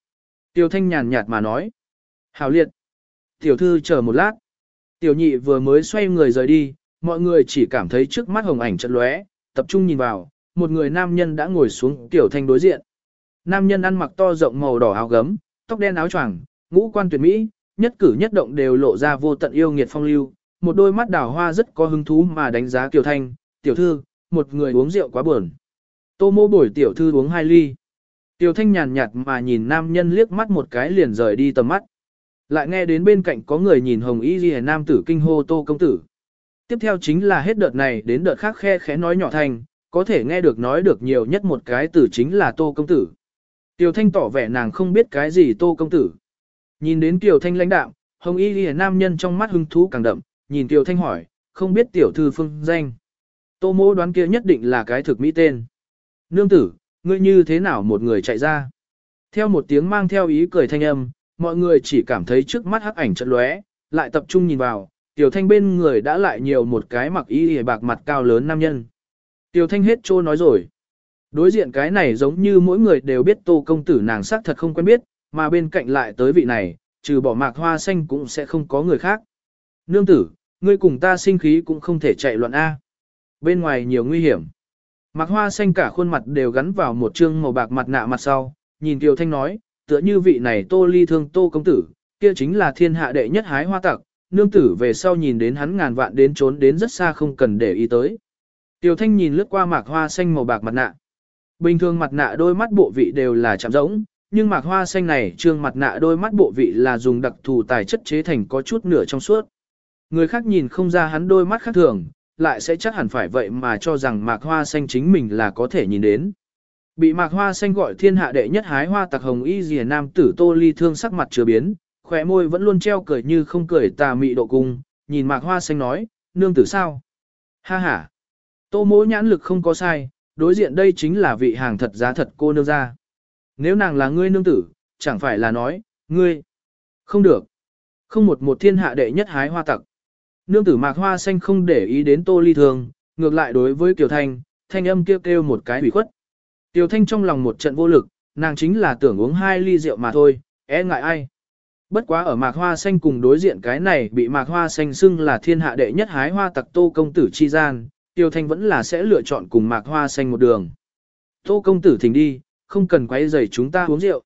Tiểu thanh nhàn nhạt mà nói. Hào liệt. Tiểu thư chờ một lát. Tiểu nhị vừa mới xoay người rời đi, mọi người chỉ cảm thấy trước mắt hồng ảnh chật lóe, tập trung nhìn vào, một người nam nhân đã ngồi xuống tiểu thanh đối diện. Nam nhân ăn mặc to rộng màu đỏ áo gấm, tóc đen áo choàng, ngũ quan tuyệt mỹ, nhất cử nhất động đều lộ ra vô tận yêu nghiệt phong lưu, một đôi mắt đào hoa rất có hứng thú mà đánh giá Kiều Thanh, tiểu thư, một người uống rượu quá buồn. Tô mô bổi tiểu thư uống hai ly. Tiểu Thanh nhàn nhạt mà nhìn nam nhân liếc mắt một cái liền rời đi tầm mắt. Lại nghe đến bên cạnh có người nhìn hồng y ghi nam tử kinh hô tô công tử. Tiếp theo chính là hết đợt này đến đợt khác khe khẽ nói nhỏ thành, có thể nghe được nói được nhiều nhất một cái từ chính là tô công tử. Tiểu Thanh tỏ vẻ nàng không biết cái gì tô công tử. Nhìn đến Tiểu Thanh lãnh đạm, hồng y Liễu nam nhân trong mắt hứng thú càng đậm, nhìn Tiểu Thanh hỏi, không biết tiểu thư phương danh. Tô Mỗ đoán kia nhất định là cái thực mỹ tên. Nương tử, ngươi như thế nào một người chạy ra? Theo một tiếng mang theo ý cười thanh âm, mọi người chỉ cảm thấy trước mắt hắc ảnh chợt lóe, lại tập trung nhìn vào, Tiểu Thanh bên người đã lại nhiều một cái mặc y hề bạc mặt cao lớn nam nhân. Tiểu Thanh hết trô nói rồi. Đối diện cái này giống như mỗi người đều biết tô công tử nàng sắc thật không quen biết, mà bên cạnh lại tới vị này, trừ bỏ mạc hoa xanh cũng sẽ không có người khác. Nương tử, ngươi cùng ta sinh khí cũng không thể chạy loạn A. Bên ngoài nhiều nguy hiểm. Mạc hoa xanh cả khuôn mặt đều gắn vào một trương màu bạc mặt nạ mặt sau, nhìn Kiều Thanh nói, tựa như vị này tô ly thương tô công tử, kia chính là thiên hạ đệ nhất hái hoa tặc, nương tử về sau nhìn đến hắn ngàn vạn đến trốn đến rất xa không cần để ý tới. Tiểu thanh nhìn lướt qua mạc hoa xanh màu bạc mặt nạ. Bình thường mặt nạ đôi mắt bộ vị đều là chạm rỗng, nhưng mạc hoa xanh này trương mặt nạ đôi mắt bộ vị là dùng đặc thù tài chất chế thành có chút nửa trong suốt. Người khác nhìn không ra hắn đôi mắt khác thường, lại sẽ chắc hẳn phải vậy mà cho rằng mạc hoa xanh chính mình là có thể nhìn đến. Bị mạc hoa xanh gọi thiên hạ đệ nhất hái hoa tặc hồng y dìa nam tử tô ly thương sắc mặt chưa biến, khỏe môi vẫn luôn treo cười như không cười tà mị độ cung, nhìn mạc hoa xanh nói, nương tử sao? Ha ha! Tô mỗ nhãn lực không có sai, đối diện đây chính là vị hàng thật giá thật cô nương ra. Nếu nàng là ngươi nương tử, chẳng phải là nói, ngươi. Không được. Không một một thiên hạ đệ nhất hái hoa tặc. Nương tử mạc hoa xanh không để ý đến tô ly thường, ngược lại đối với Kiều Thanh, thanh âm kêu kêu một cái hủy khuất. Kiều Thanh trong lòng một trận vô lực, nàng chính là tưởng uống hai ly rượu mà thôi, e ngại ai. Bất quá ở mạc hoa xanh cùng đối diện cái này bị mạc hoa xanh xưng là thiên hạ đệ nhất hái hoa tặc tô công tử chi gian, tiêu thanh vẫn là sẽ lựa chọn cùng mạc hoa xanh một đường. Tô công tử thỉnh đi, không cần quay rầy chúng ta uống rượu.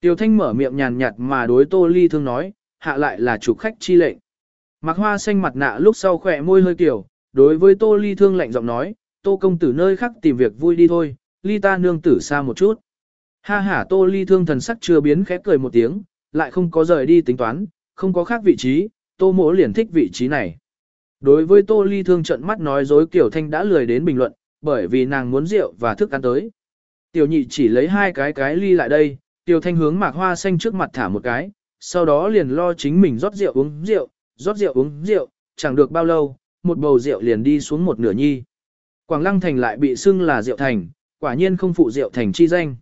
Tiêu thanh mở miệng nhàn nhạt mà đối tô ly thương nói, hạ lại là chủ khách chi lệnh. Mạc hoa xanh mặt nạ lúc sau khỏe môi hơi kiểu, đối với tô ly thương lạnh giọng nói, tô công tử nơi khác tìm việc vui đi thôi, ly ta nương tử xa một chút. Ha ha tô ly thương thần sắc chưa biến khép cười một tiếng, lại không có rời đi tính toán, không có khác vị trí, tô mỗ liền thích vị trí này. Đối với tô ly thương trận mắt nói dối kiểu thanh đã lười đến bình luận, bởi vì nàng muốn rượu và thức ăn tới. Tiểu nhị chỉ lấy hai cái cái ly lại đây, tiểu thanh hướng mạc hoa xanh trước mặt thả một cái, sau đó liền lo chính mình rót rượu uống rượu, rót rượu uống rượu, chẳng được bao lâu, một bầu rượu liền đi xuống một nửa nhi. Quảng Lăng Thành lại bị xưng là rượu thành, quả nhiên không phụ rượu thành chi danh.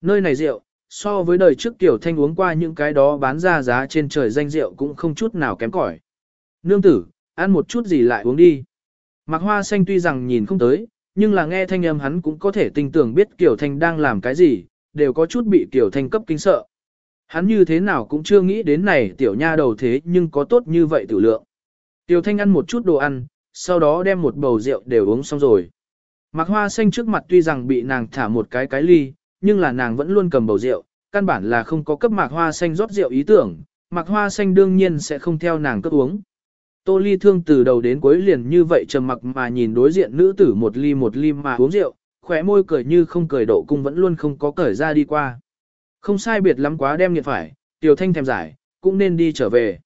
Nơi này rượu, so với đời trước tiểu thanh uống qua những cái đó bán ra giá trên trời danh rượu cũng không chút nào kém cỏi. Nương tử, ăn một chút gì lại uống đi. Mạc Hoa Xanh tuy rằng nhìn không tới, nhưng là nghe thanh âm hắn cũng có thể tinh tưởng biết Kiều Thanh đang làm cái gì, đều có chút bị Kiều Thanh cấp kinh sợ. Hắn như thế nào cũng chưa nghĩ đến này tiểu nha đầu thế nhưng có tốt như vậy tử lượng. Tiểu Thanh ăn một chút đồ ăn, sau đó đem một bầu rượu đều uống xong rồi. Mạc Hoa Xanh trước mặt tuy rằng bị nàng thả một cái cái ly, nhưng là nàng vẫn luôn cầm bầu rượu, căn bản là không có cấp Mạc Hoa Xanh rót rượu ý tưởng, Mạc Hoa Xanh đương nhiên sẽ không theo nàng cấp uống. Tô Ly Thương từ đầu đến cuối liền như vậy trầm mặc mà nhìn đối diện nữ tử một ly một ly mà uống rượu, khóe môi cười như không cười độ cung vẫn luôn không có cởi ra đi qua. Không sai biệt lắm quá đem nghiện phải, Tiểu Thanh thèm giải, cũng nên đi trở về.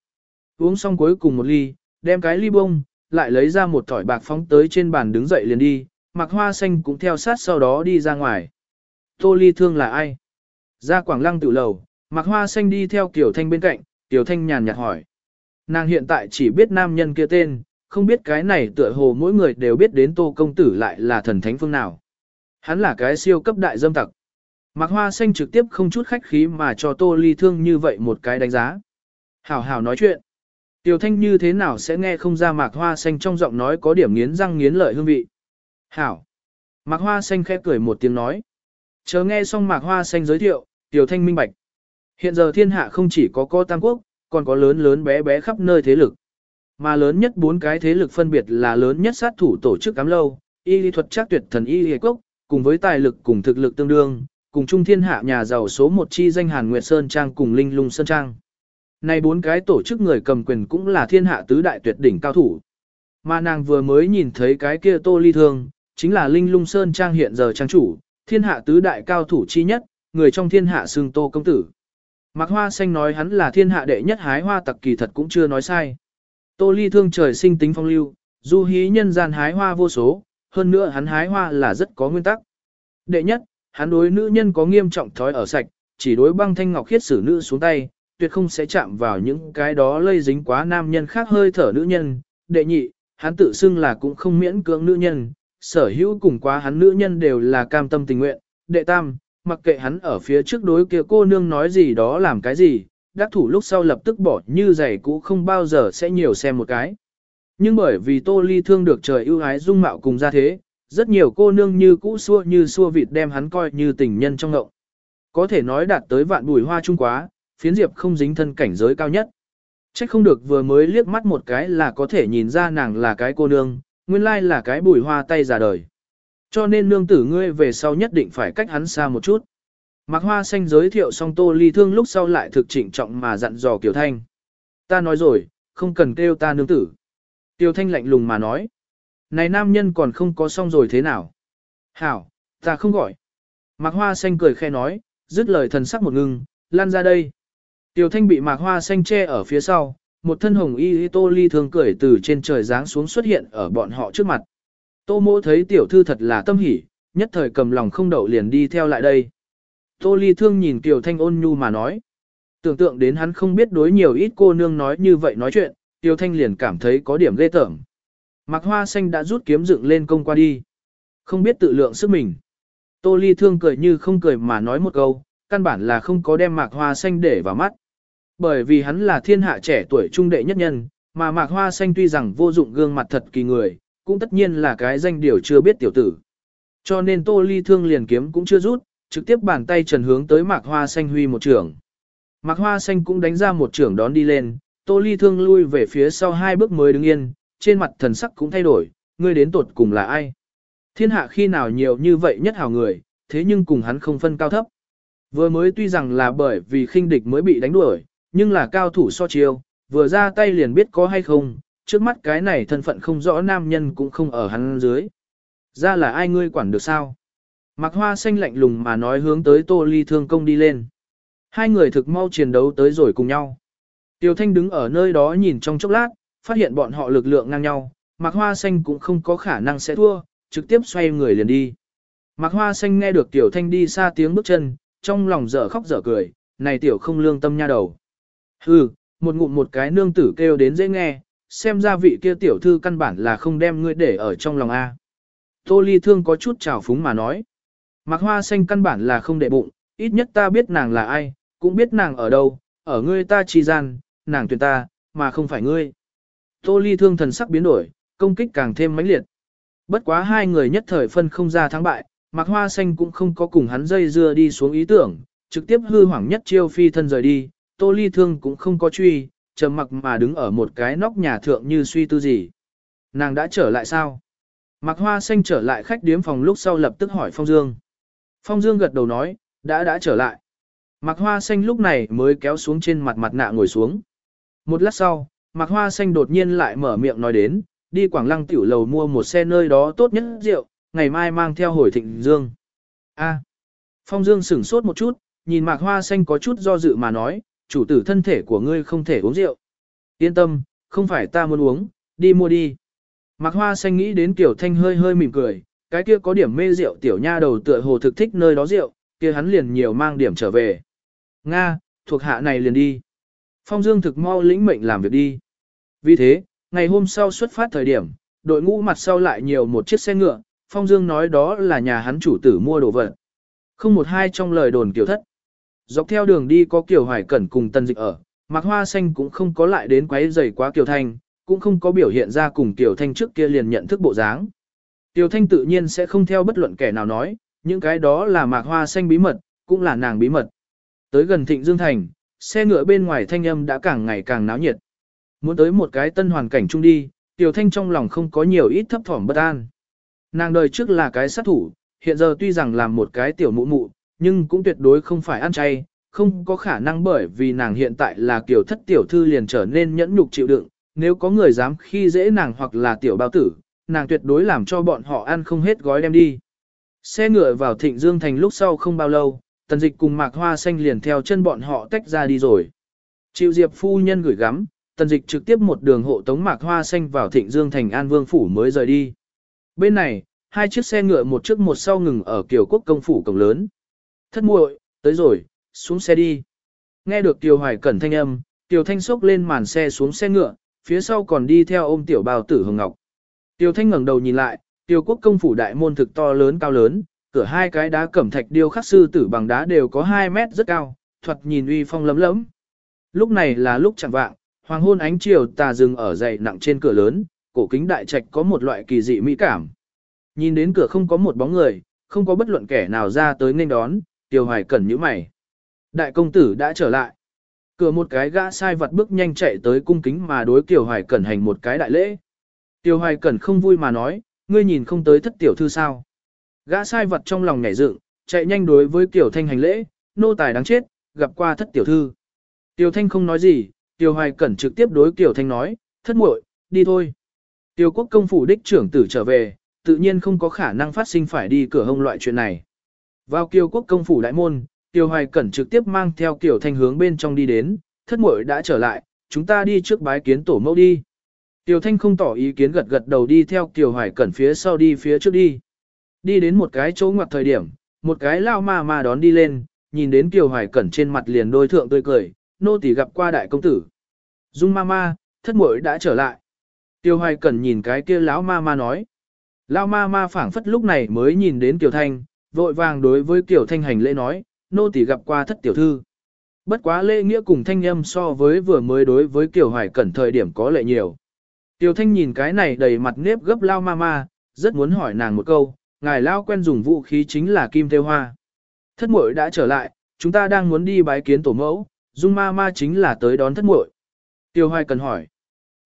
Uống xong cuối cùng một ly, đem cái ly bông, lại lấy ra một thỏi bạc phóng tới trên bàn đứng dậy liền đi, mặc hoa xanh cũng theo sát sau đó đi ra ngoài. Tô Ly Thương là ai? Ra Quảng Lăng tự lầu, mặc hoa xanh đi theo Tiểu Thanh bên cạnh, Tiểu Thanh nhàn nhạt hỏi. Nàng hiện tại chỉ biết nam nhân kia tên, không biết cái này tựa hồ mỗi người đều biết đến Tô Công Tử lại là thần thánh phương nào. Hắn là cái siêu cấp đại dâm tặc. Mạc Hoa Xanh trực tiếp không chút khách khí mà cho Tô Ly Thương như vậy một cái đánh giá. Hảo hảo nói chuyện. Tiểu Thanh như thế nào sẽ nghe không ra Mạc Hoa Xanh trong giọng nói có điểm nghiến răng nghiến lợi hương vị. Hảo. Mạc Hoa Xanh khẽ cười một tiếng nói. Chờ nghe xong Mạc Hoa Xanh giới thiệu, Tiểu Thanh minh bạch. Hiện giờ thiên hạ không chỉ có co tam quốc, còn có lớn lớn bé bé khắp nơi thế lực. Mà lớn nhất bốn cái thế lực phân biệt là lớn nhất sát thủ tổ chức cám lâu, y lý thuật chắc tuyệt thần y lý quốc, cùng với tài lực cùng thực lực tương đương, cùng trung thiên hạ nhà giàu số một chi danh Hàn Nguyệt Sơn Trang cùng Linh Lung Sơn Trang. Này bốn cái tổ chức người cầm quyền cũng là thiên hạ tứ đại tuyệt đỉnh cao thủ. Mà nàng vừa mới nhìn thấy cái kia tô ly thương, chính là Linh Lung Sơn Trang hiện giờ trang chủ, thiên hạ tứ đại cao thủ chi nhất, người trong thiên hạ xương tô công tử. Mạc Hoa Xanh nói hắn là thiên hạ đệ nhất hái hoa tặc kỳ thật cũng chưa nói sai. Tô Ly thương trời sinh tính phong lưu, du hí nhân gian hái hoa vô số, hơn nữa hắn hái hoa là rất có nguyên tắc. Đệ nhất, hắn đối nữ nhân có nghiêm trọng thói ở sạch, chỉ đối băng thanh ngọc khiết xử nữ xuống tay, tuyệt không sẽ chạm vào những cái đó lây dính quá nam nhân khác hơi thở nữ nhân. Đệ nhị, hắn tự xưng là cũng không miễn cưỡng nữ nhân, sở hữu cùng quá hắn nữ nhân đều là cam tâm tình nguyện. Đệ tam, mặc kệ hắn ở phía trước đối kia cô nương nói gì đó làm cái gì, đắc thủ lúc sau lập tức bỏ như giày cũ không bao giờ sẽ nhiều xem một cái. Nhưng bởi vì tô ly thương được trời ưu ái dung mạo cùng ra thế, rất nhiều cô nương như cũ xua như xua vịt đem hắn coi như tình nhân trong ngậu. Có thể nói đạt tới vạn bùi hoa trung quá, phiến diệp không dính thân cảnh giới cao nhất. Trách không được vừa mới liếc mắt một cái là có thể nhìn ra nàng là cái cô nương, nguyên lai là cái bùi hoa tay già đời. Cho nên nương tử ngươi về sau nhất định phải cách hắn xa một chút. Mạc Hoa Xanh giới thiệu xong Tô Ly Thương lúc sau lại thực trịnh trọng mà dặn dò Kiều Thanh. Ta nói rồi, không cần kêu ta nương tử. Kiều Thanh lạnh lùng mà nói. Này nam nhân còn không có xong rồi thế nào? Hảo, ta không gọi. Mạc Hoa Xanh cười khe nói, dứt lời thần sắc một ngưng, lan ra đây. Tiểu Thanh bị Mạc Hoa Xanh che ở phía sau, một thân hồng y Tô Ly Thương cười từ trên trời giáng xuống xuất hiện ở bọn họ trước mặt. Tô mô thấy tiểu thư thật là tâm hỉ, nhất thời cầm lòng không đậu liền đi theo lại đây. Tô ly thương nhìn Kiều Thanh ôn nhu mà nói. Tưởng tượng đến hắn không biết đối nhiều ít cô nương nói như vậy nói chuyện, Kiều Thanh liền cảm thấy có điểm ghê tởm. Mạc Hoa Xanh đã rút kiếm dựng lên công qua đi. Không biết tự lượng sức mình. Tô ly thương cười như không cười mà nói một câu, căn bản là không có đem Mạc Hoa Xanh để vào mắt. Bởi vì hắn là thiên hạ trẻ tuổi trung đệ nhất nhân, mà Mạc Hoa Xanh tuy rằng vô dụng gương mặt thật kỳ người, cũng tất nhiên là cái danh điều chưa biết tiểu tử. Cho nên Tô Ly Thương liền kiếm cũng chưa rút, trực tiếp bàn tay trần hướng tới Mạc Hoa Xanh huy một trưởng. Mạc Hoa Xanh cũng đánh ra một trưởng đón đi lên, Tô Ly Thương lui về phía sau hai bước mới đứng yên, trên mặt thần sắc cũng thay đổi, ngươi đến tuột cùng là ai? Thiên hạ khi nào nhiều như vậy nhất hảo người, thế nhưng cùng hắn không phân cao thấp. Vừa mới tuy rằng là bởi vì khinh địch mới bị đánh đuổi, nhưng là cao thủ so chiêu, vừa ra tay liền biết có hay không, trước mắt cái này thân phận không rõ nam nhân cũng không ở hắn dưới. Ra là ai ngươi quản được sao? Mạc Hoa xanh lạnh lùng mà nói hướng tới Tô Ly Thương Công đi lên. Hai người thực mau chiến đấu tới rồi cùng nhau. Tiêu Thanh đứng ở nơi đó nhìn trong chốc lát, phát hiện bọn họ lực lượng ngang nhau, Mạc Hoa xanh cũng không có khả năng sẽ thua, trực tiếp xoay người liền đi. Mạc Hoa xanh nghe được Tiểu Thanh đi xa tiếng bước chân, trong lòng dở khóc dở cười, này tiểu không lương tâm nha đầu. Hừ, một ngụm một cái nương tử kêu đến dễ nghe, xem ra vị kia tiểu thư căn bản là không đem ngươi để ở trong lòng A. Tô Ly Thương có chút trào phúng mà nói. Mạc Hoa Xanh căn bản là không để bụng, ít nhất ta biết nàng là ai, cũng biết nàng ở đâu, ở ngươi ta chi gian, nàng tuyển ta, mà không phải ngươi. Tô Ly Thương thần sắc biến đổi, công kích càng thêm mãnh liệt. Bất quá hai người nhất thời phân không ra thắng bại, Mạc Hoa Xanh cũng không có cùng hắn dây dưa đi xuống ý tưởng, trực tiếp hư hoảng nhất chiêu phi thân rời đi, Tô Ly Thương cũng không có truy, trầm mặc mà đứng ở một cái nóc nhà thượng như suy tư gì. Nàng đã trở lại sao? Mạc Hoa Xanh trở lại khách điếm phòng lúc sau lập tức hỏi Phong Dương. Phong Dương gật đầu nói, đã đã trở lại. Mạc Hoa Xanh lúc này mới kéo xuống trên mặt mặt nạ ngồi xuống. Một lát sau, Mạc Hoa Xanh đột nhiên lại mở miệng nói đến, đi Quảng Lăng tiểu lầu mua một xe nơi đó tốt nhất rượu, ngày mai mang theo hồi thịnh Dương. A. Phong Dương sửng sốt một chút, nhìn Mạc Hoa Xanh có chút do dự mà nói, chủ tử thân thể của ngươi không thể uống rượu. Yên tâm, không phải ta muốn uống, đi mua đi. Mạc Hoa Xanh nghĩ đến Tiểu Thanh hơi hơi mỉm cười, cái kia có điểm mê rượu tiểu nha đầu tựa hồ thực thích nơi đó rượu, kia hắn liền nhiều mang điểm trở về. Nga, thuộc hạ này liền đi. Phong Dương thực mau lĩnh mệnh làm việc đi. Vì thế, ngày hôm sau xuất phát thời điểm, đội ngũ mặt sau lại nhiều một chiếc xe ngựa, Phong Dương nói đó là nhà hắn chủ tử mua đồ vật. Không một hai trong lời đồn kiểu thất. Dọc theo đường đi có Kiều Hoài Cẩn cùng Tân Dịch ở, Mạc Hoa Xanh cũng không có lại đến quấy rầy quá Kiều Thanh, cũng không có biểu hiện ra cùng Kiều Thanh trước kia liền nhận thức bộ dáng. Kiều Thanh tự nhiên sẽ không theo bất luận kẻ nào nói, những cái đó là Mạc Hoa Xanh bí mật, cũng là nàng bí mật. Tới gần Thịnh Dương Thành, xe ngựa bên ngoài thanh âm đã càng ngày càng náo nhiệt. Muốn tới một cái tân hoàn cảnh chung đi, tiểu Thanh trong lòng không có nhiều ít thấp thỏm bất an. Nàng đời trước là cái sát thủ, hiện giờ tuy rằng làm một cái tiểu mụ mụ, nhưng cũng tuyệt đối không phải ăn chay, không có khả năng bởi vì nàng hiện tại là kiểu thất tiểu thư liền trở nên nhẫn nhục chịu đựng, nếu có người dám khi dễ nàng hoặc là tiểu bao tử, nàng tuyệt đối làm cho bọn họ ăn không hết gói đem đi. Xe ngựa vào thịnh dương thành lúc sau không bao lâu, tần dịch cùng mạc hoa xanh liền theo chân bọn họ tách ra đi rồi. Chịu diệp phu nhân gửi gắm, tần dịch trực tiếp một đường hộ tống mạc hoa xanh vào thịnh dương thành an vương phủ mới rời đi. Bên này, hai chiếc xe ngựa một trước một sau ngừng ở kiều quốc công phủ cổng lớn. Thất muội, tới rồi, xuống xe đi. Nghe được Tiêu Hoài Cẩn thanh âm, Tiêu Thanh sốc lên màn xe xuống xe ngựa, phía sau còn đi theo ôm tiểu bào tử Hồng Ngọc. Tiêu Thanh ngẩng đầu nhìn lại, Tiêu Quốc công phủ đại môn thực to lớn cao lớn, cửa hai cái đá cẩm thạch điêu khắc sư tử bằng đá đều có 2 mét rất cao, thuật nhìn uy phong lấm lấm. Lúc này là lúc chẳng vạng, hoàng hôn ánh chiều tà dừng ở dậy nặng trên cửa lớn, cổ kính đại trạch có một loại kỳ dị mỹ cảm. Nhìn đến cửa không có một bóng người, không có bất luận kẻ nào ra tới nên đón, Tiêu Hoài Cẩn nhíu mày. Đại công tử đã trở lại. Cửa một cái gã sai vật bước nhanh chạy tới cung kính mà đối Tiêu Hoài Cẩn hành một cái đại lễ. Tiêu Hoài Cẩn không vui mà nói, ngươi nhìn không tới thất tiểu thư sao. Gã sai vật trong lòng nhảy dựng, chạy nhanh đối với Kiều Thanh hành lễ, nô tài đáng chết, gặp qua thất tiểu thư. Tiêu Thanh không nói gì, Tiêu Hoài Cẩn trực tiếp đối Kiều Thanh nói, thất muội, đi thôi. Tiêu quốc công phủ đích trưởng tử trở về, tự nhiên không có khả năng phát sinh phải đi cửa hông loại chuyện này. Vào kiều quốc công phủ đại môn, Tiêu Hoài Cẩn trực tiếp mang theo Kiều Thanh hướng bên trong đi đến, thất muội đã trở lại, chúng ta đi trước bái kiến tổ mẫu đi. Tiêu Thanh không tỏ ý kiến gật gật đầu đi theo Kiều Hoài Cẩn phía sau đi phía trước đi. Đi đến một cái chỗ ngoặt thời điểm, một cái lao ma ma đón đi lên, nhìn đến Kiều Hoài Cẩn trên mặt liền đôi thượng tươi cười, nô tỳ gặp qua đại công tử. Dung ma ma, thất muội đã trở lại. Tiêu Hoài Cẩn nhìn cái kia lão ma ma nói. Lão ma ma phảng phất lúc này mới nhìn đến Kiều Thanh, vội vàng đối với Kiều Thanh hành lễ nói, nô tỳ gặp qua thất tiểu thư. Bất quá lễ nghĩa cùng thanh âm so với vừa mới đối với Kiều Hoài Cẩn thời điểm có lệ nhiều. Tiểu Thanh nhìn cái này đầy mặt nếp gấp lao ma ma, rất muốn hỏi nàng một câu, ngài lao quen dùng vũ khí chính là kim tiêu hoa. Thất muội đã trở lại, chúng ta đang muốn đi bái kiến tổ mẫu, Dung ma ma chính là tới đón thất muội. Tiêu hoài cần hỏi.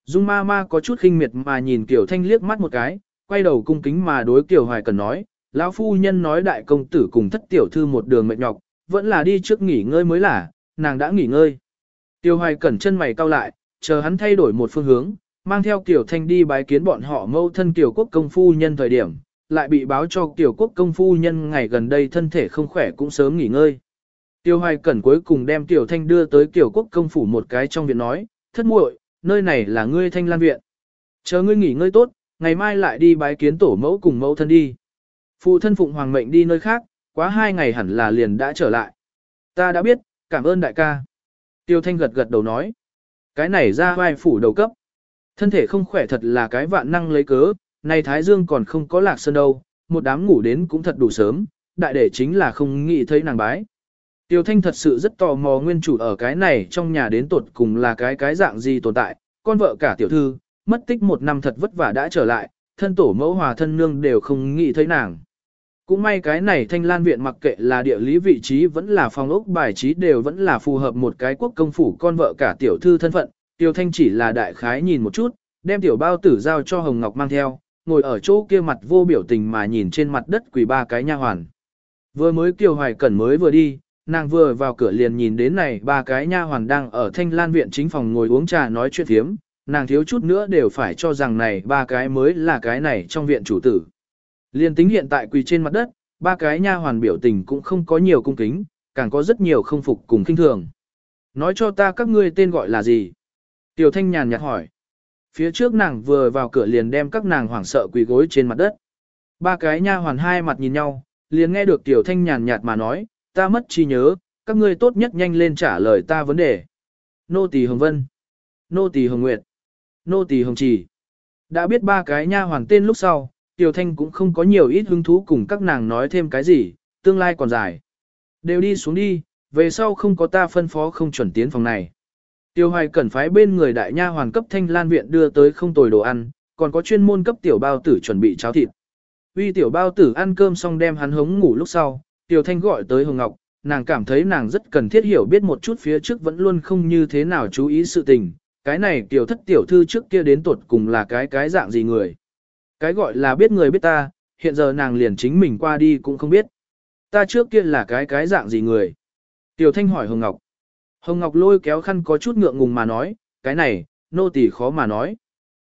Dung ma ma có chút khinh miệt mà nhìn Kiều Thanh liếc mắt một cái, quay đầu cung kính mà đối Kiều Hoài cần nói, lão phu nhân nói đại công tử cùng thất tiểu thư một đường mệt nhọc, vẫn là đi trước nghỉ ngơi mới là, nàng đã nghỉ ngơi. Tiêu Hoài cẩn chân mày cau lại, chờ hắn thay đổi một phương hướng, mang theo Kiều Thanh đi bái kiến bọn họ mâu thân Kiều Quốc công phu nhân thời điểm, lại bị báo cho Kiều Quốc công phu nhân ngày gần đây thân thể không khỏe cũng sớm nghỉ ngơi. Tiêu Hoài Cẩn cuối cùng đem Tiểu Thanh đưa tới Kiều Quốc công phủ một cái trong viện nói, thất muội, nơi này là ngươi Thanh Lan viện. Chờ ngươi nghỉ ngơi tốt, ngày mai lại đi bái kiến tổ mẫu cùng mẫu thân đi. Phụ thân phụng hoàng mệnh đi nơi khác, quá hai ngày hẳn là liền đã trở lại. Ta đã biết, cảm ơn đại ca. Tiêu Thanh gật gật đầu nói. Cái này ra vai phủ đầu cấp. Thân thể không khỏe thật là cái vạn năng lấy cớ, này Thái Dương còn không có lạc sơn đâu, một đám ngủ đến cũng thật đủ sớm, đại để chính là không nghĩ thấy nàng bái. Tiêu Thanh thật sự rất tò mò nguyên chủ ở cái này trong nhà đến tột cùng là cái cái dạng gì tồn tại, con vợ cả tiểu thư, mất tích một năm thật vất vả đã trở lại, thân tổ mẫu hòa thân nương đều không nghĩ thấy nàng. Cũng may cái này thanh lan viện mặc kệ là địa lý vị trí vẫn là phòng ốc bài trí đều vẫn là phù hợp một cái quốc công phủ con vợ cả tiểu thư thân phận, Tiêu Thanh chỉ là đại khái nhìn một chút, đem tiểu bao tử giao cho Hồng Ngọc mang theo, ngồi ở chỗ kia mặt vô biểu tình mà nhìn trên mặt đất quỳ ba cái nha hoàn. Vừa mới Kiều Hoài Cẩn mới vừa đi, nàng vừa vào cửa liền nhìn đến này ba cái nha hoàn đang ở thanh lan viện chính phòng ngồi uống trà nói chuyện thiếm, nàng thiếu chút nữa đều phải cho rằng này ba cái mới là cái này trong viện chủ tử. Liên tính hiện tại quỳ trên mặt đất, ba cái nha hoàn biểu tình cũng không có nhiều cung kính, càng có rất nhiều không phục cùng kinh thường. Nói cho ta các ngươi tên gọi là gì? Tiểu thanh nhàn nhạt hỏi. Phía trước nàng vừa vào cửa liền đem các nàng hoảng sợ quỳ gối trên mặt đất. Ba cái nha hoàn hai mặt nhìn nhau, liền nghe được tiểu thanh nhàn nhạt mà nói, ta mất trí nhớ, các ngươi tốt nhất nhanh lên trả lời ta vấn đề. Nô tỳ Hồng Vân, Nô tỳ Hồng Nguyệt, Nô tỳ Hồng Trì. Đã biết ba cái nha hoàn tên lúc sau, Tiểu Thanh cũng không có nhiều ít hứng thú cùng các nàng nói thêm cái gì, tương lai còn dài. Đều đi xuống đi, về sau không có ta phân phó không chuẩn tiến phòng này. Tiêu Hoài cần phái bên người đại nha hoàn cấp Thanh Lan viện đưa tới không tồi đồ ăn, còn có chuyên môn cấp tiểu bao tử chuẩn bị cháo thịt. Uy tiểu bao tử ăn cơm xong đem hắn hống ngủ lúc sau, Tiểu Thanh gọi tới Hồng Ngọc, nàng cảm thấy nàng rất cần thiết hiểu biết một chút phía trước vẫn luôn không như thế nào chú ý sự tình, cái này tiểu thất tiểu thư trước kia đến tuột cùng là cái cái dạng gì người. Cái gọi là biết người biết ta, hiện giờ nàng liền chính mình qua đi cũng không biết. Ta trước kia là cái cái dạng gì người. Tiểu Thanh hỏi Hồng Ngọc. Hồng Ngọc lôi kéo khăn có chút ngượng ngùng mà nói, cái này, nô tỳ khó mà nói.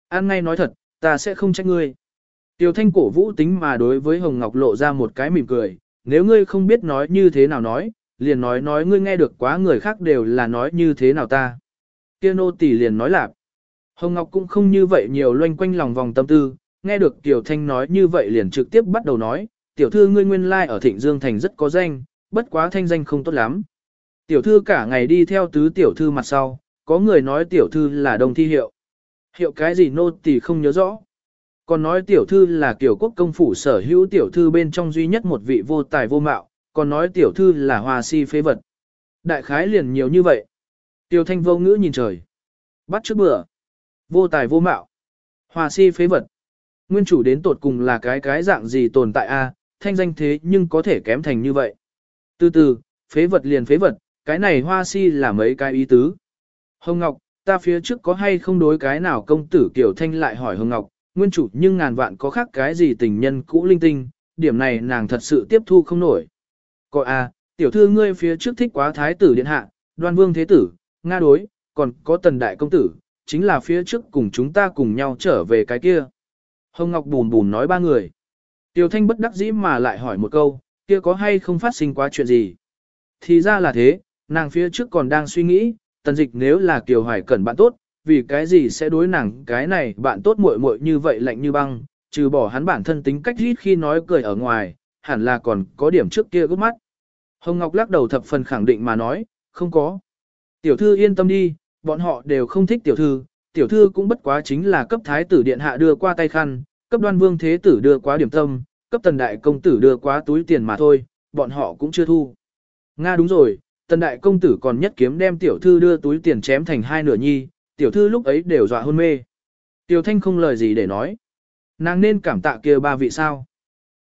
An ngay nói thật, ta sẽ không trách ngươi. Tiểu Thanh cổ vũ tính mà đối với Hồng Ngọc lộ ra một cái mỉm cười, nếu ngươi không biết nói như thế nào nói, liền nói nói ngươi nghe được quá người khác đều là nói như thế nào ta. Kia nô tỳ liền nói lạp. Hồng Ngọc cũng không như vậy nhiều loanh quanh lòng vòng tâm tư, nghe được Tiểu Thanh nói như vậy liền trực tiếp bắt đầu nói, tiểu thư ngươi nguyên lai like ở Thịnh Dương Thành rất có danh, bất quá thanh danh không tốt lắm. Tiểu thư cả ngày đi theo tứ tiểu thư mặt sau, có người nói tiểu thư là đồng thi hiệu. Hiệu cái gì nô tỳ không nhớ rõ. Còn nói tiểu thư là kiểu quốc công phủ sở hữu tiểu thư bên trong duy nhất một vị vô tài vô mạo, còn nói tiểu thư là hoa si phế vật. Đại khái liền nhiều như vậy. Tiểu thanh vô ngữ nhìn trời. Bắt trước bữa. Vô tài vô mạo. Hoa si phế vật. Nguyên chủ đến tột cùng là cái cái dạng gì tồn tại a thanh danh thế nhưng có thể kém thành như vậy. Từ từ, phế vật liền phế vật, cái này hoa si là mấy cái ý tứ. Hồng Ngọc, ta phía trước có hay không đối cái nào công tử kiểu Thanh lại hỏi Hồng Ngọc, nguyên chủ nhưng ngàn vạn có khác cái gì tình nhân cũ linh tinh, điểm này nàng thật sự tiếp thu không nổi. Coi a, tiểu thư ngươi phía trước thích quá thái tử điện hạ, đoan vương thế tử, nga đối, còn có tần đại công tử, chính là phía trước cùng chúng ta cùng nhau trở về cái kia. Hồng Ngọc bùn bùn nói ba người. Tiểu thanh bất đắc dĩ mà lại hỏi một câu, kia có hay không phát sinh quá chuyện gì? Thì ra là thế, nàng phía trước còn đang suy nghĩ, tần dịch nếu là Kiều Hoài Cẩn bạn tốt, vì cái gì sẽ đối nàng cái này bạn tốt muội muội như vậy lạnh như băng, trừ bỏ hắn bản thân tính cách ít khi nói cười ở ngoài, hẳn là còn có điểm trước kia gấp mắt. Hồng Ngọc lắc đầu thập phần khẳng định mà nói, không có. Tiểu thư yên tâm đi, bọn họ đều không thích tiểu thư, tiểu thư cũng bất quá chính là cấp thái tử điện hạ đưa qua tay khăn, cấp đoan vương thế tử đưa quá điểm tâm, cấp tần đại công tử đưa quá túi tiền mà thôi, bọn họ cũng chưa thu. Nga đúng rồi, tần đại công tử còn nhất kiếm đem tiểu thư đưa túi tiền chém thành hai nửa nhi, tiểu thư lúc ấy đều dọa hôn mê. Tiểu thanh không lời gì để nói. Nàng nên cảm tạ kia ba vị sao.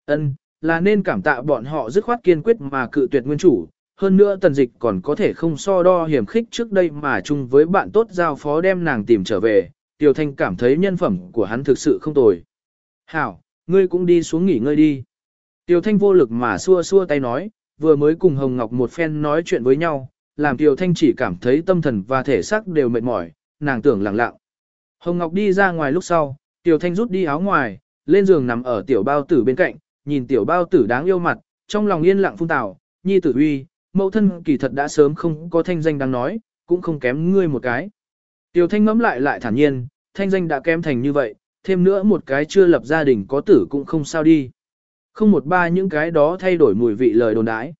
Ân, là nên cảm tạ bọn họ dứt khoát kiên quyết mà cự tuyệt nguyên chủ. Hơn nữa tần dịch còn có thể không so đo hiểm khích trước đây mà chung với bạn tốt giao phó đem nàng tìm trở về, Tiểu Thanh cảm thấy nhân phẩm của hắn thực sự không tồi. Hảo, ngươi cũng đi xuống nghỉ ngơi đi. Tiểu Thanh vô lực mà xua xua tay nói, vừa mới cùng Hồng Ngọc một phen nói chuyện với nhau, làm Tiểu Thanh chỉ cảm thấy tâm thần và thể xác đều mệt mỏi, nàng tưởng lặng lặng. Hồng Ngọc đi ra ngoài lúc sau, Tiểu Thanh rút đi áo ngoài, lên giường nằm ở tiểu bao tử bên cạnh, nhìn tiểu bao tử đáng yêu mặt, trong lòng yên lặng phun tào, nhi tử uy, mẫu thân kỳ thật đã sớm không có thanh danh đáng nói, cũng không kém ngươi một cái. Tiểu Thanh ngẫm lại lại thản nhiên, thanh danh đã kém thành như vậy, thêm nữa một cái chưa lập gia đình có tử cũng không sao đi. Không một ba những cái đó thay đổi mùi vị lời đồn đãi.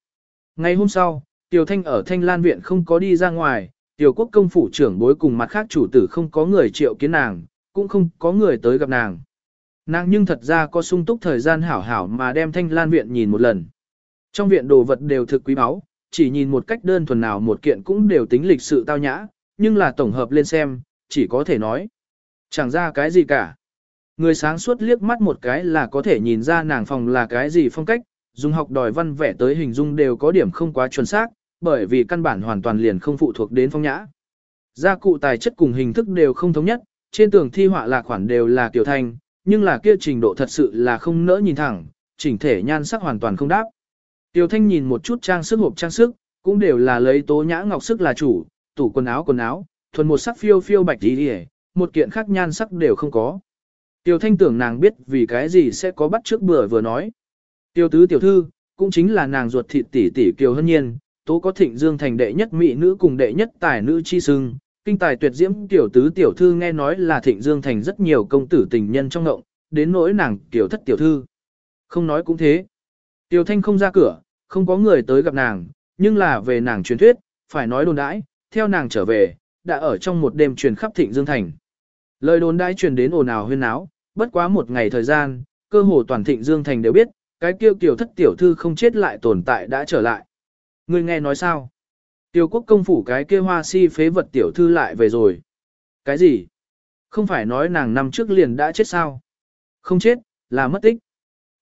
Ngày hôm sau, Tiểu Thanh ở Thanh Lan Viện không có đi ra ngoài, Tiểu Quốc công phủ trưởng bối cùng mặt khác chủ tử không có người triệu kiến nàng, cũng không có người tới gặp nàng. Nàng nhưng thật ra có sung túc thời gian hảo hảo mà đem Thanh Lan Viện nhìn một lần. Trong viện đồ vật đều thực quý báu, chỉ nhìn một cách đơn thuần nào một kiện cũng đều tính lịch sự tao nhã, nhưng là tổng hợp lên xem, chỉ có thể nói. Chẳng ra cái gì cả. Người sáng suốt liếc mắt một cái là có thể nhìn ra nàng phòng là cái gì phong cách, dùng học đòi văn vẽ tới hình dung đều có điểm không quá chuẩn xác, bởi vì căn bản hoàn toàn liền không phụ thuộc đến phong nhã. Gia cụ tài chất cùng hình thức đều không thống nhất, trên tường thi họa là khoản đều là kiểu thanh, nhưng là kia trình độ thật sự là không nỡ nhìn thẳng, chỉnh thể nhan sắc hoàn toàn không đáp. Tiểu Thanh nhìn một chút trang sức hộp trang sức, cũng đều là lấy tố nhã ngọc sức là chủ, tủ quần áo quần áo, thuần một sắc phiêu phiêu bạch đi đi, một kiện khác nhan sắc đều không có. Tiểu Thanh tưởng nàng biết vì cái gì sẽ có bắt trước bữa vừa nói. Tiểu tứ tiểu thư, cũng chính là nàng ruột thịt tỷ tỷ Kiều Hân Nhiên, tố có thịnh dương thành đệ nhất mỹ nữ cùng đệ nhất tài nữ chi sưng, kinh tài tuyệt diễm tiểu tứ tiểu thư nghe nói là thịnh dương thành rất nhiều công tử tình nhân trong ngộng, đến nỗi nàng tiểu thất tiểu thư. Không nói cũng thế. Tiểu thanh không ra cửa, không có người tới gặp nàng, nhưng là về nàng truyền thuyết, phải nói đồn đãi, theo nàng trở về, đã ở trong một đêm truyền khắp thịnh dương thành. Lời đồn đãi truyền đến ồn ào huyên náo, bất quá một ngày thời gian, cơ hồ toàn thịnh dương thành đều biết, cái kiêu tiểu thất tiểu thư không chết lại tồn tại đã trở lại. Người nghe nói sao? Tiêu quốc công phủ cái kia hoa si phế vật tiểu thư lại về rồi. Cái gì? Không phải nói nàng năm trước liền đã chết sao? Không chết, là mất tích.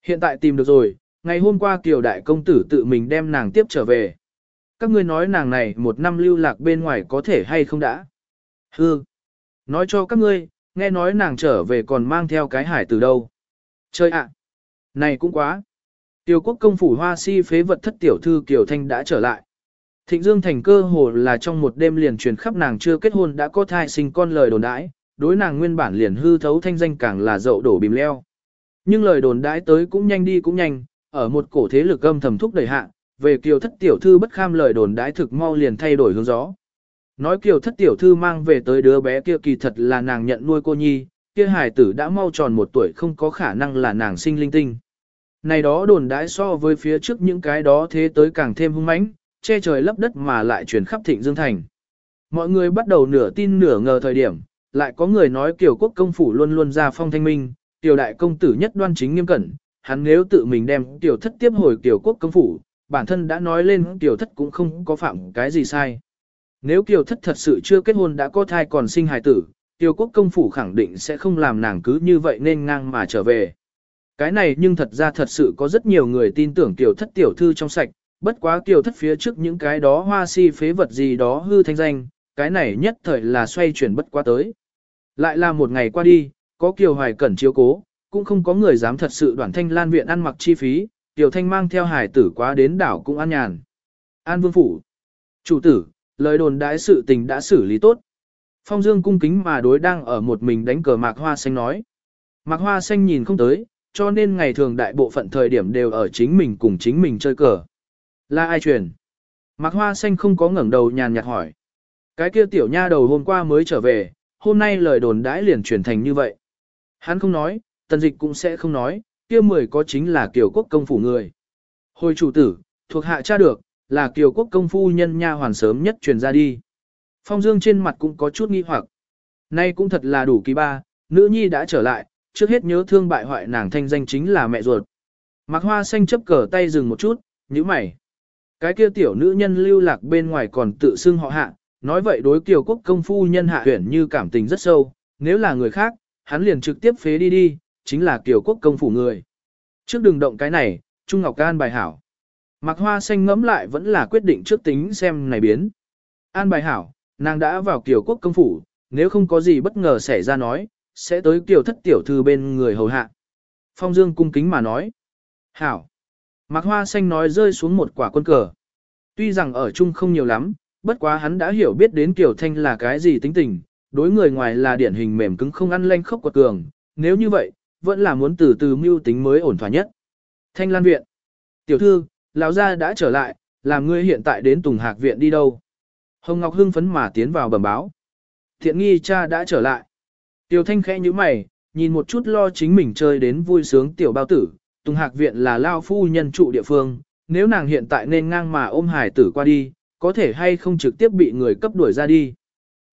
Hiện tại tìm được rồi, ngày hôm qua kiều đại công tử tự mình đem nàng tiếp trở về. Các ngươi nói nàng này một năm lưu lạc bên ngoài có thể hay không đã? Hương. Nói cho các ngươi, nghe nói nàng trở về còn mang theo cái hải từ đâu. Chơi ạ. Này cũng quá. Tiêu quốc công phủ hoa si phế vật thất tiểu thư Kiều Thanh đã trở lại. Thịnh Dương thành cơ hồ là trong một đêm liền truyền khắp nàng chưa kết hôn đã có thai sinh con lời đồn đãi, đối nàng nguyên bản liền hư thấu thanh danh càng là dậu đổ bìm leo. Nhưng lời đồn đãi tới cũng nhanh đi cũng nhanh, ở một cổ thế lực âm thầm thúc đẩy hạ, về kiều thất tiểu thư bất kham lời đồn đãi thực mau liền thay đổi hướng gió. Nói kiều thất tiểu thư mang về tới đứa bé kia kỳ thật là nàng nhận nuôi cô nhi, kia hải tử đã mau tròn một tuổi không có khả năng là nàng sinh linh tinh. Này đó đồn đãi so với phía trước những cái đó thế tới càng thêm hung mãnh, che trời lấp đất mà lại truyền khắp thịnh dương thành. Mọi người bắt đầu nửa tin nửa ngờ thời điểm, lại có người nói kiều quốc công phủ luôn luôn ra phong thanh minh, tiểu đại công tử nhất đoan chính nghiêm cẩn, hắn nếu tự mình đem tiểu thất tiếp hồi tiểu quốc công phủ, bản thân đã nói lên tiểu thất cũng không có phạm cái gì sai. Nếu kiều thất thật sự chưa kết hôn đã có thai còn sinh hài tử, Tiêu quốc công phủ khẳng định sẽ không làm nàng cứ như vậy nên ngang mà trở về. Cái này nhưng thật ra thật sự có rất nhiều người tin tưởng Kiều thất tiểu thư trong sạch, bất quá kiều thất phía trước những cái đó hoa si phế vật gì đó hư thanh danh, cái này nhất thời là xoay chuyển bất quá tới. Lại là một ngày qua đi, có kiều hoài cẩn chiếu cố, cũng không có người dám thật sự đoàn thanh lan viện ăn mặc chi phí, kiều thanh mang theo hải tử quá đến đảo cũng an nhàn. An vương phủ. Chủ tử, lời đồn đãi sự tình đã xử lý tốt. Phong Dương cung kính mà đối đang ở một mình đánh cờ mạc hoa xanh nói. Mạc hoa xanh nhìn không tới, cho nên ngày thường đại bộ phận thời điểm đều ở chính mình cùng chính mình chơi cờ. Là ai truyền? Mạc Hoa Xanh không có ngẩng đầu nhàn nhạt hỏi. Cái kia tiểu nha đầu hôm qua mới trở về, hôm nay lời đồn đãi liền truyền thành như vậy. Hắn không nói, tần dịch cũng sẽ không nói, kia mười có chính là kiều quốc công phủ người. Hồi chủ tử, thuộc hạ cha được, là kiều quốc công phu nhân nha hoàn sớm nhất truyền ra đi. Phong Dương trên mặt cũng có chút nghi hoặc. Nay cũng thật là đủ kỳ ba, nữ nhi đã trở lại, trước hết nhớ thương bại hoại nàng thanh danh chính là mẹ ruột. Mạc Hoa Xanh chấp cờ tay dừng một chút, nhíu mày. Cái kia tiểu nữ nhân lưu lạc bên ngoài còn tự xưng họ hạ, nói vậy đối kiều quốc công phu nhân hạ huyển như cảm tình rất sâu, nếu là người khác, hắn liền trực tiếp phế đi đi, chính là kiều quốc công phủ người. Trước đừng động cái này, Trung Ngọc Can bài hảo. Mạc Hoa Xanh ngẫm lại vẫn là quyết định trước tính xem này biến. An bài hảo, nàng đã vào kiều quốc công phủ, nếu không có gì bất ngờ xảy ra nói, sẽ tới kiều thất tiểu thư bên người hầu hạ. Phong Dương cung kính mà nói. Hảo. Mạc Hoa Xanh nói rơi xuống một quả quân cờ. Tuy rằng ở chung không nhiều lắm, bất quá hắn đã hiểu biết đến Kiều Thanh là cái gì tính tình, đối người ngoài là điển hình mềm cứng không ăn lanh khốc quật cường, nếu như vậy, vẫn là muốn từ từ mưu tính mới ổn thỏa nhất. Thanh Lan Viện. Tiểu thư, lão gia đã trở lại, làm ngươi hiện tại đến Tùng Hạc Viện đi đâu? Hồng Ngọc hưng phấn mà tiến vào bẩm báo. Thiện nghi cha đã trở lại. Tiểu Thanh khẽ như mày, nhìn một chút lo chính mình chơi đến vui sướng tiểu bao tử. Tùng Hạc Viện là lao phu nhân trụ địa phương, nếu nàng hiện tại nên ngang mà ôm hải tử qua đi, có thể hay không trực tiếp bị người cấp đuổi ra đi.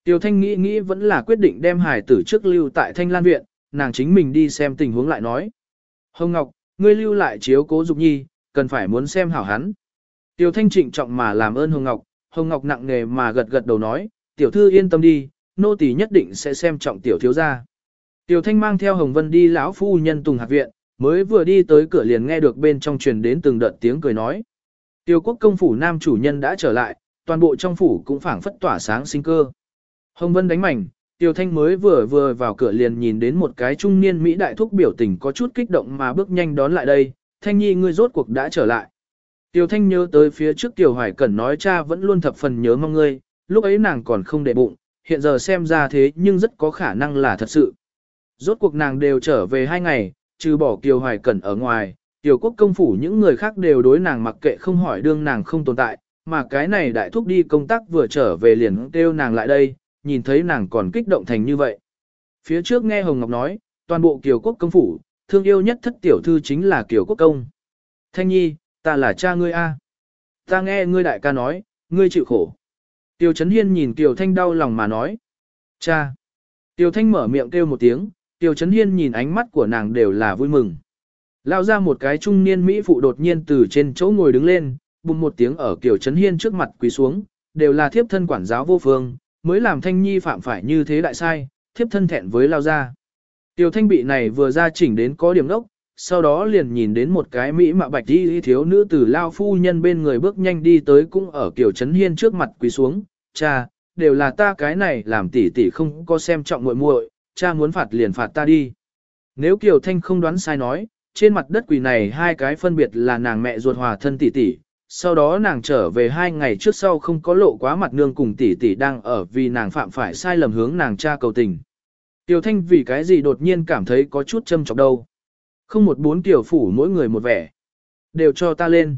Tiểu Thanh nghĩ nghĩ vẫn là quyết định đem hải tử trước lưu tại Thanh Lan Viện, nàng chính mình đi xem tình huống lại nói. Hồng Ngọc, ngươi lưu lại chiếu cố Dục Nhi, cần phải muốn xem hảo hắn. Tiểu Thanh trịnh trọng mà làm ơn Hồng Ngọc, Hồng Ngọc nặng nề mà gật gật đầu nói, tiểu thư yên tâm đi, nô tỳ nhất định sẽ xem trọng tiểu thiếu gia. Tiểu Thanh mang theo Hồng Vân đi lão phu nhân Tùng Hạc viện, mới vừa đi tới cửa liền nghe được bên trong truyền đến từng đợt tiếng cười nói. Tiêu quốc công phủ nam chủ nhân đã trở lại, toàn bộ trong phủ cũng phảng phất tỏa sáng sinh cơ. Hồng Vân đánh mảnh, Tiêu Thanh mới vừa vừa vào cửa liền nhìn đến một cái trung niên Mỹ đại thúc biểu tình có chút kích động mà bước nhanh đón lại đây, Thanh Nhi ngươi rốt cuộc đã trở lại. Tiêu Thanh nhớ tới phía trước Tiêu Hoài Cẩn nói cha vẫn luôn thập phần nhớ mong ngươi, lúc ấy nàng còn không để bụng, hiện giờ xem ra thế nhưng rất có khả năng là thật sự. Rốt cuộc nàng đều trở về hai ngày, trừ bỏ Tiêu Hoài Cẩn ở ngoài, Tiêu quốc công phủ những người khác đều đối nàng mặc kệ không hỏi đương nàng không tồn tại, mà cái này đại thúc đi công tác vừa trở về liền kêu nàng lại đây, nhìn thấy nàng còn kích động thành như vậy. Phía trước nghe Hồng Ngọc nói, toàn bộ Kiều Quốc công phủ, thương yêu nhất thất tiểu thư chính là Kiều Quốc công. Thanh nhi, ta là cha ngươi a. Ta nghe ngươi đại ca nói, ngươi chịu khổ. Tiêu Chấn Hiên nhìn Tiêu Thanh đau lòng mà nói. Cha. Tiêu Thanh mở miệng kêu một tiếng, Tiêu Chấn Hiên nhìn ánh mắt của nàng đều là vui mừng. Lao ra một cái trung niên Mỹ phụ đột nhiên từ trên chỗ ngồi đứng lên, bùng một tiếng ở Kiều Chấn Hiên trước mặt quỳ xuống, đều là thiếp thân quản giáo vô phương, mới làm thanh nhi phạm phải như thế đại sai, thiếp thân thẹn với lao ra. Tiểu thanh bị này vừa ra chỉnh đến có điểm đốc, sau đó liền nhìn đến một cái mỹ mạ bạch đi thiếu nữ từ lao phu nhân bên người bước nhanh đi tới cũng ở kiểu trấn hiên trước mặt quỳ xuống, cha, đều là ta cái này làm tỷ tỷ không có xem trọng muội muội, cha muốn phạt liền phạt ta đi. Nếu Kiều Thanh không đoán sai nói, trên mặt đất quỳ này hai cái phân biệt là nàng mẹ ruột hòa thân tỷ tỷ, sau đó nàng trở về hai ngày trước sau không có lộ quá mặt nương cùng tỷ tỷ đang ở vì nàng phạm phải sai lầm hướng nàng cha cầu tình. Tiểu Thanh vì cái gì đột nhiên cảm thấy có chút châm chọc đâu. Không một bốn tiểu phủ mỗi người một vẻ. Đều cho ta lên.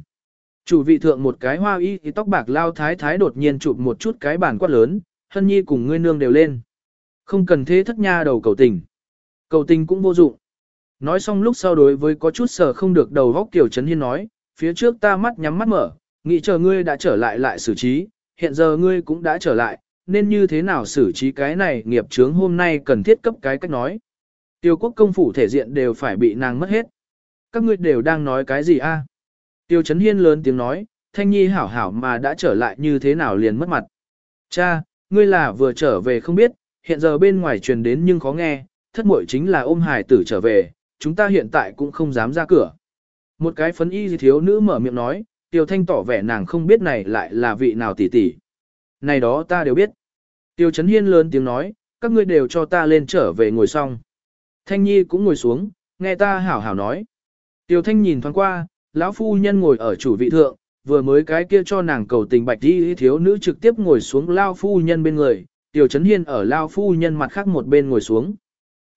Chủ vị thượng một cái hoa y thì tóc bạc lao thái thái đột nhiên chụp một chút cái bàn quát lớn, hân nhi cùng ngươi nương đều lên. Không cần thế thất nha đầu cầu tình. Cầu tình cũng vô dụng. Nói xong lúc sau đối với có chút sở không được đầu góc Tiểu Trấn Hiên nói, phía trước ta mắt nhắm mắt mở, nghĩ chờ ngươi đã trở lại lại xử trí, hiện giờ ngươi cũng đã trở lại, nên như thế nào xử trí cái này nghiệp chướng hôm nay cần thiết cấp cái cách nói. Tiêu quốc công phủ thể diện đều phải bị nàng mất hết. Các ngươi đều đang nói cái gì a? Tiêu Chấn Hiên lớn tiếng nói, Thanh Nhi hảo hảo mà đã trở lại như thế nào liền mất mặt. Cha, ngươi là vừa trở về không biết, hiện giờ bên ngoài truyền đến nhưng khó nghe, thất muội chính là ôm hài tử trở về, chúng ta hiện tại cũng không dám ra cửa. Một cái phấn y thiếu nữ mở miệng nói, Tiêu Thanh tỏ vẻ nàng không biết này lại là vị nào tỷ tỷ. Này đó ta đều biết. Tiêu Chấn Hiên lớn tiếng nói, các ngươi đều cho ta lên trở về ngồi xong. Thanh Nhi cũng ngồi xuống, nghe ta hảo hảo nói. Tiêu Thanh nhìn thoáng qua, lão phu nhân ngồi ở chủ vị thượng, vừa mới cái kia cho nàng cầu tình bạch đi thiếu nữ trực tiếp ngồi xuống lao phu nhân bên người, Tiêu Chấn Hiên ở lao phu nhân mặt khác một bên ngồi xuống.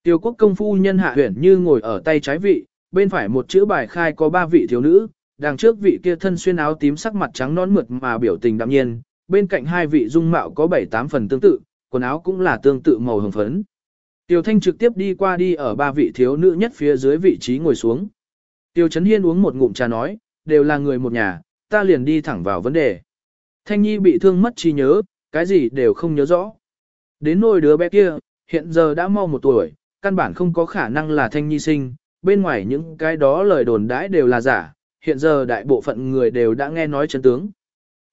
Tiêu quốc công phu nhân hạ huyển như ngồi ở tay trái vị, bên phải một chữ bài khai có ba vị thiếu nữ, đằng trước vị kia thân xuyên áo tím sắc mặt trắng nón mượt mà biểu tình đạm nhiên, bên cạnh hai vị dung mạo có bảy tám phần tương tự, quần áo cũng là tương tự màu hồng phấn. Tiêu Thanh trực tiếp đi qua đi ở ba vị thiếu nữ nhất phía dưới vị trí ngồi xuống. Tiêu Trấn Hiên uống một ngụm trà nói, đều là người một nhà, ta liền đi thẳng vào vấn đề. Thanh Nhi bị thương mất trí nhớ, cái gì đều không nhớ rõ. Đến nôi đứa bé kia, hiện giờ đã mau một tuổi, căn bản không có khả năng là Thanh Nhi sinh, bên ngoài những cái đó lời đồn đãi đều là giả, hiện giờ đại bộ phận người đều đã nghe nói chân tướng.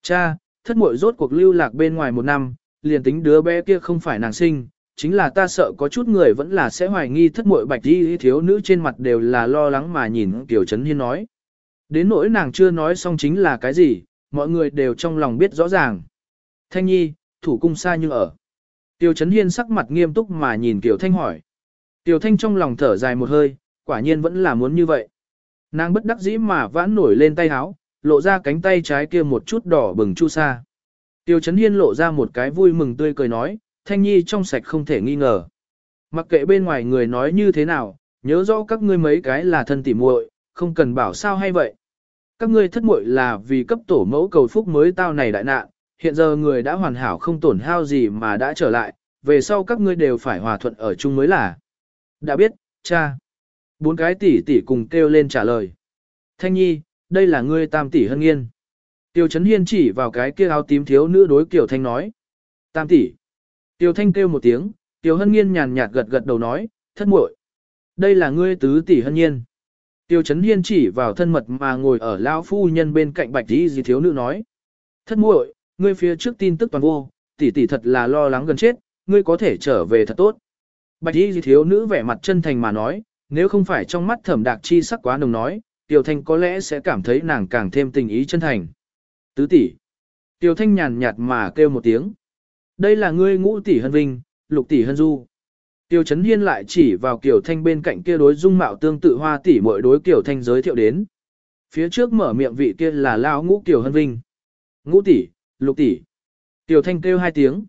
Cha, thất muội rốt cuộc lưu lạc bên ngoài một năm, liền tính đứa bé kia không phải nàng sinh, chính là ta sợ có chút người vẫn là sẽ hoài nghi thất muội bạch đi thiếu nữ trên mặt đều là lo lắng mà nhìn Tiểu Trấn Hiên nói. Đến nỗi nàng chưa nói xong chính là cái gì, mọi người đều trong lòng biết rõ ràng. Thanh nhi, thủ cung xa như ở. Tiêu Chấn Hiên sắc mặt nghiêm túc mà nhìn Tiểu Thanh hỏi. Tiểu Thanh trong lòng thở dài một hơi, quả nhiên vẫn là muốn như vậy. Nàng bất đắc dĩ mà vãn nổi lên tay áo, lộ ra cánh tay trái kia một chút đỏ bừng chu sa. Tiêu Chấn Hiên lộ ra một cái vui mừng tươi cười nói, Thanh Nhi trong sạch không thể nghi ngờ. Mặc kệ bên ngoài người nói như thế nào, nhớ rõ các ngươi mấy cái là thân tỉ muội, không cần bảo sao hay vậy. Các ngươi thất muội là vì cấp tổ mẫu cầu phúc mới tao này đại nạn, hiện giờ người đã hoàn hảo không tổn hao gì mà đã trở lại, về sau các ngươi đều phải hòa thuận ở chung mới là. Đã biết, cha. Bốn cái tỷ tỷ cùng kêu lên trả lời. Thanh nhi, đây là ngươi tam tỷ hân nghiên. Tiêu Chấn Hiên chỉ vào cái kia áo tím thiếu nữ đối Kiều Thanh nói. Tam tỷ. Tiêu Thanh kêu một tiếng, Tiêu Hân Nghiên nhàn nhạt gật gật đầu nói, thất muội. Đây là ngươi tứ tỷ Hân Nhiên. Tiêu Chấn Hiên chỉ vào thân mật mà ngồi ở lão phu nhân bên cạnh bạch tỷ gì thiếu nữ nói. Thất muội, ngươi phía trước tin tức toàn vô, tỷ tỷ thật là lo lắng gần chết, ngươi có thể trở về thật tốt. Bạch tỷ y thiếu nữ vẻ mặt chân thành mà nói, nếu không phải trong mắt thẩm đạc chi sắc quá nồng nói, Tiểu Thanh có lẽ sẽ cảm thấy nàng càng thêm tình ý chân thành. Tứ tỷ. Tiểu Thanh nhàn nhạt mà kêu một tiếng. Đây là ngươi ngũ tỷ hân vinh, lục tỷ hân du. Tiêu Chấn Hiên lại chỉ vào Kiều Thanh bên cạnh kia đối dung mạo tương tự hoa tỷ mỗi đối Kiều Thanh giới thiệu đến. Phía trước mở miệng vị kia là lão ngũ Kiều Hân Vinh. Ngũ tỷ, lục tỷ. Tiểu Thanh kêu hai tiếng.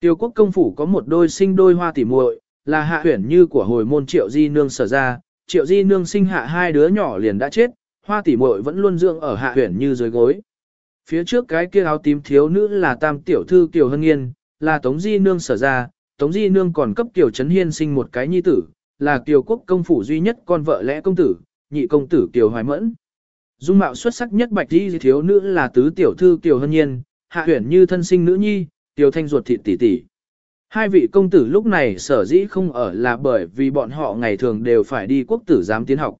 Tiêu quốc công phủ có một đôi sinh đôi hoa tỷ muội, là hạ huyển như của hồi môn triệu di nương sở ra. Triệu di nương sinh hạ hai đứa nhỏ liền đã chết, hoa tỷ muội vẫn luôn dưỡng ở hạ huyển như dưới gối. Phía trước cái kia áo tím thiếu nữ là tam tiểu thư Kiều Hân Nghiên, là Tống Di Nương sở ra, Tống Di Nương còn cấp Kiều Trấn Hiên sinh một cái nhi tử, là Kiều Quốc công phủ duy nhất con vợ lẽ công tử, nhị công tử Kiều Hoài Mẫn. Dung mạo xuất sắc nhất bạch đi thiếu nữ là tứ tiểu thư Kiều Hân Nhiên, hạ huyển như thân sinh nữ nhi, Kiều Thanh ruột thịt tỷ tỷ. Hai vị công tử lúc này sở dĩ không ở là bởi vì bọn họ ngày thường đều phải đi quốc tử giám tiến học.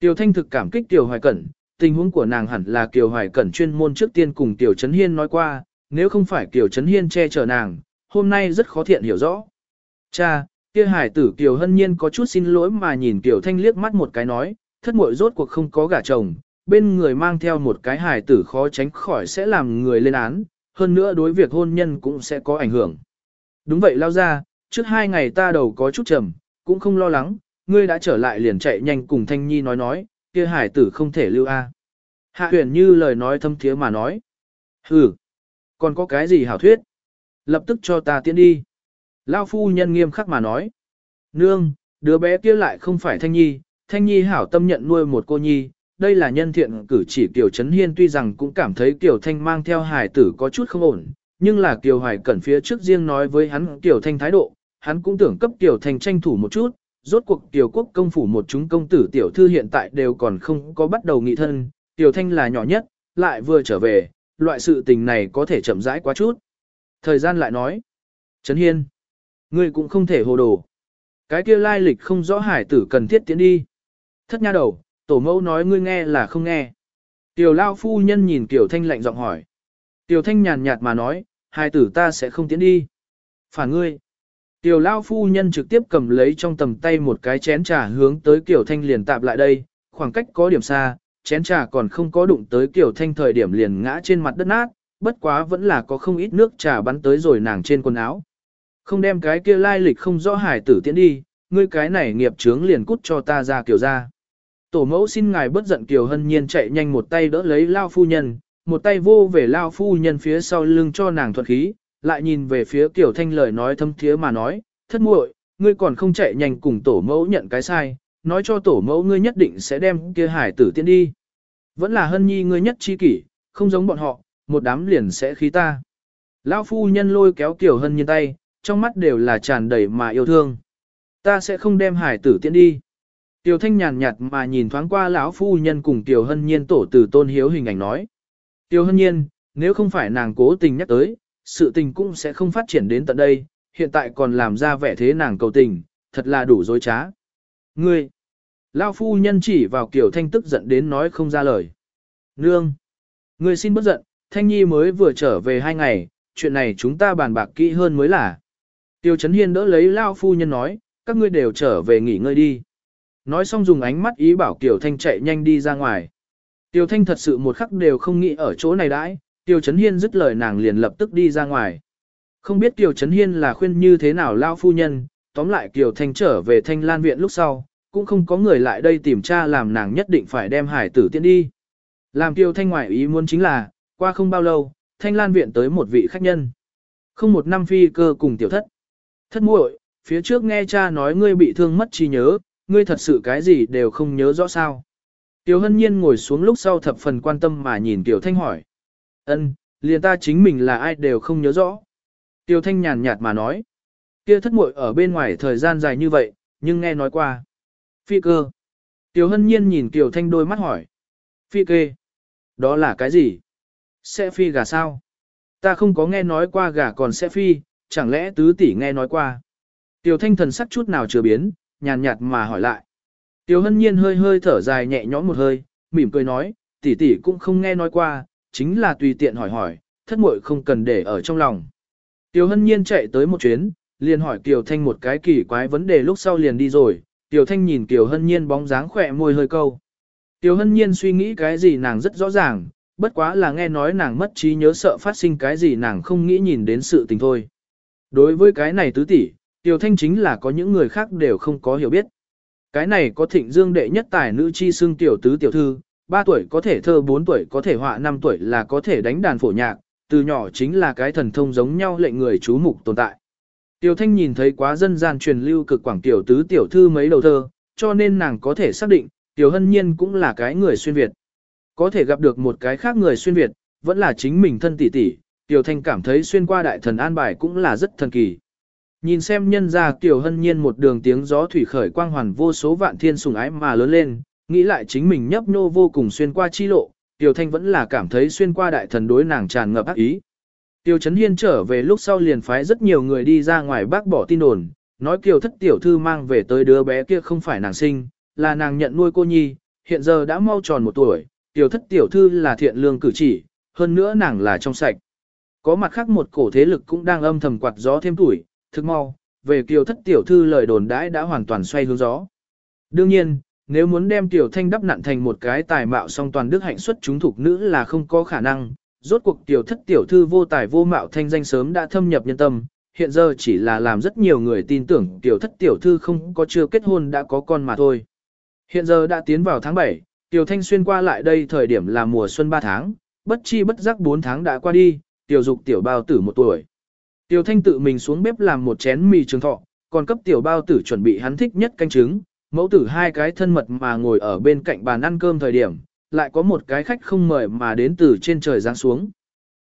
tiểu Thanh thực cảm kích tiểu Hoài Cẩn, tình huống của nàng hẳn là Kiều Hoài Cẩn chuyên môn trước tiên cùng tiểu Trấn Hiên nói qua, nếu không phải Kiều Trấn Hiên che chở nàng, hôm nay rất khó thiện hiểu rõ. Cha, kia hải tử Kiều Hân Nhiên có chút xin lỗi mà nhìn Kiều Thanh liếc mắt một cái nói, thất muội rốt cuộc không có gả chồng, bên người mang theo một cái hải tử khó tránh khỏi sẽ làm người lên án, hơn nữa đối việc hôn nhân cũng sẽ có ảnh hưởng. Đúng vậy lao ra, trước hai ngày ta đầu có chút trầm, cũng không lo lắng, ngươi đã trở lại liền chạy nhanh cùng Thanh Nhi nói nói, kia hải tử không thể lưu a. À. Hạ huyền như lời nói thâm thiế mà nói. Ừ, còn có cái gì hảo thuyết? Lập tức cho ta tiến đi. Lao phu nhân nghiêm khắc mà nói. Nương, đứa bé kia lại không phải Thanh Nhi, Thanh Nhi hảo tâm nhận nuôi một cô nhi, đây là nhân thiện cử chỉ Kiều Trấn Hiên tuy rằng cũng cảm thấy Kiều Thanh mang theo hải tử có chút không ổn, nhưng là Kiều Hoài Cẩn phía trước riêng nói với hắn Kiều Thanh thái độ, hắn cũng tưởng cấp Kiều Thanh tranh thủ một chút, rốt cuộc Kiều Quốc công phủ một chúng công tử tiểu thư hiện tại đều còn không có bắt đầu nghị thân, Kiều Thanh là nhỏ nhất, lại vừa trở về, loại sự tình này có thể chậm rãi quá chút. Thời gian lại nói, Trấn Hiên, ngươi cũng không thể hồ đồ. Cái kia lai lịch không rõ hải tử cần thiết tiến đi. Thất nha đầu, tổ mẫu nói ngươi nghe là không nghe. Tiểu lao phu nhân nhìn Kiều Thanh lạnh giọng hỏi. Tiểu Thanh nhàn nhạt mà nói, hai tử ta sẽ không tiến đi. Phản ngươi. Tiểu lao phu nhân trực tiếp cầm lấy trong tầm tay một cái chén trà hướng tới Kiều Thanh liền tạp lại đây, khoảng cách có điểm xa, chén trà còn không có đụng tới Kiều Thanh thời điểm liền ngã trên mặt đất nát, bất quá vẫn là có không ít nước trà bắn tới rồi nàng trên quần áo. Không đem cái kia lai lịch không rõ hải tử tiễn đi, ngươi cái này nghiệp chướng liền cút cho ta ra Kiều ra. Tổ mẫu xin ngài bất giận Kiều Hân Nhiên chạy nhanh một tay đỡ lấy lao phu nhân, một tay vô về lao phu nhân phía sau lưng cho nàng thuận khí, lại nhìn về phía Kiều Thanh lời nói thâm thiế mà nói, thất muội, ngươi còn không chạy nhanh cùng tổ mẫu nhận cái sai, nói cho tổ mẫu ngươi nhất định sẽ đem kia hải tử tiễn đi. Vẫn là hân nhi ngươi nhất chi kỷ, không giống bọn họ, một đám liền sẽ khí ta. Lão phu nhân lôi kéo Kiều Hân Nhiên tay, trong mắt đều là tràn đầy mà yêu thương. Ta sẽ không đem hải tử tiễn đi. Tiểu Thanh nhàn nhạt mà nhìn thoáng qua lão phu nhân cùng Tiểu Hân Nhiên tổ từ tôn hiếu hình ảnh nói. Tiêu Hân Nhiên, nếu không phải nàng cố tình nhắc tới, sự tình cũng sẽ không phát triển đến tận đây, hiện tại còn làm ra vẻ thế nàng cầu tình, thật là đủ dối trá. Ngươi, lão phu nhân chỉ vào Kiều Thanh tức giận đến nói không ra lời. Nương, ngươi xin bất giận, Thanh Nhi mới vừa trở về hai ngày, chuyện này chúng ta bàn bạc kỹ hơn mới là. Tiêu Chấn Hiên đỡ lấy Lao Phu Nhân nói, các ngươi đều trở về nghỉ ngơi đi. Nói xong dùng ánh mắt ý bảo Kiều Thanh chạy nhanh đi ra ngoài. Tiêu Thanh thật sự một khắc đều không nghĩ ở chỗ này đãi, Tiêu Chấn Hiên dứt lời nàng liền lập tức đi ra ngoài. Không biết Tiêu Chấn Hiên là khuyên như thế nào lao phu nhân, tóm lại Kiều Thanh trở về Thanh Lan Viện lúc sau, cũng không có người lại đây tìm tra làm nàng nhất định phải đem hải tử tiễn đi. Làm Tiêu Thanh ngoại ý muốn chính là, qua không bao lâu, Thanh Lan Viện tới một vị khách nhân. Không một năm phi cơ cùng tiểu thất. Thất muội, phía trước nghe cha nói ngươi bị thương mất trí nhớ, ngươi thật sự cái gì đều không nhớ rõ sao. Tiểu hân nhiên ngồi xuống lúc sau thập phần quan tâm mà nhìn Tiểu Thanh hỏi. ân liền ta chính mình là ai đều không nhớ rõ. Tiểu Thanh nhàn nhạt mà nói. Kia thất muội ở bên ngoài thời gian dài như vậy, nhưng nghe nói qua. Phi cơ. Tiểu hân nhiên nhìn Tiểu Thanh đôi mắt hỏi. Phi kê. Đó là cái gì? Sẽ phi gà sao? Ta không có nghe nói qua gà còn sẽ phi, chẳng lẽ tứ tỷ nghe nói qua? Tiểu thanh thần sắc chút nào chưa biến, nhàn nhạt mà hỏi lại. Tiêu hân nhiên hơi hơi thở dài nhẹ nhõm một hơi, mỉm cười nói, tỷ tỷ cũng không nghe nói qua, chính là tùy tiện hỏi hỏi, thất muội không cần để ở trong lòng. Tiêu hân nhiên chạy tới một chuyến, liền hỏi Tiểu thanh một cái kỳ quái vấn đề lúc sau liền đi rồi, Tiểu thanh nhìn Tiểu hân nhiên bóng dáng khỏe môi hơi câu. Tiểu hân nhiên suy nghĩ cái gì nàng rất rõ ràng, bất quá là nghe nói nàng mất trí nhớ sợ phát sinh cái gì nàng không nghĩ nhìn đến sự tình thôi. Đối với cái này tứ tỷ, Tiểu Thanh chính là có những người khác đều không có hiểu biết. Cái này có thịnh dương đệ nhất tài nữ chi xưng tiểu tứ tiểu thư, 3 tuổi có thể thơ 4 tuổi có thể họa 5 tuổi là có thể đánh đàn phổ nhạc, từ nhỏ chính là cái thần thông giống nhau lệnh người chú mục tồn tại. Tiểu Thanh nhìn thấy quá dân gian truyền lưu cực quảng tiểu tứ tiểu thư mấy đầu thơ, cho nên nàng có thể xác định, Tiểu Hân Nhiên cũng là cái người xuyên Việt. Có thể gặp được một cái khác người xuyên Việt, vẫn là chính mình thân tỷ tỷ, Tiểu Thanh cảm thấy xuyên qua đại thần an bài cũng là rất thần kỳ. Nhìn xem nhân gia Tiểu Hân Nhiên một đường tiếng gió thủy khởi quang hoàn vô số vạn thiên sùng ái mà lớn lên, nghĩ lại chính mình nhấp nô vô cùng xuyên qua chi lộ, Tiểu Thanh vẫn là cảm thấy xuyên qua đại thần đối nàng tràn ngập ác ý. Tiêu Chấn Hiên trở về lúc sau liền phái rất nhiều người đi ra ngoài bác bỏ tin đồn, nói Kiều thất tiểu thư mang về tới đứa bé kia không phải nàng sinh, là nàng nhận nuôi cô nhi, hiện giờ đã mau tròn một tuổi, tiểu thất tiểu thư là thiện lương cử chỉ, hơn nữa nàng là trong sạch. Có mặt khác một cổ thế lực cũng đang âm thầm quạt gió thêm tuổi, thức mau, về kiều thất tiểu thư lời đồn đãi đã hoàn toàn xoay hướng gió. Đương nhiên, nếu muốn đem tiểu thanh đắp nặn thành một cái tài mạo song toàn đức hạnh xuất chúng thuộc nữ là không có khả năng, rốt cuộc tiểu thất tiểu thư vô tài vô mạo thanh danh sớm đã thâm nhập nhân tâm, hiện giờ chỉ là làm rất nhiều người tin tưởng tiểu thất tiểu thư không có chưa kết hôn đã có con mà thôi. Hiện giờ đã tiến vào tháng 7, Tiểu Thanh xuyên qua lại đây thời điểm là mùa xuân 3 tháng, bất chi bất giác 4 tháng đã qua đi, tiểu dục tiểu bao tử một tuổi. Tiểu Thanh tự mình xuống bếp làm một chén mì trường thọ, còn cấp tiểu bao tử chuẩn bị hắn thích nhất canh trứng, mẫu tử hai cái thân mật mà ngồi ở bên cạnh bàn ăn cơm thời điểm, lại có một cái khách không mời mà đến từ trên trời giáng xuống.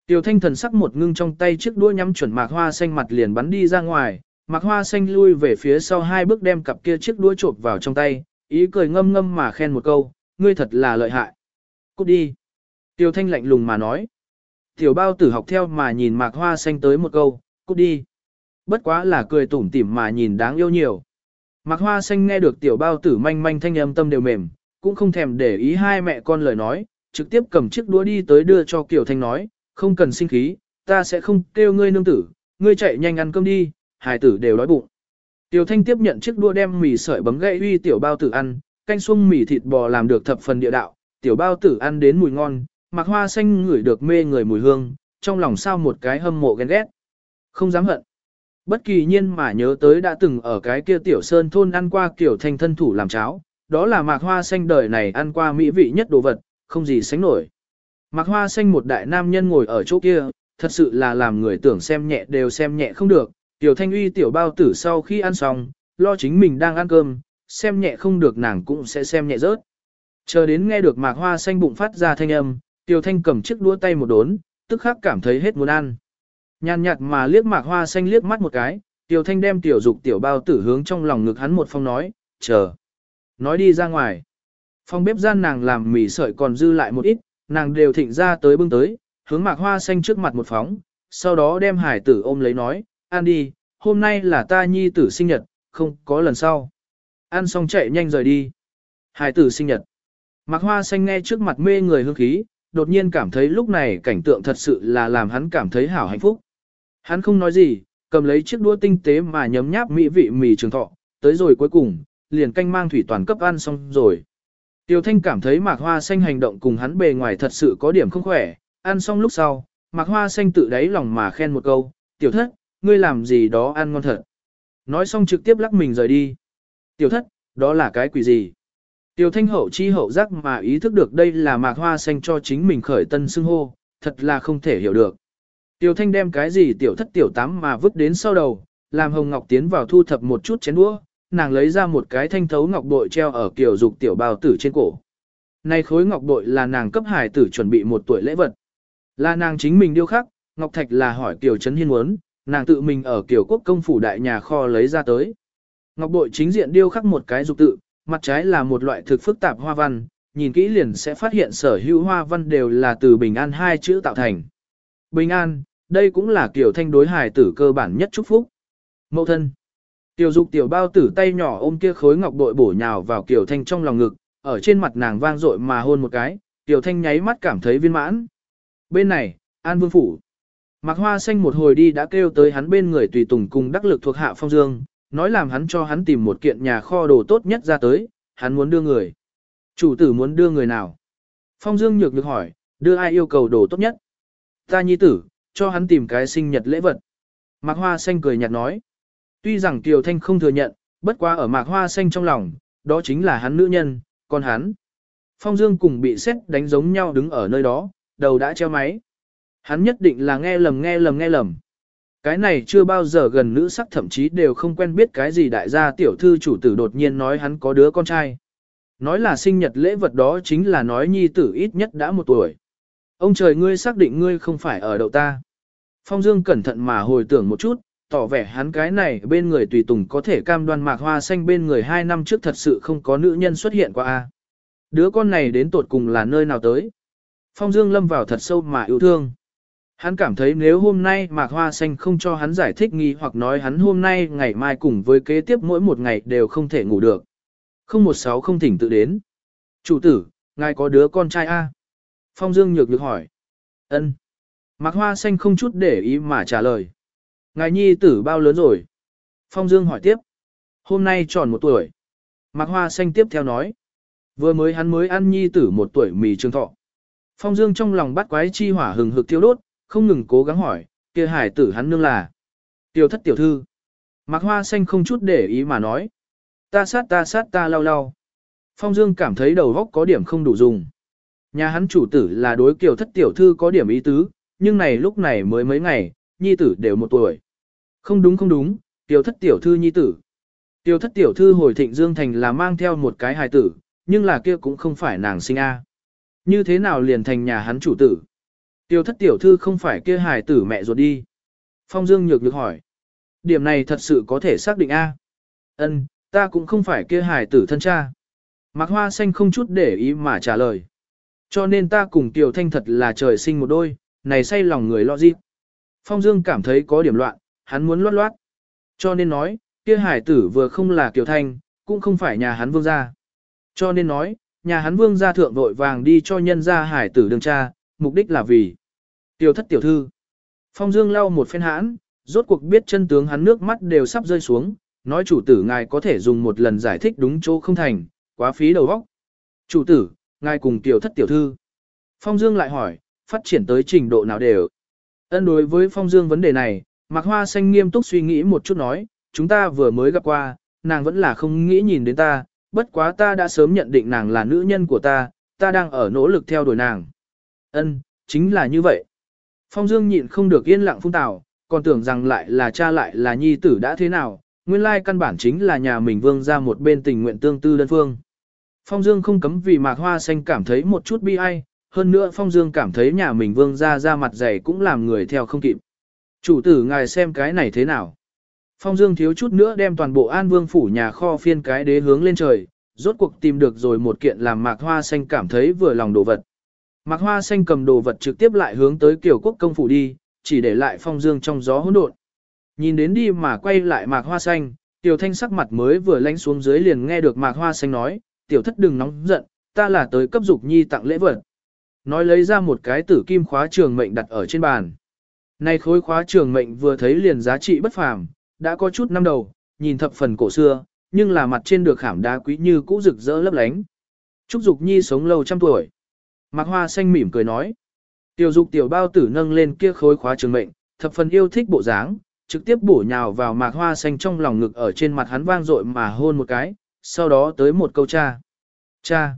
Tiểu Thanh thần sắc một ngưng trong tay chiếc đũa nhắm chuẩn mạc hoa xanh mặt liền bắn đi ra ngoài, mạc hoa xanh lui về phía sau hai bước đem cặp kia chiếc đũa trộn vào trong tay, ý cười ngâm ngâm mà khen một câu, ngươi thật là lợi hại. Cút đi. Tiêu thanh lạnh lùng mà nói. Tiểu bao tử học theo mà nhìn mạc hoa xanh tới một câu, cút đi. Bất quá là cười tủm tỉm mà nhìn đáng yêu nhiều. Mạc hoa xanh nghe được tiểu bao tử manh manh thanh âm tâm đều mềm, cũng không thèm để ý hai mẹ con lời nói, trực tiếp cầm chiếc đũa đi tới đưa cho Kiều Thanh nói, không cần sinh khí, ta sẽ không kêu ngươi nương tử, ngươi chạy nhanh ăn cơm đi, hài tử đều đói bụng. Tiểu Thanh tiếp nhận chiếc đũa đem mì sợi bấm gãy uy tiểu bao tử ăn, canh xuông mì thịt bò làm được thập phần địa đạo, tiểu bao tử ăn đến mùi ngon, mặc hoa xanh ngửi được mê người mùi hương, trong lòng sao một cái hâm mộ ghen ghét. Không dám hận. Bất kỳ nhiên mà nhớ tới đã từng ở cái kia tiểu sơn thôn ăn qua kiểu thanh thân thủ làm cháo, đó là mạc hoa xanh đời này ăn qua mỹ vị nhất đồ vật, không gì sánh nổi. Mạc hoa xanh một đại nam nhân ngồi ở chỗ kia, thật sự là làm người tưởng xem nhẹ đều xem nhẹ không được, tiểu thanh uy tiểu bao tử sau khi ăn xong, lo chính mình đang ăn cơm, xem nhẹ không được nàng cũng sẽ xem nhẹ rớt. Chờ đến nghe được mạc hoa xanh bụng phát ra thanh âm, Tiểu Thanh cầm chiếc đũa tay một đốn, tức khắc cảm thấy hết muốn ăn. Nhàn nhạt mà liếc mạc hoa xanh liếc mắt một cái, Tiểu Thanh đem tiểu dục tiểu bao tử hướng trong lòng ngực hắn một phong nói, chờ. Nói đi ra ngoài. Phong bếp gian nàng làm mì sợi còn dư lại một ít, nàng đều thịnh ra tới bưng tới, hướng mạc hoa xanh trước mặt một phóng, sau đó đem hải tử ôm lấy nói, ăn đi, hôm nay là ta nhi tử sinh nhật, không có lần sau. Ăn xong chạy nhanh rời đi. Hải tử sinh nhật. Mạc Hoa Xanh nghe trước mặt mê người hương khí, đột nhiên cảm thấy lúc này cảnh tượng thật sự là làm hắn cảm thấy hảo hạnh phúc. Hắn không nói gì, cầm lấy chiếc đũa tinh tế mà nhấm nháp mỹ vị mì trường thọ, tới rồi cuối cùng, liền canh mang thủy toàn cấp ăn xong rồi. Tiêu Thanh cảm thấy Mạc Hoa Xanh hành động cùng hắn bề ngoài thật sự có điểm không khỏe, ăn xong lúc sau, Mạc Hoa Xanh tự đáy lòng mà khen một câu, tiểu thất, ngươi làm gì đó ăn ngon thật. Nói xong trực tiếp lắc mình rời đi. Tiểu thất, đó là cái quỷ gì? Tiêu Thanh hậu chi hậu giác mà ý thức được đây là Mạc Hoa Xanh cho chính mình khởi tân xưng hô, thật là không thể hiểu được. Tiểu Thanh đem cái gì tiểu thất tiểu tám mà vứt đến sau đầu, làm Hồng Ngọc tiến vào thu thập một chút chén đũa, nàng lấy ra một cái thanh thấu ngọc bội treo ở kiểu dục tiểu bào tử trên cổ. Này khối ngọc bội là nàng cấp hải tử chuẩn bị một tuổi lễ vật. Là nàng chính mình điêu khắc, Ngọc Thạch là hỏi Kiều Trấn Hiên muốn, nàng tự mình ở Kiều Quốc công phủ đại nhà kho lấy ra tới. Ngọc bội chính diện điêu khắc một cái dục tự, mặt trái là một loại thực phức tạp hoa văn, nhìn kỹ liền sẽ phát hiện sở hữu hoa văn đều là từ bình an hai chữ tạo thành. Bình an, đây cũng là kiểu thanh đối hài tử cơ bản nhất chúc phúc. Mậu thân. Tiểu dục tiểu bao tử tay nhỏ ôm kia khối ngọc bội bổ nhào vào kiểu thanh trong lòng ngực, ở trên mặt nàng vang dội mà hôn một cái, tiểu thanh nháy mắt cảm thấy viên mãn. Bên này, An Vương Phủ. Mạc Hoa Xanh một hồi đi đã kêu tới hắn bên người tùy tùng cùng đắc lực thuộc hạ phong dương, nói làm hắn cho hắn tìm một kiện nhà kho đồ tốt nhất ra tới, hắn muốn đưa người. Chủ tử muốn đưa người nào? Phong Dương nhược nhược hỏi, đưa ai yêu cầu đồ tốt nhất? Ta nhi tử, cho hắn tìm cái sinh nhật lễ vật. Mạc Hoa Xanh cười nhạt nói. Tuy rằng Kiều Thanh không thừa nhận, bất quá ở Mạc Hoa Xanh trong lòng, đó chính là hắn nữ nhân, còn hắn. Phong Dương cùng bị xét đánh giống nhau đứng ở nơi đó, đầu đã treo máy. Hắn nhất định là nghe lầm nghe lầm nghe lầm. Cái này chưa bao giờ gần nữ sắc thậm chí đều không quen biết cái gì đại gia tiểu thư chủ tử đột nhiên nói hắn có đứa con trai. Nói là sinh nhật lễ vật đó chính là nói nhi tử ít nhất đã một tuổi. Ông trời ngươi xác định ngươi không phải ở đậu ta. Phong Dương cẩn thận mà hồi tưởng một chút, tỏ vẻ hắn cái này bên người tùy tùng có thể cam đoan mạc hoa xanh bên người hai năm trước thật sự không có nữ nhân xuất hiện qua a. Đứa con này đến tột cùng là nơi nào tới? Phong Dương lâm vào thật sâu mà yêu thương. Hắn cảm thấy nếu hôm nay Mạc Hoa Xanh không cho hắn giải thích nghi hoặc nói hắn hôm nay ngày mai cùng với kế tiếp mỗi một ngày đều không thể ngủ được. Không một sáu không thỉnh tự đến. Chủ tử, ngài có đứa con trai A. Phong Dương nhược nhược hỏi. ân Mạc Hoa Xanh không chút để ý mà trả lời. Ngài nhi tử bao lớn rồi? Phong Dương hỏi tiếp. Hôm nay tròn một tuổi. Mạc Hoa Xanh tiếp theo nói. Vừa mới hắn mới ăn nhi tử một tuổi mì trường thọ. Phong Dương trong lòng bắt quái chi hỏa hừng hực thiêu đốt, không ngừng cố gắng hỏi, kia hải tử hắn nương là. Tiểu thất tiểu thư. Mạc Hoa Xanh không chút để ý mà nói. Ta sát ta sát ta lau lau. Phong Dương cảm thấy đầu góc có điểm không đủ dùng. Nhà hắn chủ tử là đối kiểu thất tiểu thư có điểm ý tứ, nhưng này lúc này mới mấy ngày, nhi tử đều một tuổi. Không đúng không đúng, tiểu thất tiểu thư nhi tử. Tiểu thất tiểu thư hồi thịnh Dương Thành là mang theo một cái hài tử, nhưng là kia cũng không phải nàng sinh A. Như thế nào liền thành nhà hắn chủ tử? Tiểu thất tiểu thư không phải kia hài tử mẹ ruột đi. Phong Dương nhược nhược hỏi. Điểm này thật sự có thể xác định A. Ân, ta cũng không phải kia hài tử thân cha. Mạc Hoa Xanh không chút để ý mà trả lời. Cho nên ta cùng Tiểu Thanh thật là trời sinh một đôi, này say lòng người lo gì. Phong Dương cảm thấy có điểm loạn, hắn muốn loát loát. Cho nên nói, kia hải tử vừa không là Kiều Thanh, cũng không phải nhà hắn vương gia. Cho nên nói, nhà hắn vương gia thượng vội vàng đi cho nhân gia hải tử đường cha, mục đích là vì tiểu thất tiểu thư. Phong Dương lau một phen hãn, rốt cuộc biết chân tướng hắn nước mắt đều sắp rơi xuống, nói chủ tử ngài có thể dùng một lần giải thích đúng chỗ không thành, quá phí đầu óc. Chủ tử, ngài cùng tiểu thất tiểu thư. Phong Dương lại hỏi, phát triển tới trình độ nào đều. Ân đối với Phong Dương vấn đề này, Mạc Hoa Xanh nghiêm túc suy nghĩ một chút nói, chúng ta vừa mới gặp qua, nàng vẫn là không nghĩ nhìn đến ta, bất quá ta đã sớm nhận định nàng là nữ nhân của ta, ta đang ở nỗ lực theo đuổi nàng. Ân, chính là như vậy. Phong Dương nhịn không được yên lặng phung tào, còn tưởng rằng lại là cha lại là nhi tử đã thế nào, nguyên lai căn bản chính là nhà mình vương ra một bên tình nguyện tương tư đơn phương. Phong Dương không cấm vì mạc hoa xanh cảm thấy một chút bi ai, hơn nữa Phong Dương cảm thấy nhà mình vương ra ra mặt dày cũng làm người theo không kịp. Chủ tử ngài xem cái này thế nào. Phong Dương thiếu chút nữa đem toàn bộ an vương phủ nhà kho phiên cái đế hướng lên trời, rốt cuộc tìm được rồi một kiện làm mạc hoa xanh cảm thấy vừa lòng đồ vật. Mạc hoa xanh cầm đồ vật trực tiếp lại hướng tới kiểu quốc công phủ đi, chỉ để lại Phong Dương trong gió hỗn độn. Nhìn đến đi mà quay lại mạc hoa xanh, tiểu thanh sắc mặt mới vừa lánh xuống dưới liền nghe được mạc hoa xanh nói, tiểu thất đừng nóng giận, ta là tới cấp dục nhi tặng lễ vật. Nói lấy ra một cái tử kim khóa trường mệnh đặt ở trên bàn. Nay khối khóa trường mệnh vừa thấy liền giá trị bất phàm, đã có chút năm đầu, nhìn thập phần cổ xưa, nhưng là mặt trên được khảm đá quý như cũ rực rỡ lấp lánh. Trúc Dục Nhi sống lâu trăm tuổi. Mạc Hoa Xanh mỉm cười nói. Tiểu Dục tiểu bao tử nâng lên kia khối khóa trường mệnh, thập phần yêu thích bộ dáng, trực tiếp bổ nhào vào Mạc Hoa Xanh trong lòng ngực ở trên mặt hắn vang dội mà hôn một cái, sau đó tới một câu cha. Cha.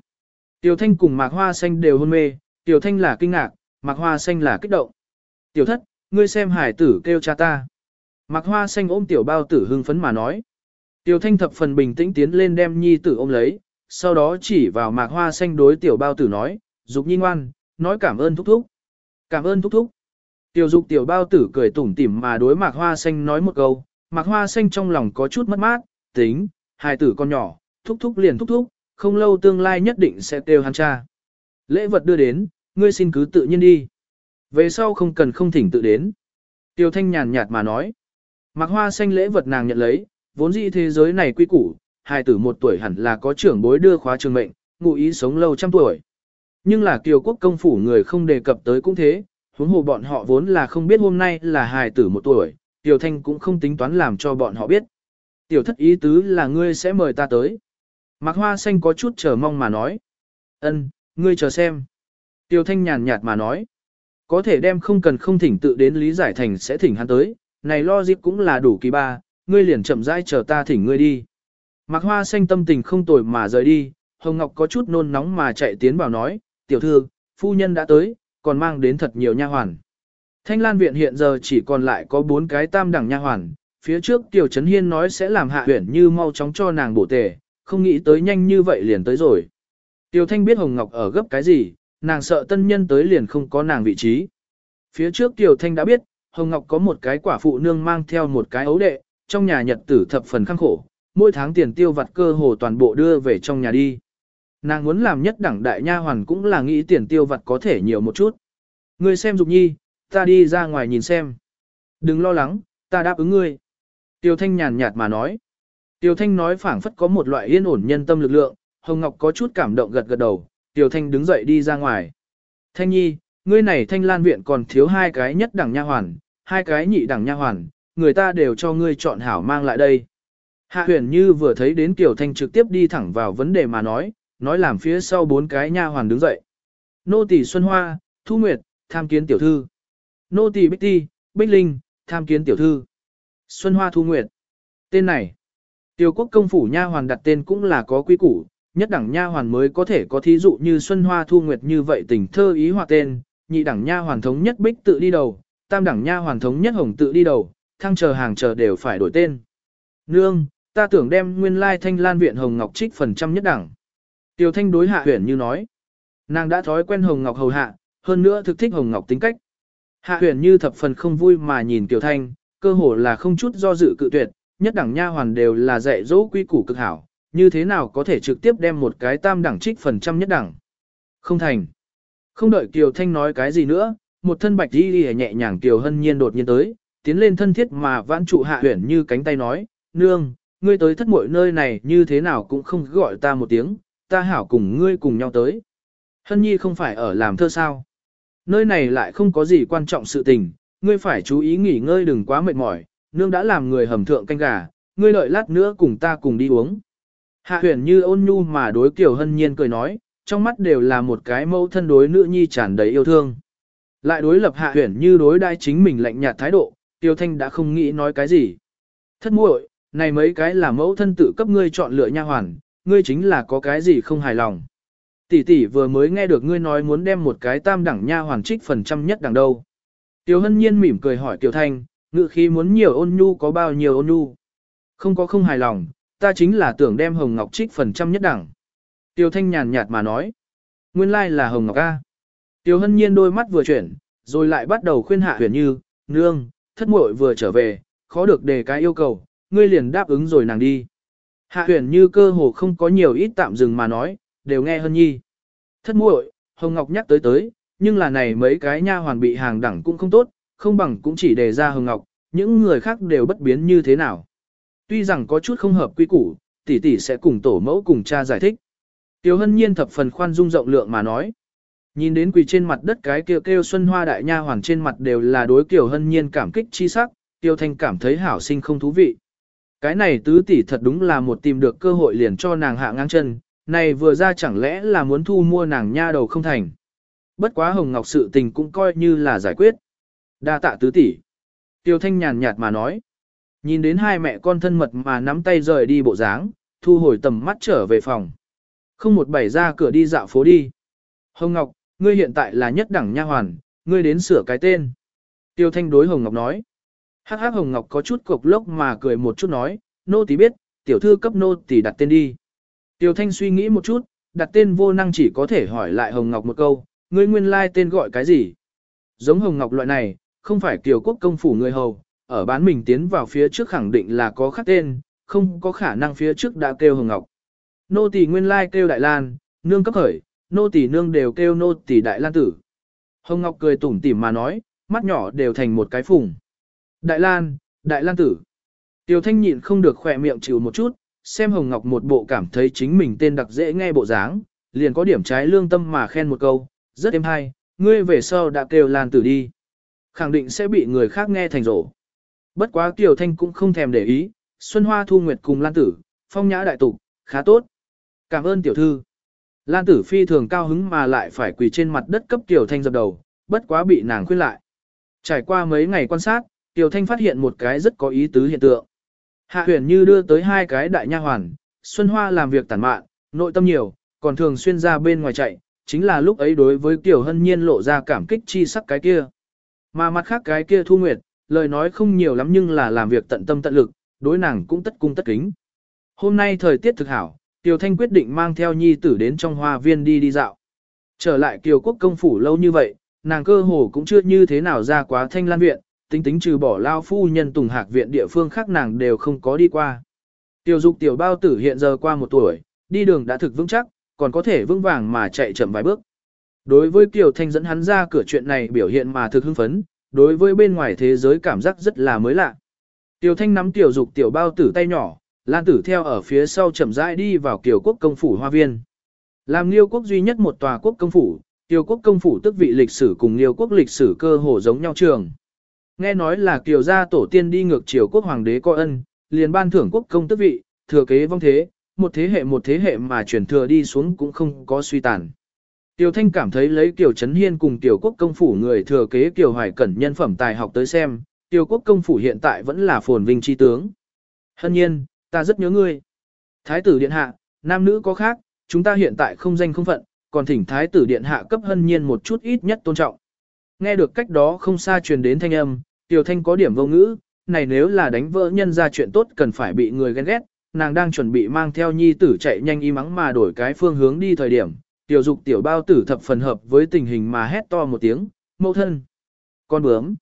Tiểu Thanh cùng Mạc Hoa Xanh đều hôn mê, Tiểu Thanh là kinh ngạc, Mạc Hoa Xanh là kích động. Tiểu thất, ngươi xem hải tử kêu cha ta. Mạc Hoa Xanh ôm tiểu bao tử hưng phấn mà nói. Tiểu Thanh thập phần bình tĩnh tiến lên đem nhi tử ôm lấy, sau đó chỉ vào Mạc Hoa Xanh đối tiểu bao tử nói, dục nhi ngoan, nói cảm ơn thúc thúc. Cảm ơn thúc thúc. Tiểu dục tiểu bao tử cười tủm tỉm mà đối Mạc Hoa Xanh nói một câu, Mạc Hoa Xanh trong lòng có chút mất mát, tính, hài tử con nhỏ, thúc thúc liền thúc thúc, không lâu tương lai nhất định sẽ kêu hắn cha. Lễ vật đưa đến, ngươi xin cứ tự nhiên đi. Về sau không cần không thỉnh tự đến. Tiêu Thanh nhàn nhạt mà nói. mặc Hoa Xanh lễ vật nàng nhận lấy, vốn dĩ thế giới này quy củ, hài tử một tuổi hẳn là có trưởng bối đưa khóa trường mệnh, ngụ ý sống lâu trăm tuổi. Nhưng là kiều quốc công phủ người không đề cập tới cũng thế, huống hồ bọn họ vốn là không biết hôm nay là hài tử một tuổi, Tiểu Thanh cũng không tính toán làm cho bọn họ biết. Tiểu thất ý tứ là ngươi sẽ mời ta tới. Mạc Hoa Xanh có chút chờ mong mà nói. Ân, ngươi chờ xem. Tiêu Thanh nhàn nhạt mà nói. Có thể đem không cần không thỉnh tự đến Lý Giải Thành sẽ thỉnh hắn tới, này lo dịp cũng là đủ kỳ ba, ngươi liền chậm rãi chờ ta thỉnh ngươi đi. Mạc Hoa Xanh tâm tình không tồi mà rời đi, Hồng Ngọc có chút nôn nóng mà chạy tiến vào nói, tiểu thư, phu nhân đã tới, còn mang đến thật nhiều nha hoàn. Thanh Lan viện hiện giờ chỉ còn lại có bốn cái tam đẳng nha hoàn, phía trước Tiểu Trấn Hiên nói sẽ làm hạ huyển như mau chóng cho nàng bổ tề, không nghĩ tới nhanh như vậy liền tới rồi. Tiêu Thanh biết Hồng Ngọc ở gấp cái gì, nàng sợ tân nhân tới liền không có nàng vị trí. Phía trước Tiêu Thanh đã biết, Hồng Ngọc có một cái quả phụ nương mang theo một cái ấu đệ, trong nhà nhật tử thập phần khăng khổ, mỗi tháng tiền tiêu vặt cơ hồ toàn bộ đưa về trong nhà đi. Nàng muốn làm nhất đẳng đại nha hoàn cũng là nghĩ tiền tiêu vặt có thể nhiều một chút. Ngươi xem Dục Nhi, ta đi ra ngoài nhìn xem. Đừng lo lắng, ta đáp ứng ngươi. Tiêu Thanh nhàn nhạt mà nói. Tiêu Thanh nói phảng phất có một loại yên ổn nhân tâm lực lượng, Hồng Ngọc có chút cảm động gật gật đầu, Tiêu Thanh đứng dậy đi ra ngoài. Thanh Nhi, ngươi này Thanh Lan viện còn thiếu hai cái nhất đẳng nha hoàn, hai cái nhị đẳng nha hoàn, người ta đều cho ngươi chọn hảo mang lại đây. Hạ huyền như vừa thấy đến Tiểu Thanh trực tiếp đi thẳng vào vấn đề mà nói, nói làm phía sau bốn cái nha hoàn đứng dậy. Nô tỳ Xuân Hoa, Thu Nguyệt, tham kiến tiểu thư. Nô tỳ Bích Ti, Bích Linh, tham kiến tiểu thư. Xuân Hoa Thu Nguyệt. Tên này. Tiêu quốc công phủ nha hoàn đặt tên cũng là có quy củ, nhất đẳng nha hoàn mới có thể có thí dụ như Xuân Hoa Thu Nguyệt như vậy tình thơ ý hòa tên, nhị đẳng nha hoàn thống nhất Bích tự đi đầu, tam đẳng nha hoàn thống nhất Hồng tự đi đầu, thăng chờ hàng chờ đều phải đổi tên. Nương, ta tưởng đem nguyên lai thanh lan viện Hồng Ngọc trích phần trăm nhất đẳng. Tiêu thanh đối hạ huyền như nói. Nàng đã thói quen Hồng Ngọc hầu hạ, hơn nữa thực thích Hồng Ngọc tính cách. Hạ huyền như thập phần không vui mà nhìn Tiểu thanh, cơ hồ là không chút do dự cự tuyệt, nhất đẳng nha hoàn đều là dạy dỗ quy củ cực hảo, như thế nào có thể trực tiếp đem một cái tam đẳng trích phần trăm nhất đẳng. Không thành. Không đợi Kiều Thanh nói cái gì nữa, một thân bạch đi đi nhẹ nhàng Kiều Hân Nhiên đột nhiên tới, tiến lên thân thiết mà vãn trụ hạ huyển như cánh tay nói, nương, ngươi tới thất muội nơi này như thế nào cũng không gọi ta một tiếng, ta hảo cùng ngươi cùng nhau tới. Hân Nhi không phải ở làm thơ sao. Nơi này lại không có gì quan trọng sự tình, ngươi phải chú ý nghỉ ngơi đừng quá mệt mỏi, nương đã làm người hầm thượng canh gà, ngươi đợi lát nữa cùng ta cùng đi uống. Hạ huyền như ôn nhu mà đối Kiều Hân Nhiên cười nói, trong mắt đều là một cái mẫu thân đối nữ nhi tràn đầy yêu thương. Lại đối lập hạ huyền như đối đai chính mình lạnh nhạt thái độ, Tiêu Thanh đã không nghĩ nói cái gì. Thất muội, này mấy cái là mẫu thân tự cấp ngươi chọn lựa nha hoàn, ngươi chính là có cái gì không hài lòng. Tỷ tỷ vừa mới nghe được ngươi nói muốn đem một cái tam đẳng nha hoàn trích phần trăm nhất đẳng đâu. Tiêu hân nhiên mỉm cười hỏi Tiêu Thanh, ngự khí muốn nhiều ôn nhu có bao nhiêu ôn nhu. Không có không hài lòng, ta chính là tưởng đem Hồng Ngọc trích phần trăm nhất đẳng. Tiêu Thanh nhàn nhạt mà nói. Nguyên lai là Hồng Ngọc A. Tiêu hân nhiên đôi mắt vừa chuyển, rồi lại bắt đầu khuyên hạ huyền như, nương, thất muội vừa trở về, khó được đề cái yêu cầu, ngươi liền đáp ứng rồi nàng đi. Hạ huyền như cơ hồ không có nhiều ít tạm dừng mà nói, đều nghe hân nhi. Thất muội, Hồng Ngọc nhắc tới tới, nhưng là này mấy cái nha hoàn bị hàng đẳng cũng không tốt, không bằng cũng chỉ đề ra Hồng Ngọc, những người khác đều bất biến như thế nào. Tuy rằng có chút không hợp quy củ, tỷ tỷ sẽ cùng tổ mẫu cùng cha giải thích. Tiêu hân nhiên thập phần khoan dung rộng lượng mà nói. Nhìn đến quỳ trên mặt đất cái kêu kêu xuân hoa đại nha Hoàng trên mặt đều là đối kiểu hân nhiên cảm kích chi sắc, tiêu thanh cảm thấy hảo sinh không thú vị. Cái này tứ tỷ thật đúng là một tìm được cơ hội liền cho nàng hạ ngang chân, này vừa ra chẳng lẽ là muốn thu mua nàng nha đầu không thành. Bất quá Hồng Ngọc sự tình cũng coi như là giải quyết. Đa tạ tứ tỷ. Tiêu Thanh nhàn nhạt mà nói. Nhìn đến hai mẹ con thân mật mà nắm tay rời đi bộ dáng, thu hồi tầm mắt trở về phòng. Không một bảy ra cửa đi dạo phố đi. Hồng Ngọc, ngươi hiện tại là nhất đẳng nha hoàn, ngươi đến sửa cái tên. Tiêu Thanh đối Hồng Ngọc nói. Hắc hắc Hồng Ngọc có chút cục lốc mà cười một chút nói, nô tỳ biết, tiểu thư cấp nô tỳ đặt tên đi. Tiêu Thanh suy nghĩ một chút, đặt tên vô năng chỉ có thể hỏi lại Hồng Ngọc một câu, ngươi nguyên lai tên gọi cái gì? Giống Hồng Ngọc loại này, không phải kiều quốc công phủ người hầu, ở bán mình tiến vào phía trước khẳng định là có khác tên, không có khả năng phía trước đã kêu Hồng Ngọc. Nô tỳ nguyên lai kêu Đại Lan, nương cấp khởi, nô tỳ nương đều kêu nô tỳ Đại Lan tử. Hồng Ngọc cười tủm tỉm mà nói, mắt nhỏ đều thành một cái phùng. Đại Lan, Đại Lan tử. Tiêu Thanh nhịn không được khỏe miệng chịu một chút, xem Hồng Ngọc một bộ cảm thấy chính mình tên đặc dễ nghe bộ dáng, liền có điểm trái lương tâm mà khen một câu, rất êm hay, ngươi về sau đã kêu Lan tử đi. Khẳng định sẽ bị người khác nghe thành rổ. Bất quá Kiều Thanh cũng không thèm để ý, Xuân Hoa Thu Nguyệt cùng Lan tử, phong nhã đại tục, khá tốt. Cảm ơn tiểu thư. Lan tử phi thường cao hứng mà lại phải quỳ trên mặt đất cấp Kiều Thanh dập đầu, bất quá bị nàng khuyên lại. Trải qua mấy ngày quan sát, Kiều Thanh phát hiện một cái rất có ý tứ hiện tượng. Hạ huyền như đưa tới hai cái đại nha hoàn, Xuân Hoa làm việc tản mạn, nội tâm nhiều, còn thường xuyên ra bên ngoài chạy, chính là lúc ấy đối với Kiều Hân Nhiên lộ ra cảm kích chi sắc cái kia. Mà mặt khác cái kia Thu Nguyệt, lời nói không nhiều lắm nhưng là làm việc tận tâm tận lực, đối nàng cũng tất cung tất kính. Hôm nay thời tiết thực hảo, tiểu Thanh quyết định mang theo nhi tử đến trong hoa viên đi đi dạo. Trở lại Kiều Quốc công phủ lâu như vậy, nàng cơ hồ cũng chưa như thế nào ra quá thanh lan viện, tính tính trừ bỏ lao phu nhân tùng hạc viện địa phương khác nàng đều không có đi qua. Tiểu dục tiểu bao tử hiện giờ qua một tuổi, đi đường đã thực vững chắc, còn có thể vững vàng mà chạy chậm vài bước. Đối với Kiều Thanh dẫn hắn ra cửa chuyện này biểu hiện mà thực hưng phấn, đối với bên ngoài thế giới cảm giác rất là mới lạ. Tiểu Thanh nắm tiểu dục tiểu bao tử tay nhỏ, Lan tử theo ở phía sau chậm rãi đi vào Kiều Quốc công phủ hoa viên. Làm Liêu quốc duy nhất một tòa quốc công phủ, Kiều Quốc công phủ tức vị lịch sử cùng Liêu quốc lịch sử cơ hồ giống nhau trường. Nghe nói là Kiều gia tổ tiên đi ngược chiều quốc hoàng đế coi ân, liền ban thưởng quốc công tức vị, thừa kế vong thế, một thế hệ một thế hệ mà truyền thừa đi xuống cũng không có suy tàn. Tiểu Thanh cảm thấy lấy Kiều Trấn Hiên cùng Tiểu Quốc công phủ người thừa kế Kiều Hoài Cẩn nhân phẩm tài học tới xem, Tiểu Quốc công phủ hiện tại vẫn là phồn vinh chi tướng. Hân nhiên, ta rất nhớ ngươi. Thái tử điện hạ, nam nữ có khác, chúng ta hiện tại không danh không phận, còn thỉnh thái tử điện hạ cấp hân nhiên một chút ít nhất tôn trọng. Nghe được cách đó không xa truyền đến thanh âm, Tiểu Thanh có điểm vô ngữ, này nếu là đánh vỡ nhân ra chuyện tốt cần phải bị người ghen ghét, nàng đang chuẩn bị mang theo nhi tử chạy nhanh y mắng mà đổi cái phương hướng đi thời điểm, tiểu dục tiểu bao tử thập phần hợp với tình hình mà hét to một tiếng, mẫu thân, con bướm.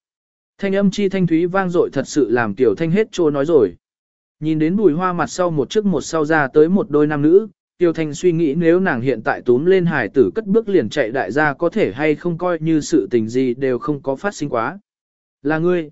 Thanh âm chi thanh thúy vang dội thật sự làm tiểu thanh hết trô nói rồi. Nhìn đến bùi hoa mặt sau một trước một sau ra tới một đôi nam nữ, Tiêu Thanh suy nghĩ nếu nàng hiện tại túm lên hải tử cất bước liền chạy đại gia có thể hay không coi như sự tình gì đều không có phát sinh quá. Là ngươi.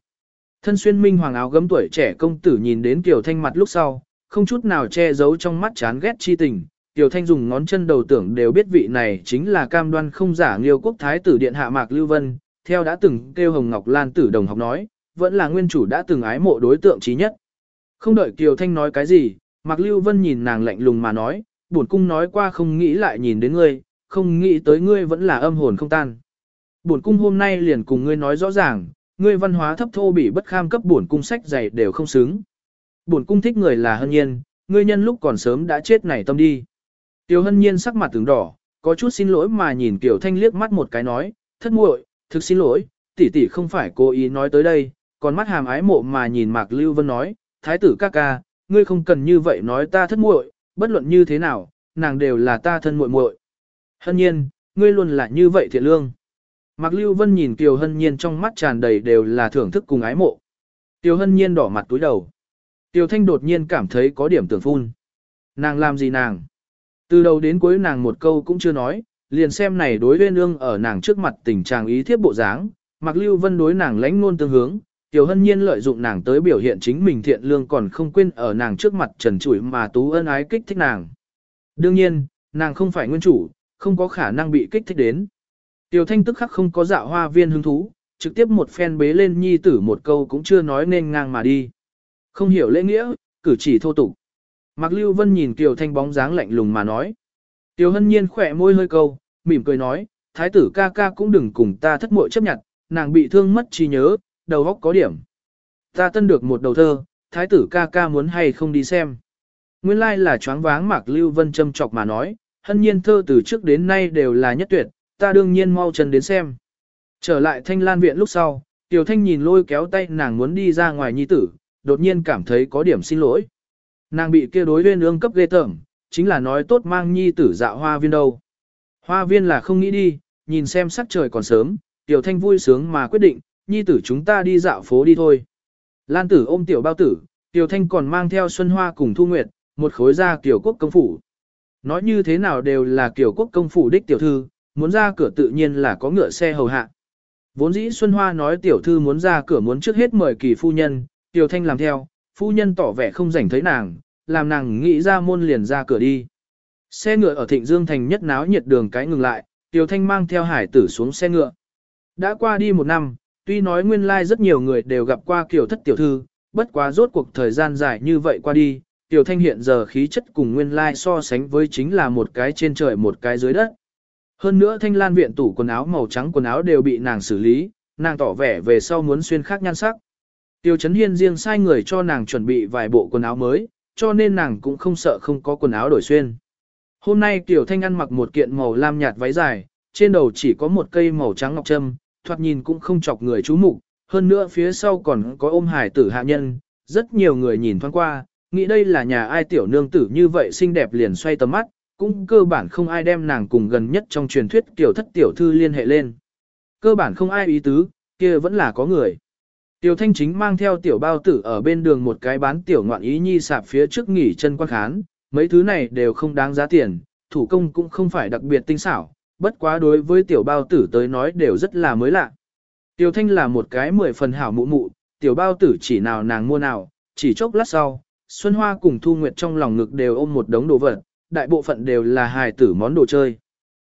Thân xuyên minh hoàng áo gấm tuổi trẻ công tử nhìn đến Tiểu Thanh mặt lúc sau, không chút nào che giấu trong mắt chán ghét chi tình. Tiểu Thanh dùng ngón chân đầu tưởng đều biết vị này chính là cam đoan không giả nghiêu quốc thái tử điện hạ Mạc Lưu Vân, theo đã từng kêu Hồng Ngọc Lan tử đồng học nói, vẫn là nguyên chủ đã từng ái mộ đối tượng trí nhất. Không đợi Kiều Thanh nói cái gì, Mạc Lưu Vân nhìn nàng lạnh lùng mà nói, bổn cung nói qua không nghĩ lại nhìn đến ngươi, không nghĩ tới ngươi vẫn là âm hồn không tan. Bổn cung hôm nay liền cùng ngươi nói rõ ràng, ngươi văn hóa thấp thô bị bất kham cấp bổn cung sách dày đều không xứng. Bổn cung thích người là hân nhiên, ngươi nhân lúc còn sớm đã chết nảy tâm đi. Tiểu hân nhiên sắc mặt tướng đỏ, có chút xin lỗi mà nhìn Tiểu Thanh liếc mắt một cái nói, thất muội, thực xin lỗi, tỷ tỷ không phải cố ý nói tới đây, còn mắt hàm ái mộ mà nhìn Mạc Lưu Vân nói, thái tử ca ca, ngươi không cần như vậy nói ta thất muội, bất luận như thế nào, nàng đều là ta thân muội muội. Hân nhiên, ngươi luôn là như vậy thiện lương. Mạc Lưu Vân nhìn Kiều Hân Nhiên trong mắt tràn đầy đều là thưởng thức cùng ái mộ. Kiều Hân Nhiên đỏ mặt túi đầu. Tiêu Thanh đột nhiên cảm thấy có điểm tưởng phun. Nàng làm gì nàng? Từ đầu đến cuối nàng một câu cũng chưa nói, liền xem này đối lên ương ở nàng trước mặt tình trạng ý thiếp bộ dáng. mặc Lưu Vân đối nàng lãnh nôn tương hướng, Tiểu Hân Nhiên lợi dụng nàng tới biểu hiện chính mình thiện lương còn không quên ở nàng trước mặt trần trụi mà tú ân ái kích thích nàng. Đương nhiên, nàng không phải nguyên chủ, không có khả năng bị kích thích đến. Tiểu Thanh tức khắc không có dạo hoa viên hứng thú, trực tiếp một phen bế lên nhi tử một câu cũng chưa nói nên ngang mà đi. Không hiểu lễ nghĩa, cử chỉ thô tục. Mạc Lưu Vân nhìn Tiểu Thanh bóng dáng lạnh lùng mà nói. Tiêu hân nhiên khỏe môi hơi câu, mỉm cười nói, thái tử ca ca cũng đừng cùng ta thất muội chấp nhận, nàng bị thương mất trí nhớ, đầu óc có điểm. Ta tân được một đầu thơ, thái tử ca ca muốn hay không đi xem. Nguyên lai like là choáng váng Mạc Lưu Vân châm chọc mà nói, hân nhiên thơ từ trước đến nay đều là nhất tuyệt, ta đương nhiên mau chân đến xem. Trở lại thanh lan viện lúc sau, Tiểu Thanh nhìn lôi kéo tay nàng muốn đi ra ngoài nhi tử, đột nhiên cảm thấy có điểm xin lỗi. Nàng bị kia đối huyên ương cấp ghê tởm, chính là nói tốt mang nhi tử dạo hoa viên đâu. Hoa viên là không nghĩ đi, nhìn xem sắc trời còn sớm, Tiểu Thanh vui sướng mà quyết định, nhi tử chúng ta đi dạo phố đi thôi. Lan tử ôm tiểu bao tử, Tiểu Thanh còn mang theo Xuân Hoa cùng Thu Nguyệt, một khối ra tiểu Quốc công phủ. Nói như thế nào đều là tiểu Quốc công phủ đích tiểu thư, muốn ra cửa tự nhiên là có ngựa xe hầu hạ. Vốn dĩ Xuân Hoa nói tiểu thư muốn ra cửa muốn trước hết mời kỳ phu nhân, Tiểu Thanh làm theo, phu nhân tỏ vẻ không rảnh thấy nàng, làm nàng nghĩ ra môn liền ra cửa đi. Xe ngựa ở Thịnh Dương thành nhất náo nhiệt đường cái ngừng lại, Tiểu Thanh mang theo hải tử xuống xe ngựa. Đã qua đi một năm, tuy nói nguyên lai like rất nhiều người đều gặp qua kiểu thất tiểu thư, bất quá rốt cuộc thời gian dài như vậy qua đi, Tiểu Thanh hiện giờ khí chất cùng nguyên lai like so sánh với chính là một cái trên trời một cái dưới đất. Hơn nữa thanh lan viện tủ quần áo màu trắng quần áo đều bị nàng xử lý, nàng tỏ vẻ về sau muốn xuyên khác nhan sắc. Tiêu Chấn Hiên riêng sai người cho nàng chuẩn bị vài bộ quần áo mới, cho nên nàng cũng không sợ không có quần áo đổi xuyên. Hôm nay Tiểu Thanh ăn mặc một kiện màu lam nhạt váy dài, trên đầu chỉ có một cây màu trắng ngọc trâm, thoạt nhìn cũng không chọc người chú mục, hơn nữa phía sau còn có ôm hải tử hạ nhân, rất nhiều người nhìn thoáng qua, nghĩ đây là nhà ai tiểu nương tử như vậy xinh đẹp liền xoay tầm mắt, cũng cơ bản không ai đem nàng cùng gần nhất trong truyền thuyết tiểu thất tiểu thư liên hệ lên. Cơ bản không ai ý tứ, kia vẫn là có người. Tiểu thanh chính mang theo tiểu bao tử ở bên đường một cái bán tiểu ngoạn ý nhi sạp phía trước nghỉ chân quan khán, mấy thứ này đều không đáng giá tiền, thủ công cũng không phải đặc biệt tinh xảo, bất quá đối với tiểu bao tử tới nói đều rất là mới lạ. Tiểu thanh là một cái mười phần hảo mụ mụ, tiểu bao tử chỉ nào nàng mua nào, chỉ chốc lát sau, Xuân Hoa cùng Thu Nguyệt trong lòng ngực đều ôm một đống đồ vật, đại bộ phận đều là hài tử món đồ chơi.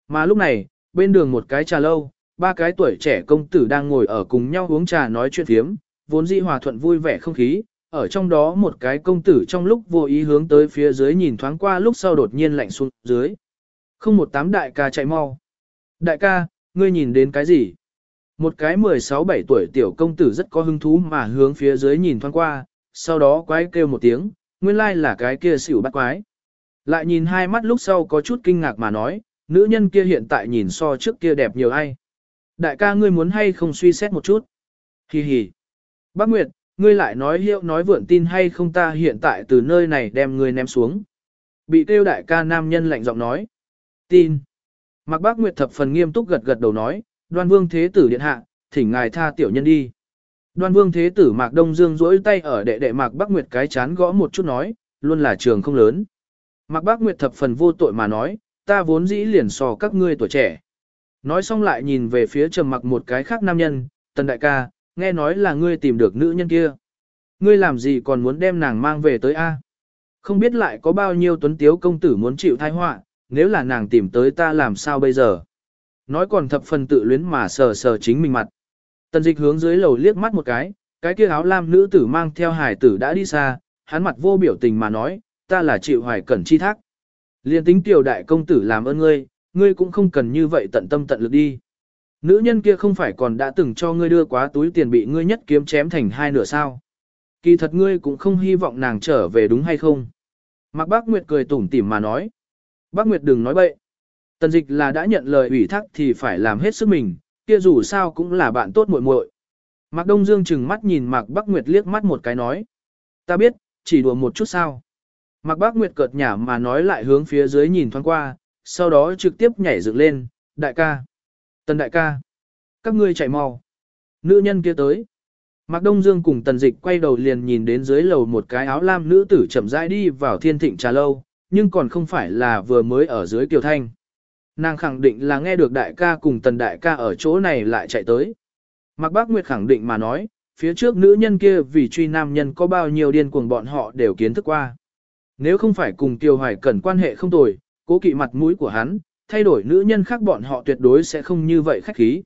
Mà lúc này, bên đường một cái trà lâu, ba cái tuổi trẻ công tử đang ngồi ở cùng nhau uống trà nói chuyện phiếm, vốn dĩ hòa thuận vui vẻ không khí, ở trong đó một cái công tử trong lúc vô ý hướng tới phía dưới nhìn thoáng qua lúc sau đột nhiên lạnh xuống dưới. Không một tám đại ca chạy mau. Đại ca, ngươi nhìn đến cái gì? Một cái 16-17 tuổi tiểu công tử rất có hứng thú mà hướng phía dưới nhìn thoáng qua, sau đó quái kêu một tiếng, nguyên lai là cái kia xỉu bắt quái. Lại nhìn hai mắt lúc sau có chút kinh ngạc mà nói, nữ nhân kia hiện tại nhìn so trước kia đẹp nhiều ai. Đại ca ngươi muốn hay không suy xét một chút. Hi hi. Bác Nguyệt, ngươi lại nói hiệu nói vượn tin hay không ta hiện tại từ nơi này đem ngươi ném xuống. Bị kêu đại ca nam nhân lạnh giọng nói. Tin. Mạc Bác Nguyệt thập phần nghiêm túc gật gật đầu nói, đoan vương thế tử điện hạ, thỉnh ngài tha tiểu nhân đi. Đoan vương thế tử Mạc Đông Dương duỗi tay ở đệ đệ Mạc Bác Nguyệt cái chán gõ một chút nói, luôn là trường không lớn. Mạc Bác Nguyệt thập phần vô tội mà nói, ta vốn dĩ liền so các ngươi tuổi trẻ. Nói xong lại nhìn về phía trầm mặc một cái khác nam nhân, tần đại ca, nghe nói là ngươi tìm được nữ nhân kia. Ngươi làm gì còn muốn đem nàng mang về tới A? Không biết lại có bao nhiêu tuấn tiếu công tử muốn chịu thai họa, nếu là nàng tìm tới ta làm sao bây giờ? Nói còn thập phần tự luyến mà sờ sờ chính mình mặt. Tần dịch hướng dưới lầu liếc mắt một cái, cái kia áo lam nữ tử mang theo hải tử đã đi xa, hắn mặt vô biểu tình mà nói, ta là chịu hoài cẩn chi thác. Liên tính tiểu đại công tử làm ơn ngươi, ngươi cũng không cần như vậy tận tâm tận lực đi. Nữ nhân kia không phải còn đã từng cho ngươi đưa quá túi tiền bị ngươi nhất kiếm chém thành hai nửa sao. Kỳ thật ngươi cũng không hy vọng nàng trở về đúng hay không. Mạc Bác Nguyệt cười tủm tỉm mà nói. Bác Nguyệt đừng nói bậy. Tần dịch là đã nhận lời ủy thác thì phải làm hết sức mình, kia dù sao cũng là bạn tốt muội muội. Mạc Đông Dương chừng mắt nhìn Mạc Bắc Nguyệt liếc mắt một cái nói. Ta biết, chỉ đùa một chút sao. Mạc Bắc Nguyệt cợt nhả mà nói lại hướng phía dưới nhìn thoáng qua, sau đó trực tiếp nhảy dựng lên, đại ca. Tần đại ca. Các ngươi chạy mau. Nữ nhân kia tới. Mạc Đông Dương cùng Tần Dịch quay đầu liền nhìn đến dưới lầu một cái áo lam nữ tử chậm rãi đi vào thiên thịnh trà lâu, nhưng còn không phải là vừa mới ở dưới Kiều Thanh. Nàng khẳng định là nghe được đại ca cùng Tần đại ca ở chỗ này lại chạy tới. Mạc Bác Nguyệt khẳng định mà nói, phía trước nữ nhân kia vì truy nam nhân có bao nhiêu điên cuồng bọn họ đều kiến thức qua. Nếu không phải cùng Tiêu Hoài Cẩn quan hệ không tồi, cố kỵ mặt mũi của hắn, thay đổi nữ nhân khác bọn họ tuyệt đối sẽ không như vậy khách khí.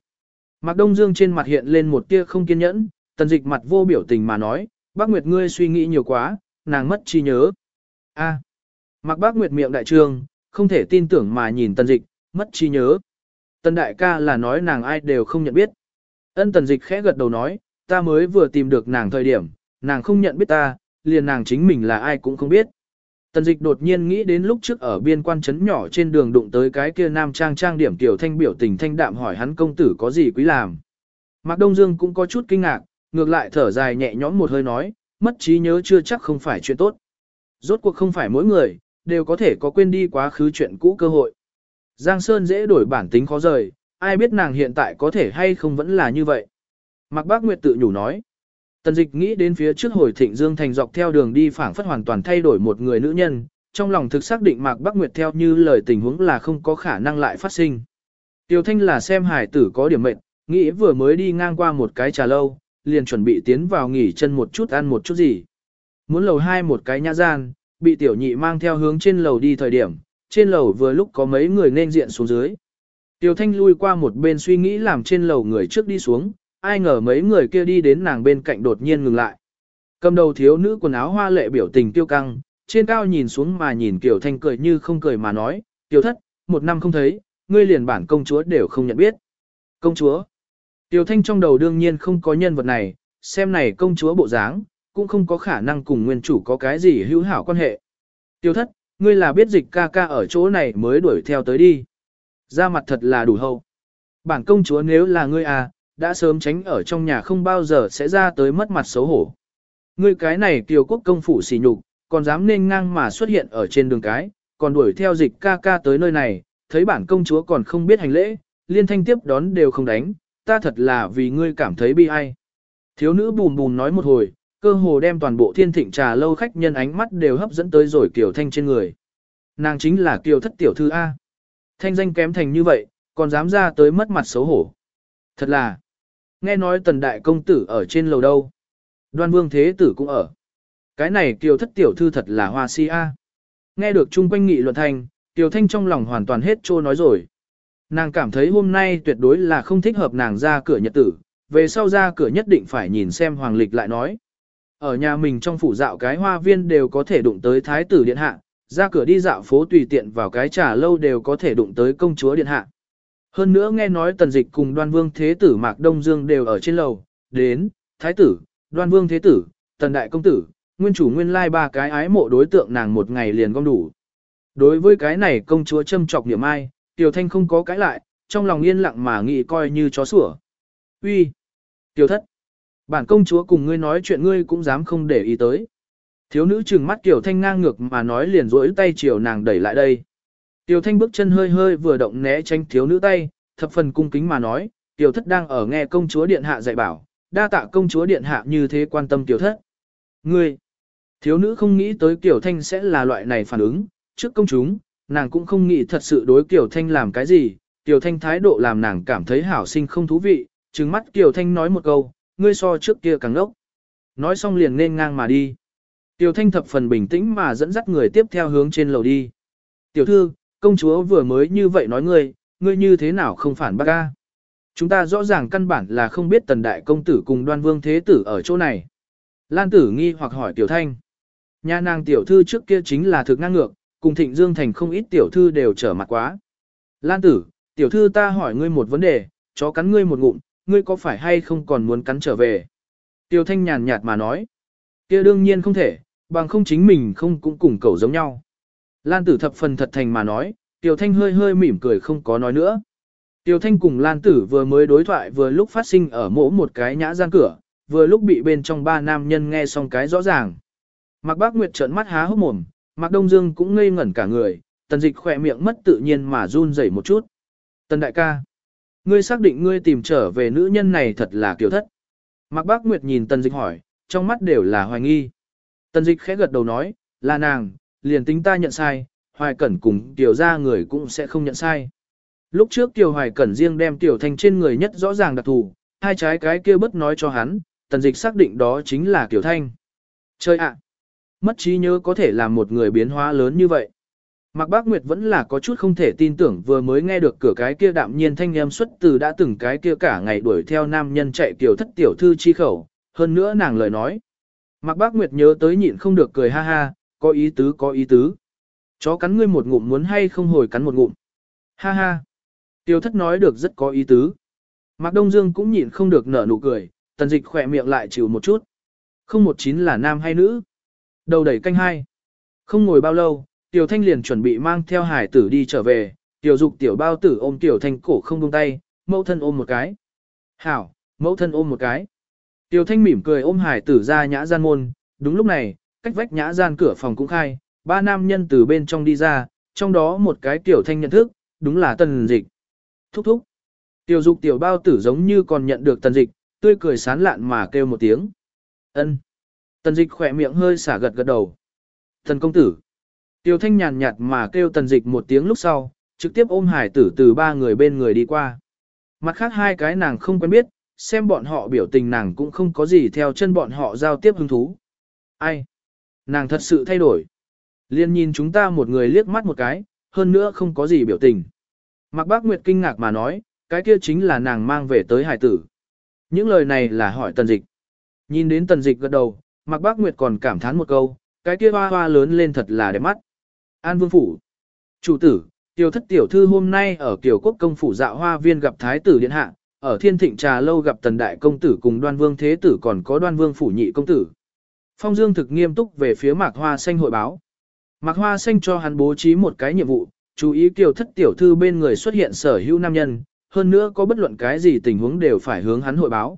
Mạc Đông Dương trên mặt hiện lên một tia không kiên nhẫn, tần dịch mặt vô biểu tình mà nói, bác Nguyệt ngươi suy nghĩ nhiều quá, nàng mất trí nhớ. A. Mạc Bác Nguyệt miệng đại trương, không thể tin tưởng mà nhìn tần dịch, mất trí nhớ. Tần đại ca là nói nàng ai đều không nhận biết. Ân tần dịch khẽ gật đầu nói, ta mới vừa tìm được nàng thời điểm, nàng không nhận biết ta, liền nàng chính mình là ai cũng không biết. Tần dịch đột nhiên nghĩ đến lúc trước ở biên quan trấn nhỏ trên đường đụng tới cái kia nam trang trang điểm tiểu thanh biểu tình thanh đạm hỏi hắn công tử có gì quý làm. Mạc Đông Dương cũng có chút kinh ngạc, ngược lại thở dài nhẹ nhõm một hơi nói, mất trí nhớ chưa chắc không phải chuyện tốt. Rốt cuộc không phải mỗi người, đều có thể có quên đi quá khứ chuyện cũ cơ hội. Giang Sơn dễ đổi bản tính khó rời, ai biết nàng hiện tại có thể hay không vẫn là như vậy. Mạc Bác Nguyệt tự nhủ nói. Tần dịch nghĩ đến phía trước hồi thịnh Dương thành dọc theo đường đi phảng phất hoàn toàn thay đổi một người nữ nhân, trong lòng thực xác định Mạc Bắc Nguyệt theo như lời tình huống là không có khả năng lại phát sinh. Tiêu Thanh là xem hải tử có điểm mệnh, nghĩ vừa mới đi ngang qua một cái trà lâu, liền chuẩn bị tiến vào nghỉ chân một chút ăn một chút gì. Muốn lầu hai một cái nhã gian, bị tiểu nhị mang theo hướng trên lầu đi thời điểm, trên lầu vừa lúc có mấy người nên diện xuống dưới. Tiểu Thanh lui qua một bên suy nghĩ làm trên lầu người trước đi xuống, ai ngờ mấy người kia đi đến nàng bên cạnh đột nhiên ngừng lại. Cầm đầu thiếu nữ quần áo hoa lệ biểu tình tiêu căng, trên cao nhìn xuống mà nhìn Kiều Thanh cười như không cười mà nói, Tiểu thất, một năm không thấy, ngươi liền bản công chúa đều không nhận biết. Công chúa. Tiểu Thanh trong đầu đương nhiên không có nhân vật này, xem này công chúa bộ dáng, cũng không có khả năng cùng nguyên chủ có cái gì hữu hảo quan hệ. Tiểu thất, ngươi là biết dịch ca ca ở chỗ này mới đuổi theo tới đi. Ra mặt thật là đủ hậu. Bản công chúa nếu là ngươi à, đã sớm tránh ở trong nhà không bao giờ sẽ ra tới mất mặt xấu hổ. Ngươi cái này kiều quốc công phủ xỉ nhục, còn dám nên ngang mà xuất hiện ở trên đường cái, còn đuổi theo dịch ca ca tới nơi này, thấy bản công chúa còn không biết hành lễ, liên thanh tiếp đón đều không đánh, ta thật là vì ngươi cảm thấy bi ai. Thiếu nữ bùn bùn nói một hồi, cơ hồ đem toàn bộ thiên thịnh trà lâu khách nhân ánh mắt đều hấp dẫn tới rồi Kiều Thanh trên người. Nàng chính là Kiều thất tiểu thư A. Thanh danh kém thành như vậy, còn dám ra tới mất mặt xấu hổ. Thật là, nghe nói tần đại công tử ở trên lầu đâu. Đoan vương thế tử cũng ở. Cái này Kiều thất tiểu thư thật là hoa si A. Nghe được chung quanh nghị luận thành, tiểu Thanh trong lòng hoàn toàn hết trô nói rồi. Nàng cảm thấy hôm nay tuyệt đối là không thích hợp nàng ra cửa nhật tử, về sau ra cửa nhất định phải nhìn xem hoàng lịch lại nói. Ở nhà mình trong phủ dạo cái hoa viên đều có thể đụng tới thái tử điện hạ, ra cửa đi dạo phố tùy tiện vào cái trà lâu đều có thể đụng tới công chúa điện hạ. Hơn nữa nghe nói tần dịch cùng đoan vương thế tử Mạc Đông Dương đều ở trên lầu, đến, thái tử, đoan vương thế tử, tần đại công tử, nguyên chủ nguyên lai ba cái ái mộ đối tượng nàng một ngày liền gom đủ. Đối với cái này công chúa châm trọc niệm ai, Tiểu Thanh không có cái lại, trong lòng yên lặng mà nghĩ coi như chó sủa. Uy, Tiểu thất, bản công chúa cùng ngươi nói chuyện ngươi cũng dám không để ý tới. Thiếu nữ trừng mắt Tiểu Thanh ngang ngược mà nói liền rỗi tay chiều nàng đẩy lại đây. Tiểu Thanh bước chân hơi hơi vừa động né tránh thiếu nữ tay, thập phần cung kính mà nói, Tiểu thất đang ở nghe công chúa điện hạ dạy bảo, đa tạ công chúa điện hạ như thế quan tâm Tiểu thất. Ngươi, thiếu nữ không nghĩ tới Tiểu Thanh sẽ là loại này phản ứng, trước công chúng, nàng cũng không nghĩ thật sự đối Tiểu Thanh làm cái gì, Tiểu Thanh thái độ làm nàng cảm thấy hảo sinh không thú vị, trừng mắt Tiểu Thanh nói một câu, ngươi so trước kia càng ốc. Nói xong liền nên ngang mà đi. Tiểu Thanh thập phần bình tĩnh mà dẫn dắt người tiếp theo hướng trên lầu đi. Tiểu thư, công chúa vừa mới như vậy nói ngươi, ngươi như thế nào không phản bác ca. Chúng ta rõ ràng căn bản là không biết tần đại công tử cùng đoan vương thế tử ở chỗ này. Lan tử nghi hoặc hỏi Tiểu Thanh. Nhà nàng tiểu thư trước kia chính là thực ngang ngược, cùng thịnh dương thành không ít tiểu thư đều trở mặt quá. Lan tử, tiểu thư ta hỏi ngươi một vấn đề, chó cắn ngươi một ngụm, ngươi có phải hay không còn muốn cắn trở về? Tiểu thanh nhàn nhạt mà nói. kia đương nhiên không thể, bằng không chính mình không cũng cùng cầu giống nhau. Lan tử thập phần thật thành mà nói, tiểu thanh hơi hơi mỉm cười không có nói nữa. Tiểu thanh cùng Lan tử vừa mới đối thoại vừa lúc phát sinh ở mỗ một cái nhã gian cửa, vừa lúc bị bên trong ba nam nhân nghe xong cái rõ ràng. Mạc Bác Nguyệt trợn mắt há hốc mồm, Mạc Đông Dương cũng ngây ngẩn cả người, tần dịch khỏe miệng mất tự nhiên mà run rẩy một chút. Tần đại ca, ngươi xác định ngươi tìm trở về nữ nhân này thật là kiểu thất. Mạc Bác Nguyệt nhìn tần dịch hỏi, trong mắt đều là hoài nghi. Tần dịch khẽ gật đầu nói, là nàng, liền tính ta nhận sai, hoài cẩn cùng tiểu ra người cũng sẽ không nhận sai. Lúc trước tiểu hoài cẩn riêng đem tiểu thanh trên người nhất rõ ràng đặc thù, hai trái cái kia bất nói cho hắn, tần dịch xác định đó chính là tiểu thanh. Chơi ạ! Mất trí nhớ có thể làm một người biến hóa lớn như vậy. Mạc Bác Nguyệt vẫn là có chút không thể tin tưởng vừa mới nghe được cửa cái kia đạm nhiên thanh em xuất từ đã từng cái kia cả ngày đuổi theo nam nhân chạy tiểu thất tiểu thư chi khẩu, hơn nữa nàng lời nói. Mạc Bác Nguyệt nhớ tới nhịn không được cười ha ha, có ý tứ có ý tứ. Chó cắn ngươi một ngụm muốn hay không hồi cắn một ngụm. Ha ha. Tiêu thất nói được rất có ý tứ. Mạc Đông Dương cũng nhịn không được nở nụ cười, tần dịch khỏe miệng lại chịu một chút. Không một chín là nam hay nữ. Đầu đẩy canh hai. Không ngồi bao lâu, Tiểu Thanh liền chuẩn bị mang theo hải tử đi trở về, Tiểu Dục Tiểu Bao Tử ôm Tiểu Thanh cổ không buông tay, mẫu thân ôm một cái. Hảo, mẫu thân ôm một cái. Tiểu Thanh mỉm cười ôm hải tử ra nhã gian môn, đúng lúc này, cách vách nhã gian cửa phòng cũng khai, ba nam nhân từ bên trong đi ra, trong đó một cái Tiểu Thanh nhận thức, đúng là tần dịch. Thúc thúc. Tiểu Dục Tiểu Bao Tử giống như còn nhận được tần dịch, tươi cười sán lạn mà kêu một tiếng. ân Tần dịch khỏe miệng hơi xả gật gật đầu. Thần công tử. tiểu thanh nhàn nhạt mà kêu tần dịch một tiếng lúc sau, trực tiếp ôm hải tử từ ba người bên người đi qua. Mặt khác hai cái nàng không quen biết, xem bọn họ biểu tình nàng cũng không có gì theo chân bọn họ giao tiếp hứng thú. Ai? Nàng thật sự thay đổi. Liên nhìn chúng ta một người liếc mắt một cái, hơn nữa không có gì biểu tình. Mạc Bác Nguyệt kinh ngạc mà nói, cái kia chính là nàng mang về tới hải tử. Những lời này là hỏi tần dịch. Nhìn đến tần dịch gật đầu, Mạc Bác Nguyệt còn cảm thán một câu, cái kia hoa hoa lớn lên thật là đẹp mắt. An Vương Phủ. Chủ tử, tiểu thất tiểu thư hôm nay ở Kiều Quốc công phủ dạo hoa viên gặp Thái tử Điện Hạ, ở Thiên Thịnh Trà Lâu gặp Tần Đại Công Tử cùng Đoan Vương Thế Tử còn có Đoan Vương Phủ Nhị Công Tử. Phong Dương thực nghiêm túc về phía Mạc Hoa Xanh hội báo. Mạc Hoa Xanh cho hắn bố trí một cái nhiệm vụ, chú ý tiểu thất tiểu thư bên người xuất hiện sở hữu nam nhân, hơn nữa có bất luận cái gì tình huống đều phải hướng hắn hội báo.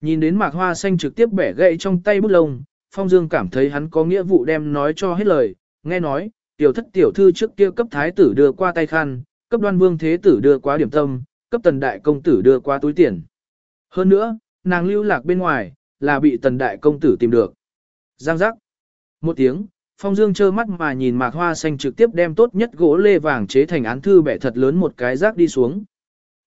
Nhìn đến Mạc Hoa Xanh trực tiếp bẻ gậy trong tay bút lông, Phong Dương cảm thấy hắn có nghĩa vụ đem nói cho hết lời, nghe nói, tiểu thất tiểu thư trước kia cấp thái tử đưa qua tay khăn, cấp đoan vương thế tử đưa qua điểm tâm, cấp tần đại công tử đưa qua túi tiền. Hơn nữa, nàng lưu lạc bên ngoài, là bị tần đại công tử tìm được. Giang giác. Một tiếng, Phong Dương trơ mắt mà nhìn mạc hoa xanh trực tiếp đem tốt nhất gỗ lê vàng chế thành án thư bẻ thật lớn một cái rác đi xuống.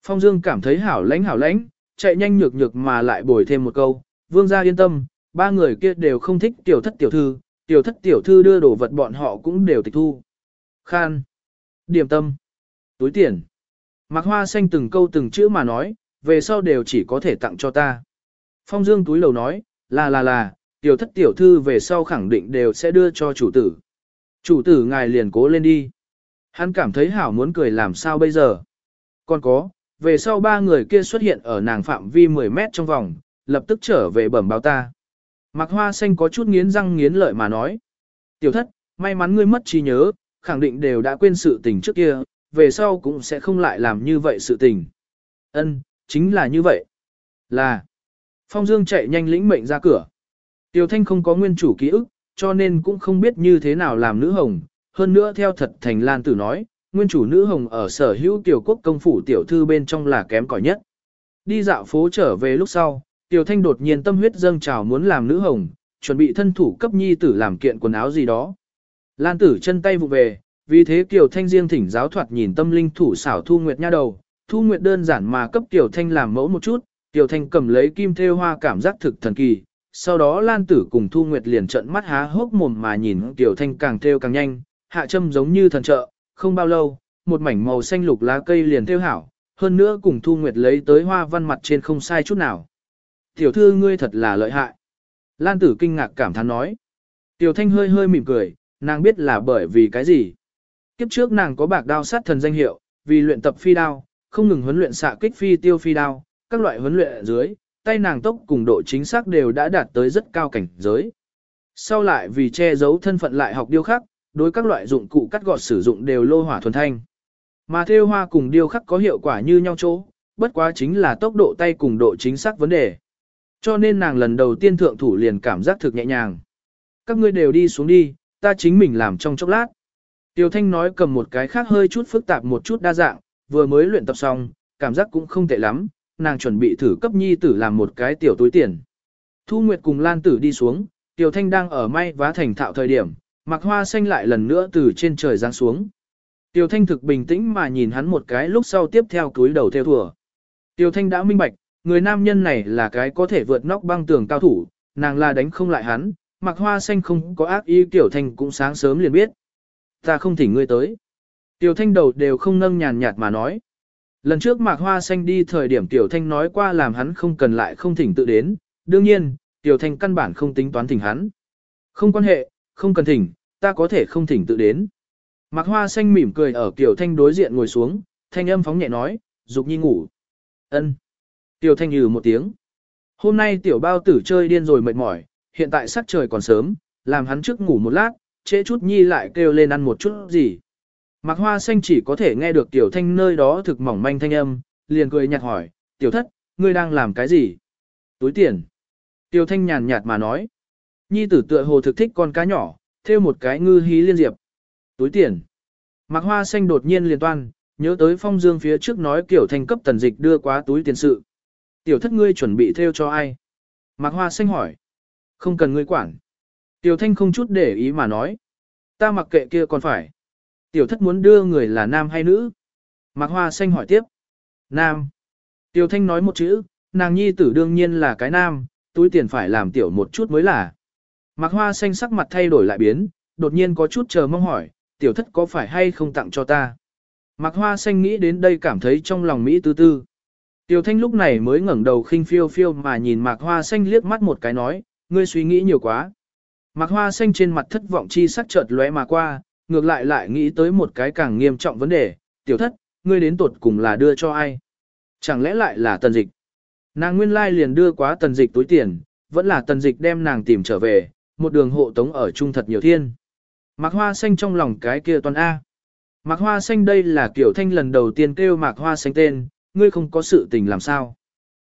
Phong Dương cảm thấy hảo lãnh hảo lãnh, chạy nhanh nhược nhược mà lại bồi thêm một câu, vương gia yên tâm, ba người kia đều không thích tiểu thất tiểu thư, tiểu thất tiểu thư đưa đồ vật bọn họ cũng đều tịch thu. Khan, điểm tâm, túi tiền. Mạc Hoa Xanh từng câu từng chữ mà nói, về sau đều chỉ có thể tặng cho ta. Phong Dương túi lầu nói, là là là, tiểu thất tiểu thư về sau khẳng định đều sẽ đưa cho chủ tử. Chủ tử ngài liền cố lên đi. Hắn cảm thấy hảo muốn cười làm sao bây giờ. Còn có, về sau ba người kia xuất hiện ở nàng phạm vi 10 mét trong vòng, lập tức trở về bẩm báo ta. Mạc Hoa Xanh có chút nghiến răng nghiến lợi mà nói. Tiểu thất, may mắn ngươi mất trí nhớ, khẳng định đều đã quên sự tình trước kia, về sau cũng sẽ không lại làm như vậy sự tình. Ân, chính là như vậy. Là. Phong Dương chạy nhanh lĩnh mệnh ra cửa. Tiểu Thanh không có nguyên chủ ký ức, cho nên cũng không biết như thế nào làm nữ hồng. Hơn nữa theo thật thành Lan Tử nói, nguyên chủ nữ hồng ở sở hữu tiểu quốc công phủ tiểu thư bên trong là kém cỏi nhất. Đi dạo phố trở về lúc sau, Tiểu Thanh đột nhiên tâm huyết dâng trào muốn làm nữ hồng, chuẩn bị thân thủ cấp nhi tử làm kiện quần áo gì đó. Lan tử chân tay vụ về, vì thế Tiểu Thanh riêng thỉnh giáo thoạt nhìn tâm linh thủ xảo Thu Nguyệt nha đầu, Thu Nguyệt đơn giản mà cấp Tiểu Thanh làm mẫu một chút, Tiểu Thanh cầm lấy kim thêu hoa cảm giác thực thần kỳ. Sau đó Lan Tử cùng Thu Nguyệt liền trợn mắt há hốc mồm mà nhìn Tiểu Thanh càng theo càng nhanh, hạ châm giống như thần trợ, không bao lâu, một mảnh màu xanh lục lá cây liền theo hảo, hơn nữa cùng Thu Nguyệt lấy tới hoa văn mặt trên không sai chút nào. Tiểu thư ngươi thật là lợi hại. Lan tử kinh ngạc cảm thán nói. Tiểu thanh hơi hơi mỉm cười, nàng biết là bởi vì cái gì. Kiếp trước nàng có bạc đao sát thần danh hiệu, vì luyện tập phi đao, không ngừng huấn luyện xạ kích phi tiêu phi đao, các loại huấn luyện ở dưới, tay nàng tốc cùng độ chính xác đều đã đạt tới rất cao cảnh giới. Sau lại vì che giấu thân phận lại học điêu khắc, đối các loại dụng cụ cắt gọt sử dụng đều lô hỏa thuần thanh. Mà theo hoa cùng điêu khắc có hiệu quả như nhau chỗ, bất quá chính là tốc độ tay cùng độ chính xác vấn đề. Cho nên nàng lần đầu tiên thượng thủ liền cảm giác thực nhẹ nhàng. Các ngươi đều đi xuống đi, ta chính mình làm trong chốc lát. Tiêu Thanh nói cầm một cái khác hơi chút phức tạp một chút đa dạng, vừa mới luyện tập xong, cảm giác cũng không tệ lắm, nàng chuẩn bị thử cấp nhi tử làm một cái tiểu túi tiền. Thu Nguyệt cùng Lan Tử đi xuống, Tiêu Thanh đang ở may vá thành thạo thời điểm, mặc hoa xanh lại lần nữa từ trên trời giáng xuống. Tiêu Thanh thực bình tĩnh mà nhìn hắn một cái lúc sau tiếp theo túi đầu theo thùa. Tiêu Thanh đã minh bạch, Người nam nhân này là cái có thể vượt nóc băng tường cao thủ, nàng là đánh không lại hắn, mặc hoa xanh không có ác ý tiểu thanh cũng sáng sớm liền biết. Ta không thỉnh ngươi tới. Tiểu thanh đầu đều không nâng nhàn nhạt mà nói. Lần trước mạc hoa xanh đi thời điểm tiểu thanh nói qua làm hắn không cần lại không thỉnh tự đến, đương nhiên, tiểu thanh căn bản không tính toán thỉnh hắn. Không quan hệ, không cần thỉnh, ta có thể không thỉnh tự đến. Mạc Hoa Xanh mỉm cười ở Tiểu Thanh đối diện ngồi xuống, thanh âm phóng nhẹ nói, dục nhi ngủ. Ân. Tiểu Thanh nhừ một tiếng. Hôm nay tiểu bao tử chơi điên rồi mệt mỏi, hiện tại sắc trời còn sớm, làm hắn trước ngủ một lát, trễ chút nhi lại kêu lên ăn một chút gì. Mạc Hoa Xanh chỉ có thể nghe được Tiểu Thanh nơi đó thực mỏng manh thanh âm, liền cười nhạt hỏi, Tiểu Thất, ngươi đang làm cái gì? Túi tiền. Tiểu Thanh nhàn nhạt mà nói. Nhi tử tựa hồ thực thích con cá nhỏ, theo một cái ngư hí liên diệp. Túi tiền. Mạc Hoa Xanh đột nhiên liền toan, nhớ tới phong dương phía trước nói kiểu thành cấp tần dịch đưa quá túi tiền sự. Tiểu thất ngươi chuẩn bị theo cho ai? Mạc Hoa Xanh hỏi. Không cần ngươi quản. Tiểu thanh không chút để ý mà nói. Ta mặc kệ kia còn phải. Tiểu thất muốn đưa người là nam hay nữ? Mạc Hoa Xanh hỏi tiếp. Nam. Tiểu thanh nói một chữ, nàng nhi tử đương nhiên là cái nam, túi tiền phải làm tiểu một chút mới là. Mạc Hoa Xanh sắc mặt thay đổi lại biến, đột nhiên có chút chờ mong hỏi, tiểu thất có phải hay không tặng cho ta? Mạc Hoa Xanh nghĩ đến đây cảm thấy trong lòng Mỹ tư tư. Tiểu Thanh lúc này mới ngẩng đầu khinh phiêu phiêu mà nhìn Mạc Hoa Xanh liếc mắt một cái nói, ngươi suy nghĩ nhiều quá. Mạc Hoa Xanh trên mặt thất vọng chi sắc chợt lóe mà qua, ngược lại lại nghĩ tới một cái càng nghiêm trọng vấn đề, tiểu thất, ngươi đến tuột cùng là đưa cho ai? Chẳng lẽ lại là tần dịch? Nàng nguyên lai liền đưa quá tần dịch túi tiền, vẫn là tần dịch đem nàng tìm trở về, một đường hộ tống ở trung thật nhiều thiên. Mạc Hoa Xanh trong lòng cái kia toàn A. Mạc Hoa Xanh đây là kiểu thanh lần đầu tiên kêu Mạc Hoa Xanh tên, ngươi không có sự tình làm sao.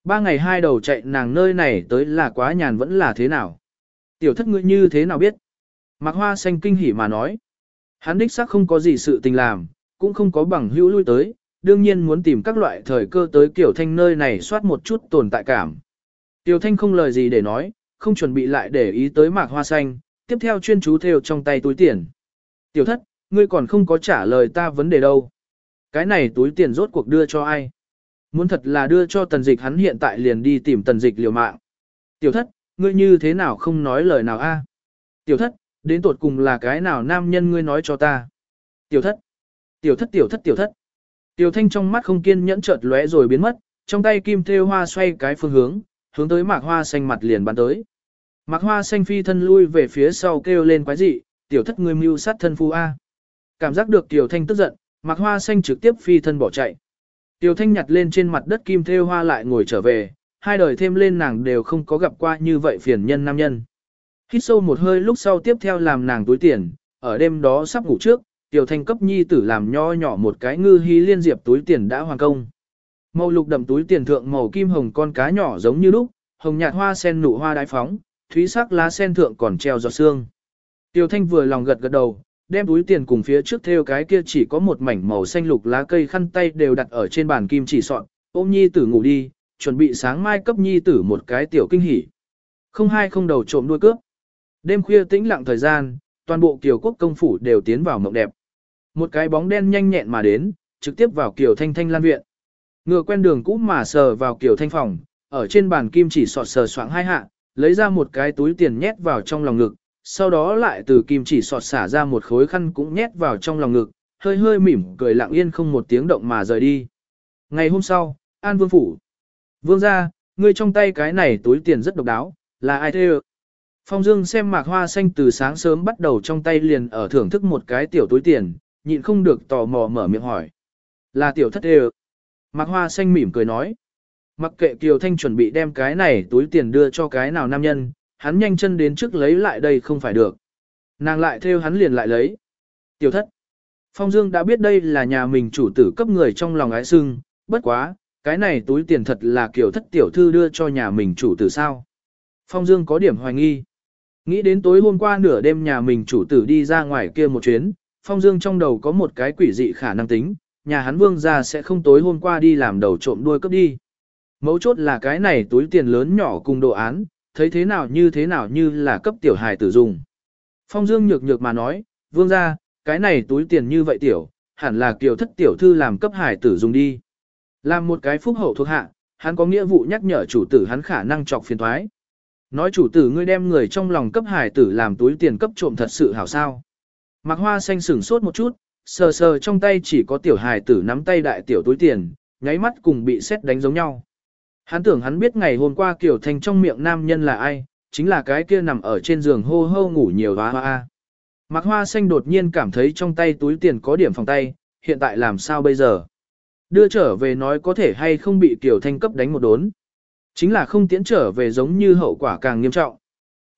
Ba ngày hai đầu chạy nàng nơi này tới là quá nhàn vẫn là thế nào. Tiểu thất ngươi như thế nào biết? Mạc Hoa Xanh kinh hỉ mà nói. Hắn đích xác không có gì sự tình làm, cũng không có bằng hữu lui tới, đương nhiên muốn tìm các loại thời cơ tới kiểu thanh nơi này soát một chút tồn tại cảm. Tiểu thanh không lời gì để nói, không chuẩn bị lại để ý tới Mạc Hoa Xanh, tiếp theo chuyên chú theo trong tay túi tiền. Tiểu thất, ngươi còn không có trả lời ta vấn đề đâu. Cái này túi tiền rốt cuộc đưa cho ai? Muốn thật là đưa cho tần dịch hắn hiện tại liền đi tìm tần dịch liều mạng. Tiểu thất, ngươi như thế nào không nói lời nào a? Tiểu thất, đến tột cùng là cái nào nam nhân ngươi nói cho ta? Tiểu thất, tiểu thất tiểu thất tiểu thất. Tiểu thanh trong mắt không kiên nhẫn chợt lóe rồi biến mất, trong tay kim thêu hoa xoay cái phương hướng, hướng tới mạc hoa xanh mặt liền bắn tới. Mạc hoa xanh phi thân lui về phía sau kêu lên quái dị, tiểu thất ngươi mưu sát thân phu A. Cảm giác được tiểu thanh tức giận, Mạc hoa xanh trực tiếp phi thân bỏ chạy. Tiểu thanh nhặt lên trên mặt đất kim thêu hoa lại ngồi trở về, hai đời thêm lên nàng đều không có gặp qua như vậy phiền nhân nam nhân. Hít sâu một hơi lúc sau tiếp theo làm nàng túi tiền, ở đêm đó sắp ngủ trước, tiểu thanh cấp nhi tử làm nho nhỏ một cái ngư hí liên diệp túi tiền đã hoàn công. Màu lục đậm túi tiền thượng màu kim hồng con cá nhỏ giống như lúc, hồng nhạt hoa sen nụ hoa đái phóng, thúy sắc lá sen thượng còn treo giọt xương. Tiểu thanh vừa lòng gật gật đầu, đem túi tiền cùng phía trước theo cái kia chỉ có một mảnh màu xanh lục lá cây khăn tay đều đặt ở trên bàn kim chỉ soạn, ôm nhi tử ngủ đi, chuẩn bị sáng mai cấp nhi tử một cái tiểu kinh hỉ. Không hai không đầu trộm đuôi cướp. Đêm khuya tĩnh lặng thời gian, toàn bộ kiều quốc công phủ đều tiến vào mộng đẹp. Một cái bóng đen nhanh nhẹn mà đến, trực tiếp vào kiều thanh thanh lan viện. Ngựa quen đường cũ mà sờ vào kiều thanh phòng, ở trên bàn kim chỉ sọt sờ soạng hai hạ, lấy ra một cái túi tiền nhét vào trong lòng ngực, sau đó lại từ kim chỉ sọt xả ra một khối khăn cũng nhét vào trong lòng ngực, hơi hơi mỉm cười lặng yên không một tiếng động mà rời đi. Ngày hôm sau, An Vương Phủ. Vương ra, ngươi trong tay cái này túi tiền rất độc đáo, là ai thế Phong Dương xem mạc hoa xanh từ sáng sớm bắt đầu trong tay liền ở thưởng thức một cái tiểu túi tiền, nhịn không được tò mò mở miệng hỏi. Là tiểu thất thế Mạc hoa xanh mỉm cười nói. Mặc kệ Kiều Thanh chuẩn bị đem cái này túi tiền đưa cho cái nào nam nhân, hắn nhanh chân đến trước lấy lại đây không phải được. Nàng lại theo hắn liền lại lấy. Tiểu thất. Phong Dương đã biết đây là nhà mình chủ tử cấp người trong lòng ái sưng, bất quá, cái này túi tiền thật là kiểu thất tiểu thư đưa cho nhà mình chủ tử sao. Phong Dương có điểm hoài nghi. Nghĩ đến tối hôm qua nửa đêm nhà mình chủ tử đi ra ngoài kia một chuyến, Phong Dương trong đầu có một cái quỷ dị khả năng tính, nhà hắn vương ra sẽ không tối hôm qua đi làm đầu trộm đuôi cấp đi. Mấu chốt là cái này túi tiền lớn nhỏ cùng đồ án, thấy thế nào như thế nào như là cấp tiểu hài tử dùng. Phong Dương nhược nhược mà nói, vương ra, cái này túi tiền như vậy tiểu, hẳn là kiểu thất tiểu thư làm cấp hài tử dùng đi. Làm một cái phúc hậu thuộc hạ, hắn có nghĩa vụ nhắc nhở chủ tử hắn khả năng chọc phiền thoái. Nói chủ tử ngươi đem người trong lòng cấp hải tử làm túi tiền cấp trộm thật sự hảo sao. Mạc hoa xanh sửng sốt một chút, sờ sờ trong tay chỉ có tiểu hải tử nắm tay đại tiểu túi tiền, nháy mắt cùng bị xét đánh giống nhau. Hắn tưởng hắn biết ngày hôm qua Kiều Thanh trong miệng nam nhân là ai, chính là cái kia nằm ở trên giường hô hô ngủ nhiều hoa hoa. Mạc Hoa Xanh đột nhiên cảm thấy trong tay túi tiền có điểm phòng tay, hiện tại làm sao bây giờ? Đưa trở về nói có thể hay không bị Kiều Thanh cấp đánh một đốn. Chính là không tiễn trở về giống như hậu quả càng nghiêm trọng.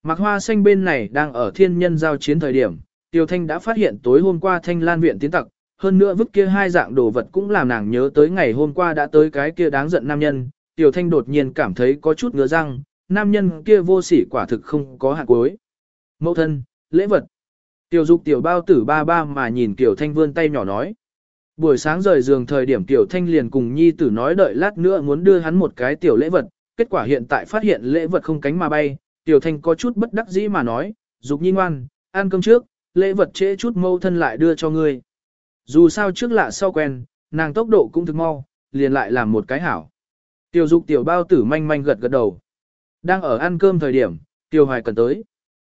Mạc Hoa Xanh bên này đang ở thiên nhân giao chiến thời điểm, Tiêu Thanh đã phát hiện tối hôm qua Thanh Lan viện tiến tặc, hơn nữa vứt kia hai dạng đồ vật cũng làm nàng nhớ tới ngày hôm qua đã tới cái kia đáng giận nam nhân. Tiêu Thanh đột nhiên cảm thấy có chút ngứa răng, nam nhân kia vô sỉ quả thực không có hạt cuối. Mẫu thân, lễ vật. Tiểu dục tiểu bao tử ba ba mà nhìn Tiểu Thanh vươn tay nhỏ nói. Buổi sáng rời giường thời điểm Tiểu Thanh liền cùng nhi tử nói đợi lát nữa muốn đưa hắn một cái tiểu lễ vật, kết quả hiện tại phát hiện lễ vật không cánh mà bay, Tiểu Thanh có chút bất đắc dĩ mà nói, dục nhi ngoan, ăn cơm trước, lễ vật trễ chút mâu thân lại đưa cho ngươi. Dù sao trước lạ sau quen, nàng tốc độ cũng thực mau, liền lại làm một cái hảo. Tiểu dục tiểu bao tử manh manh gật gật đầu. Đang ở ăn cơm thời điểm, Tiêu Hoài cần tới.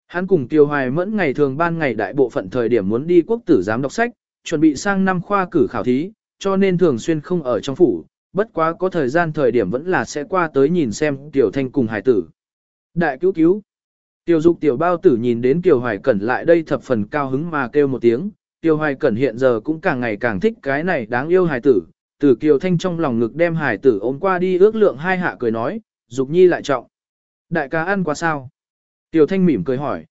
Hắn cùng Tiêu Hoài mẫn ngày thường ban ngày đại bộ phận thời điểm muốn đi quốc tử giám đọc sách, chuẩn bị sang năm khoa cử khảo thí, cho nên thường xuyên không ở trong phủ, bất quá có thời gian thời điểm vẫn là sẽ qua tới nhìn xem Tiểu Thanh cùng hải tử. Đại cứu cứu. Tiểu dục tiểu bao tử nhìn đến Tiểu Hoài Cẩn lại đây thập phần cao hứng mà kêu một tiếng. Tiểu Hoài Cẩn hiện giờ cũng càng ngày càng thích cái này đáng yêu hải tử. tử Kiều Thanh trong lòng ngực đem hải tử ôm qua đi ước lượng hai hạ cười nói, dục nhi lại trọng. Đại ca ăn qua sao? Tiểu Thanh mỉm cười hỏi.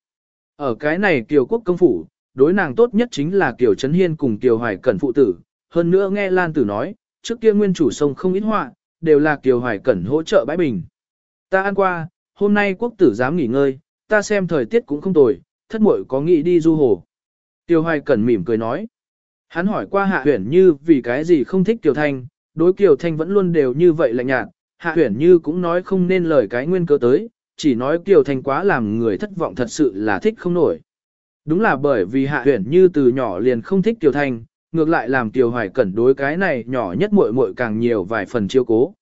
Ở cái này Kiều Quốc công phủ, đối nàng tốt nhất chính là Kiều Trấn Hiên cùng Kiều Hoài Cẩn phụ tử. Hơn nữa nghe Lan Tử nói, trước kia nguyên chủ sông không ít họa, đều là Kiều Hoài Cẩn hỗ trợ bãi bình. Ta ăn qua, hôm nay quốc tử dám nghỉ ngơi, ta xem thời tiết cũng không tồi, thất muội có nghĩ đi du hồ. Tiêu Hoài Cẩn mỉm cười nói. Hắn hỏi qua Hạ Huyển Như vì cái gì không thích Kiều Thanh, đối Kiều Thanh vẫn luôn đều như vậy lạnh nhạt, Hạ Huyển Như cũng nói không nên lời cái nguyên cơ tới, chỉ nói Kiều Thanh quá làm người thất vọng thật sự là thích không nổi. Đúng là bởi vì Hạ Huyển Như từ nhỏ liền không thích Kiều Thanh, ngược lại làm Tiểu Hoài Cẩn đối cái này nhỏ nhất muội muội càng nhiều vài phần chiêu cố.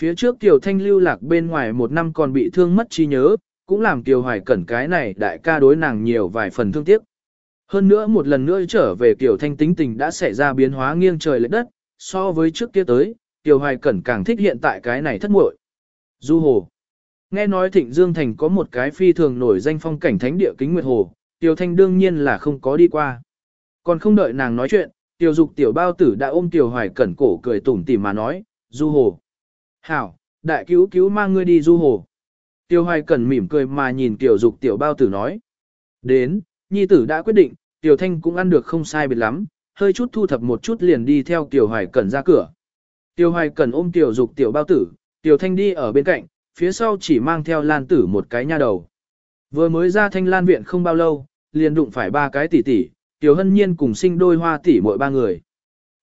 Phía trước Tiểu Thanh lưu lạc bên ngoài một năm còn bị thương mất trí nhớ, cũng làm Tiểu Hoài Cẩn cái này đại ca đối nàng nhiều vài phần thương tiếc. Hơn nữa một lần nữa trở về Tiểu Thanh tính tình đã xảy ra biến hóa nghiêng trời lệch đất, so với trước kia tới, Tiểu Hoài Cẩn càng thích hiện tại cái này thất muội. Du Hồ Nghe nói Thịnh Dương Thành có một cái phi thường nổi danh phong cảnh thánh địa kính nguyệt hồ, Tiểu Thanh đương nhiên là không có đi qua. Còn không đợi nàng nói chuyện, Tiểu Dục tiểu bao tử đã ôm Tiểu Hoài Cẩn cổ cười tủm tỉm mà nói, "Du Hồ." "Hảo, đại cứu cứu mang ngươi đi Du Hồ." Tiểu Hoài Cẩn mỉm cười mà nhìn Tiểu Dục tiểu bao tử nói, "Đến, nhi tử đã quyết định, Tiểu Thanh cũng ăn được không sai biệt lắm, hơi chút thu thập một chút liền đi theo Tiểu Hoài Cẩn ra cửa." Tiểu Hoài Cẩn ôm Tiểu Dục tiểu bao tử, Tiểu Thanh đi ở bên cạnh, phía sau chỉ mang theo Lan Tử một cái nha đầu. Vừa mới ra Thanh Lan viện không bao lâu, liền đụng phải ba cái tỷ tỷ, Tiểu Hân Nhiên cùng sinh đôi hoa tỷ mỗi ba người.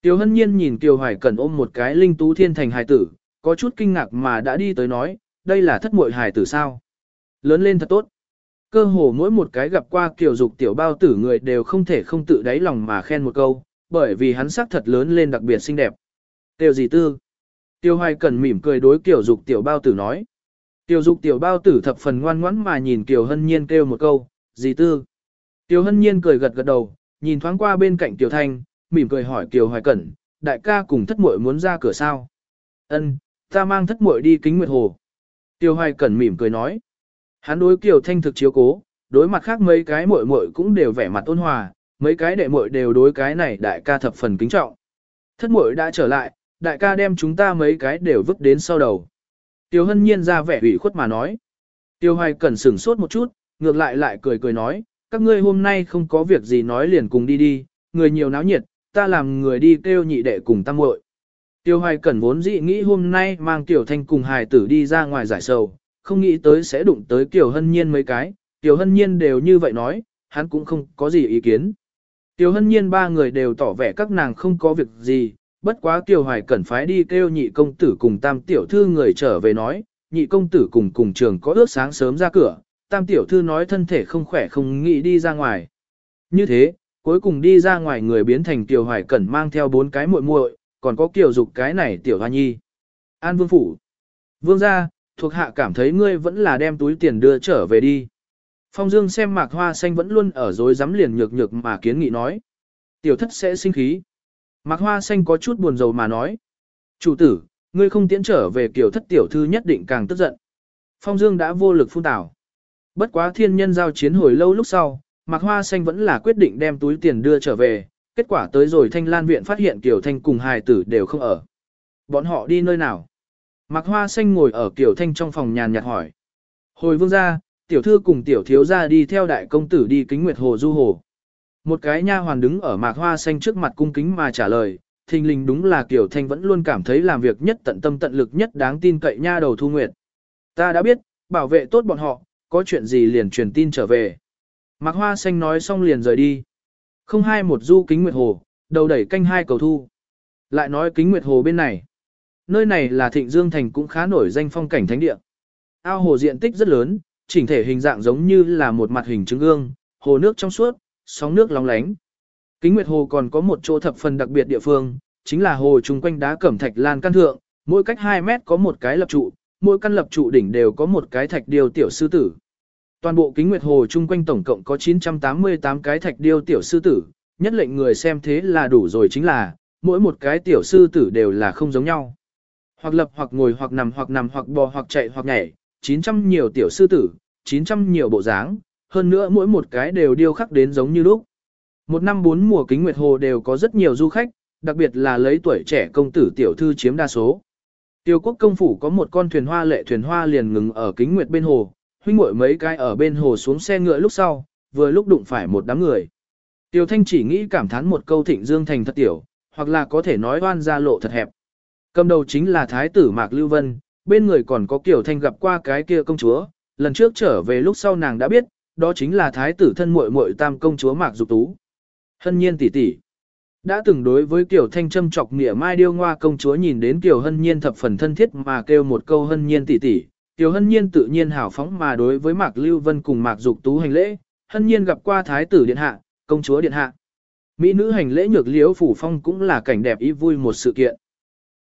Tiểu Hân Nhiên nhìn Kiều Hoài Cẩn ôm một cái linh tú thiên thành hài tử, có chút kinh ngạc mà đã đi tới nói, đây là thất muội hài tử sao? Lớn lên thật tốt. Cơ hồ mỗi một cái gặp qua Kiều Dục tiểu bao tử người đều không thể không tự đáy lòng mà khen một câu, bởi vì hắn sắc thật lớn lên đặc biệt xinh đẹp. Tiêu gì tư? Tiêu Hoài Cẩn mỉm cười đối Kiều Dục tiểu bao tử nói. Tiêu Dục tiểu bao tử thập phần ngoan ngoãn mà nhìn Kiều Hân Nhiên kêu một câu, gì tư? Tiêu Hân Nhiên cười gật gật đầu, nhìn thoáng qua bên cạnh Tiểu Thanh, mỉm cười hỏi Kiều Hoài Cẩn, đại ca cùng thất muội muốn ra cửa sao? Ân, ta mang thất muội đi kính nguyệt hồ. Tiêu Hoài Cẩn mỉm cười nói. Hắn đối Kiều Thanh thực chiếu cố, đối mặt khác mấy cái muội muội cũng đều vẻ mặt ôn hòa, mấy cái đệ muội đều đối cái này đại ca thập phần kính trọng. Thất muội đã trở lại, đại ca đem chúng ta mấy cái đều vứt đến sau đầu. Tiêu Hân Nhiên ra vẻ ủy khuất mà nói. Tiêu Hoài Cẩn sửng sốt một chút, ngược lại lại cười cười nói, các ngươi hôm nay không có việc gì nói liền cùng đi đi, người nhiều náo nhiệt, ta làm người đi kêu nhị đệ cùng tăng muội. Tiêu Hoài Cẩn vốn dị nghĩ hôm nay mang Tiểu Thanh cùng hài tử đi ra ngoài giải sầu, không nghĩ tới sẽ đụng tới Tiểu Hân Nhiên mấy cái, Tiểu Hân Nhiên đều như vậy nói, hắn cũng không có gì ý kiến. Tiểu Hân Nhiên ba người đều tỏ vẻ các nàng không có việc gì, bất quá Tiểu Hoài Cẩn phái đi kêu nhị công tử cùng tam tiểu thư người trở về nói, nhị công tử cùng cùng trường có ước sáng sớm ra cửa, tam tiểu thư nói thân thể không khỏe không nghĩ đi ra ngoài. Như thế, cuối cùng đi ra ngoài người biến thành tiểu hoài cẩn mang theo bốn cái muội muội, còn có kiểu dục cái này tiểu hoa nhi. An vương phủ. Vương gia, thuộc hạ cảm thấy ngươi vẫn là đem túi tiền đưa trở về đi. Phong Dương xem mạc hoa xanh vẫn luôn ở dối rắm liền nhược nhược mà kiến nghị nói. Tiểu thất sẽ sinh khí. Mạc hoa xanh có chút buồn rầu mà nói. Chủ tử, ngươi không tiễn trở về kiểu thất tiểu thư nhất định càng tức giận. Phong Dương đã vô lực phun tảo. Bất quá thiên nhân giao chiến hồi lâu lúc sau, Mạc Hoa Xanh vẫn là quyết định đem túi tiền đưa trở về, kết quả tới rồi Thanh Lan viện phát hiện Kiều Thanh cùng hài tử đều không ở. Bọn họ đi nơi nào? Mạc Hoa Xanh ngồi ở Kiều Thanh trong phòng nhàn nhạt hỏi. Hồi vương gia, tiểu thư cùng tiểu thiếu gia đi theo đại công tử đi kính nguyệt hồ du hồ. Một cái nha hoàn đứng ở Mạc Hoa Xanh trước mặt cung kính mà trả lời, thình lình đúng là Kiều Thanh vẫn luôn cảm thấy làm việc nhất tận tâm tận lực nhất đáng tin cậy nha đầu thu nguyệt. Ta đã biết, bảo vệ tốt bọn họ, có chuyện gì liền truyền tin trở về. Mạc Hoa Xanh nói xong liền rời đi. Không hai một du kính nguyệt hồ, đầu đẩy canh hai cầu thu. Lại nói kính nguyệt hồ bên này. Nơi này là thịnh dương thành cũng khá nổi danh phong cảnh thánh địa. Ao hồ diện tích rất lớn, chỉnh thể hình dạng giống như là một mặt hình trứng gương, hồ nước trong suốt, sóng nước long lánh. Kính nguyệt hồ còn có một chỗ thập phần đặc biệt địa phương, chính là hồ chung quanh đá cẩm thạch lan căn thượng, mỗi cách 2 mét có một cái lập trụ, mỗi căn lập trụ đỉnh đều có một cái thạch điêu tiểu sư tử. Toàn bộ kính nguyệt hồ chung quanh tổng cộng có 988 cái thạch điêu tiểu sư tử, nhất lệnh người xem thế là đủ rồi chính là, mỗi một cái tiểu sư tử đều là không giống nhau. Hoặc lập hoặc ngồi hoặc nằm hoặc nằm hoặc bò hoặc chạy hoặc nhảy, 900 nhiều tiểu sư tử, 900 nhiều bộ dáng, hơn nữa mỗi một cái đều điêu khắc đến giống như lúc. Một năm bốn mùa kính nguyệt hồ đều có rất nhiều du khách, đặc biệt là lấy tuổi trẻ công tử tiểu thư chiếm đa số. Tiêu quốc công phủ có một con thuyền hoa lệ thuyền hoa liền ngừng ở kính nguyệt bên hồ, huynh muội mấy cái ở bên hồ xuống xe ngựa lúc sau, vừa lúc đụng phải một đám người. Tiêu Thanh chỉ nghĩ cảm thán một câu thịnh dương thành thật tiểu, hoặc là có thể nói oan ra lộ thật hẹp. Cầm đầu chính là thái tử Mạc Lưu Vân, bên người còn có Kiều Thanh gặp qua cái kia công chúa, lần trước trở về lúc sau nàng đã biết, đó chính là thái tử thân muội muội tam công chúa Mạc Dục Tú. Hân nhiên tỷ tỷ. Đã từng đối với Kiều Thanh châm chọc nghĩa mai điêu ngoa công chúa nhìn đến Kiều Hân nhiên thập phần thân thiết mà kêu một câu Hân nhiên tỷ tỷ. Kiều Hân nhiên tự nhiên hào phóng mà đối với Mạc Lưu Vân cùng Mạc Dục Tú hành lễ, Hân nhiên gặp qua thái tử điện hạ, công chúa điện hạ. Mỹ nữ hành lễ nhược liễu phủ phong cũng là cảnh đẹp ý vui một sự kiện.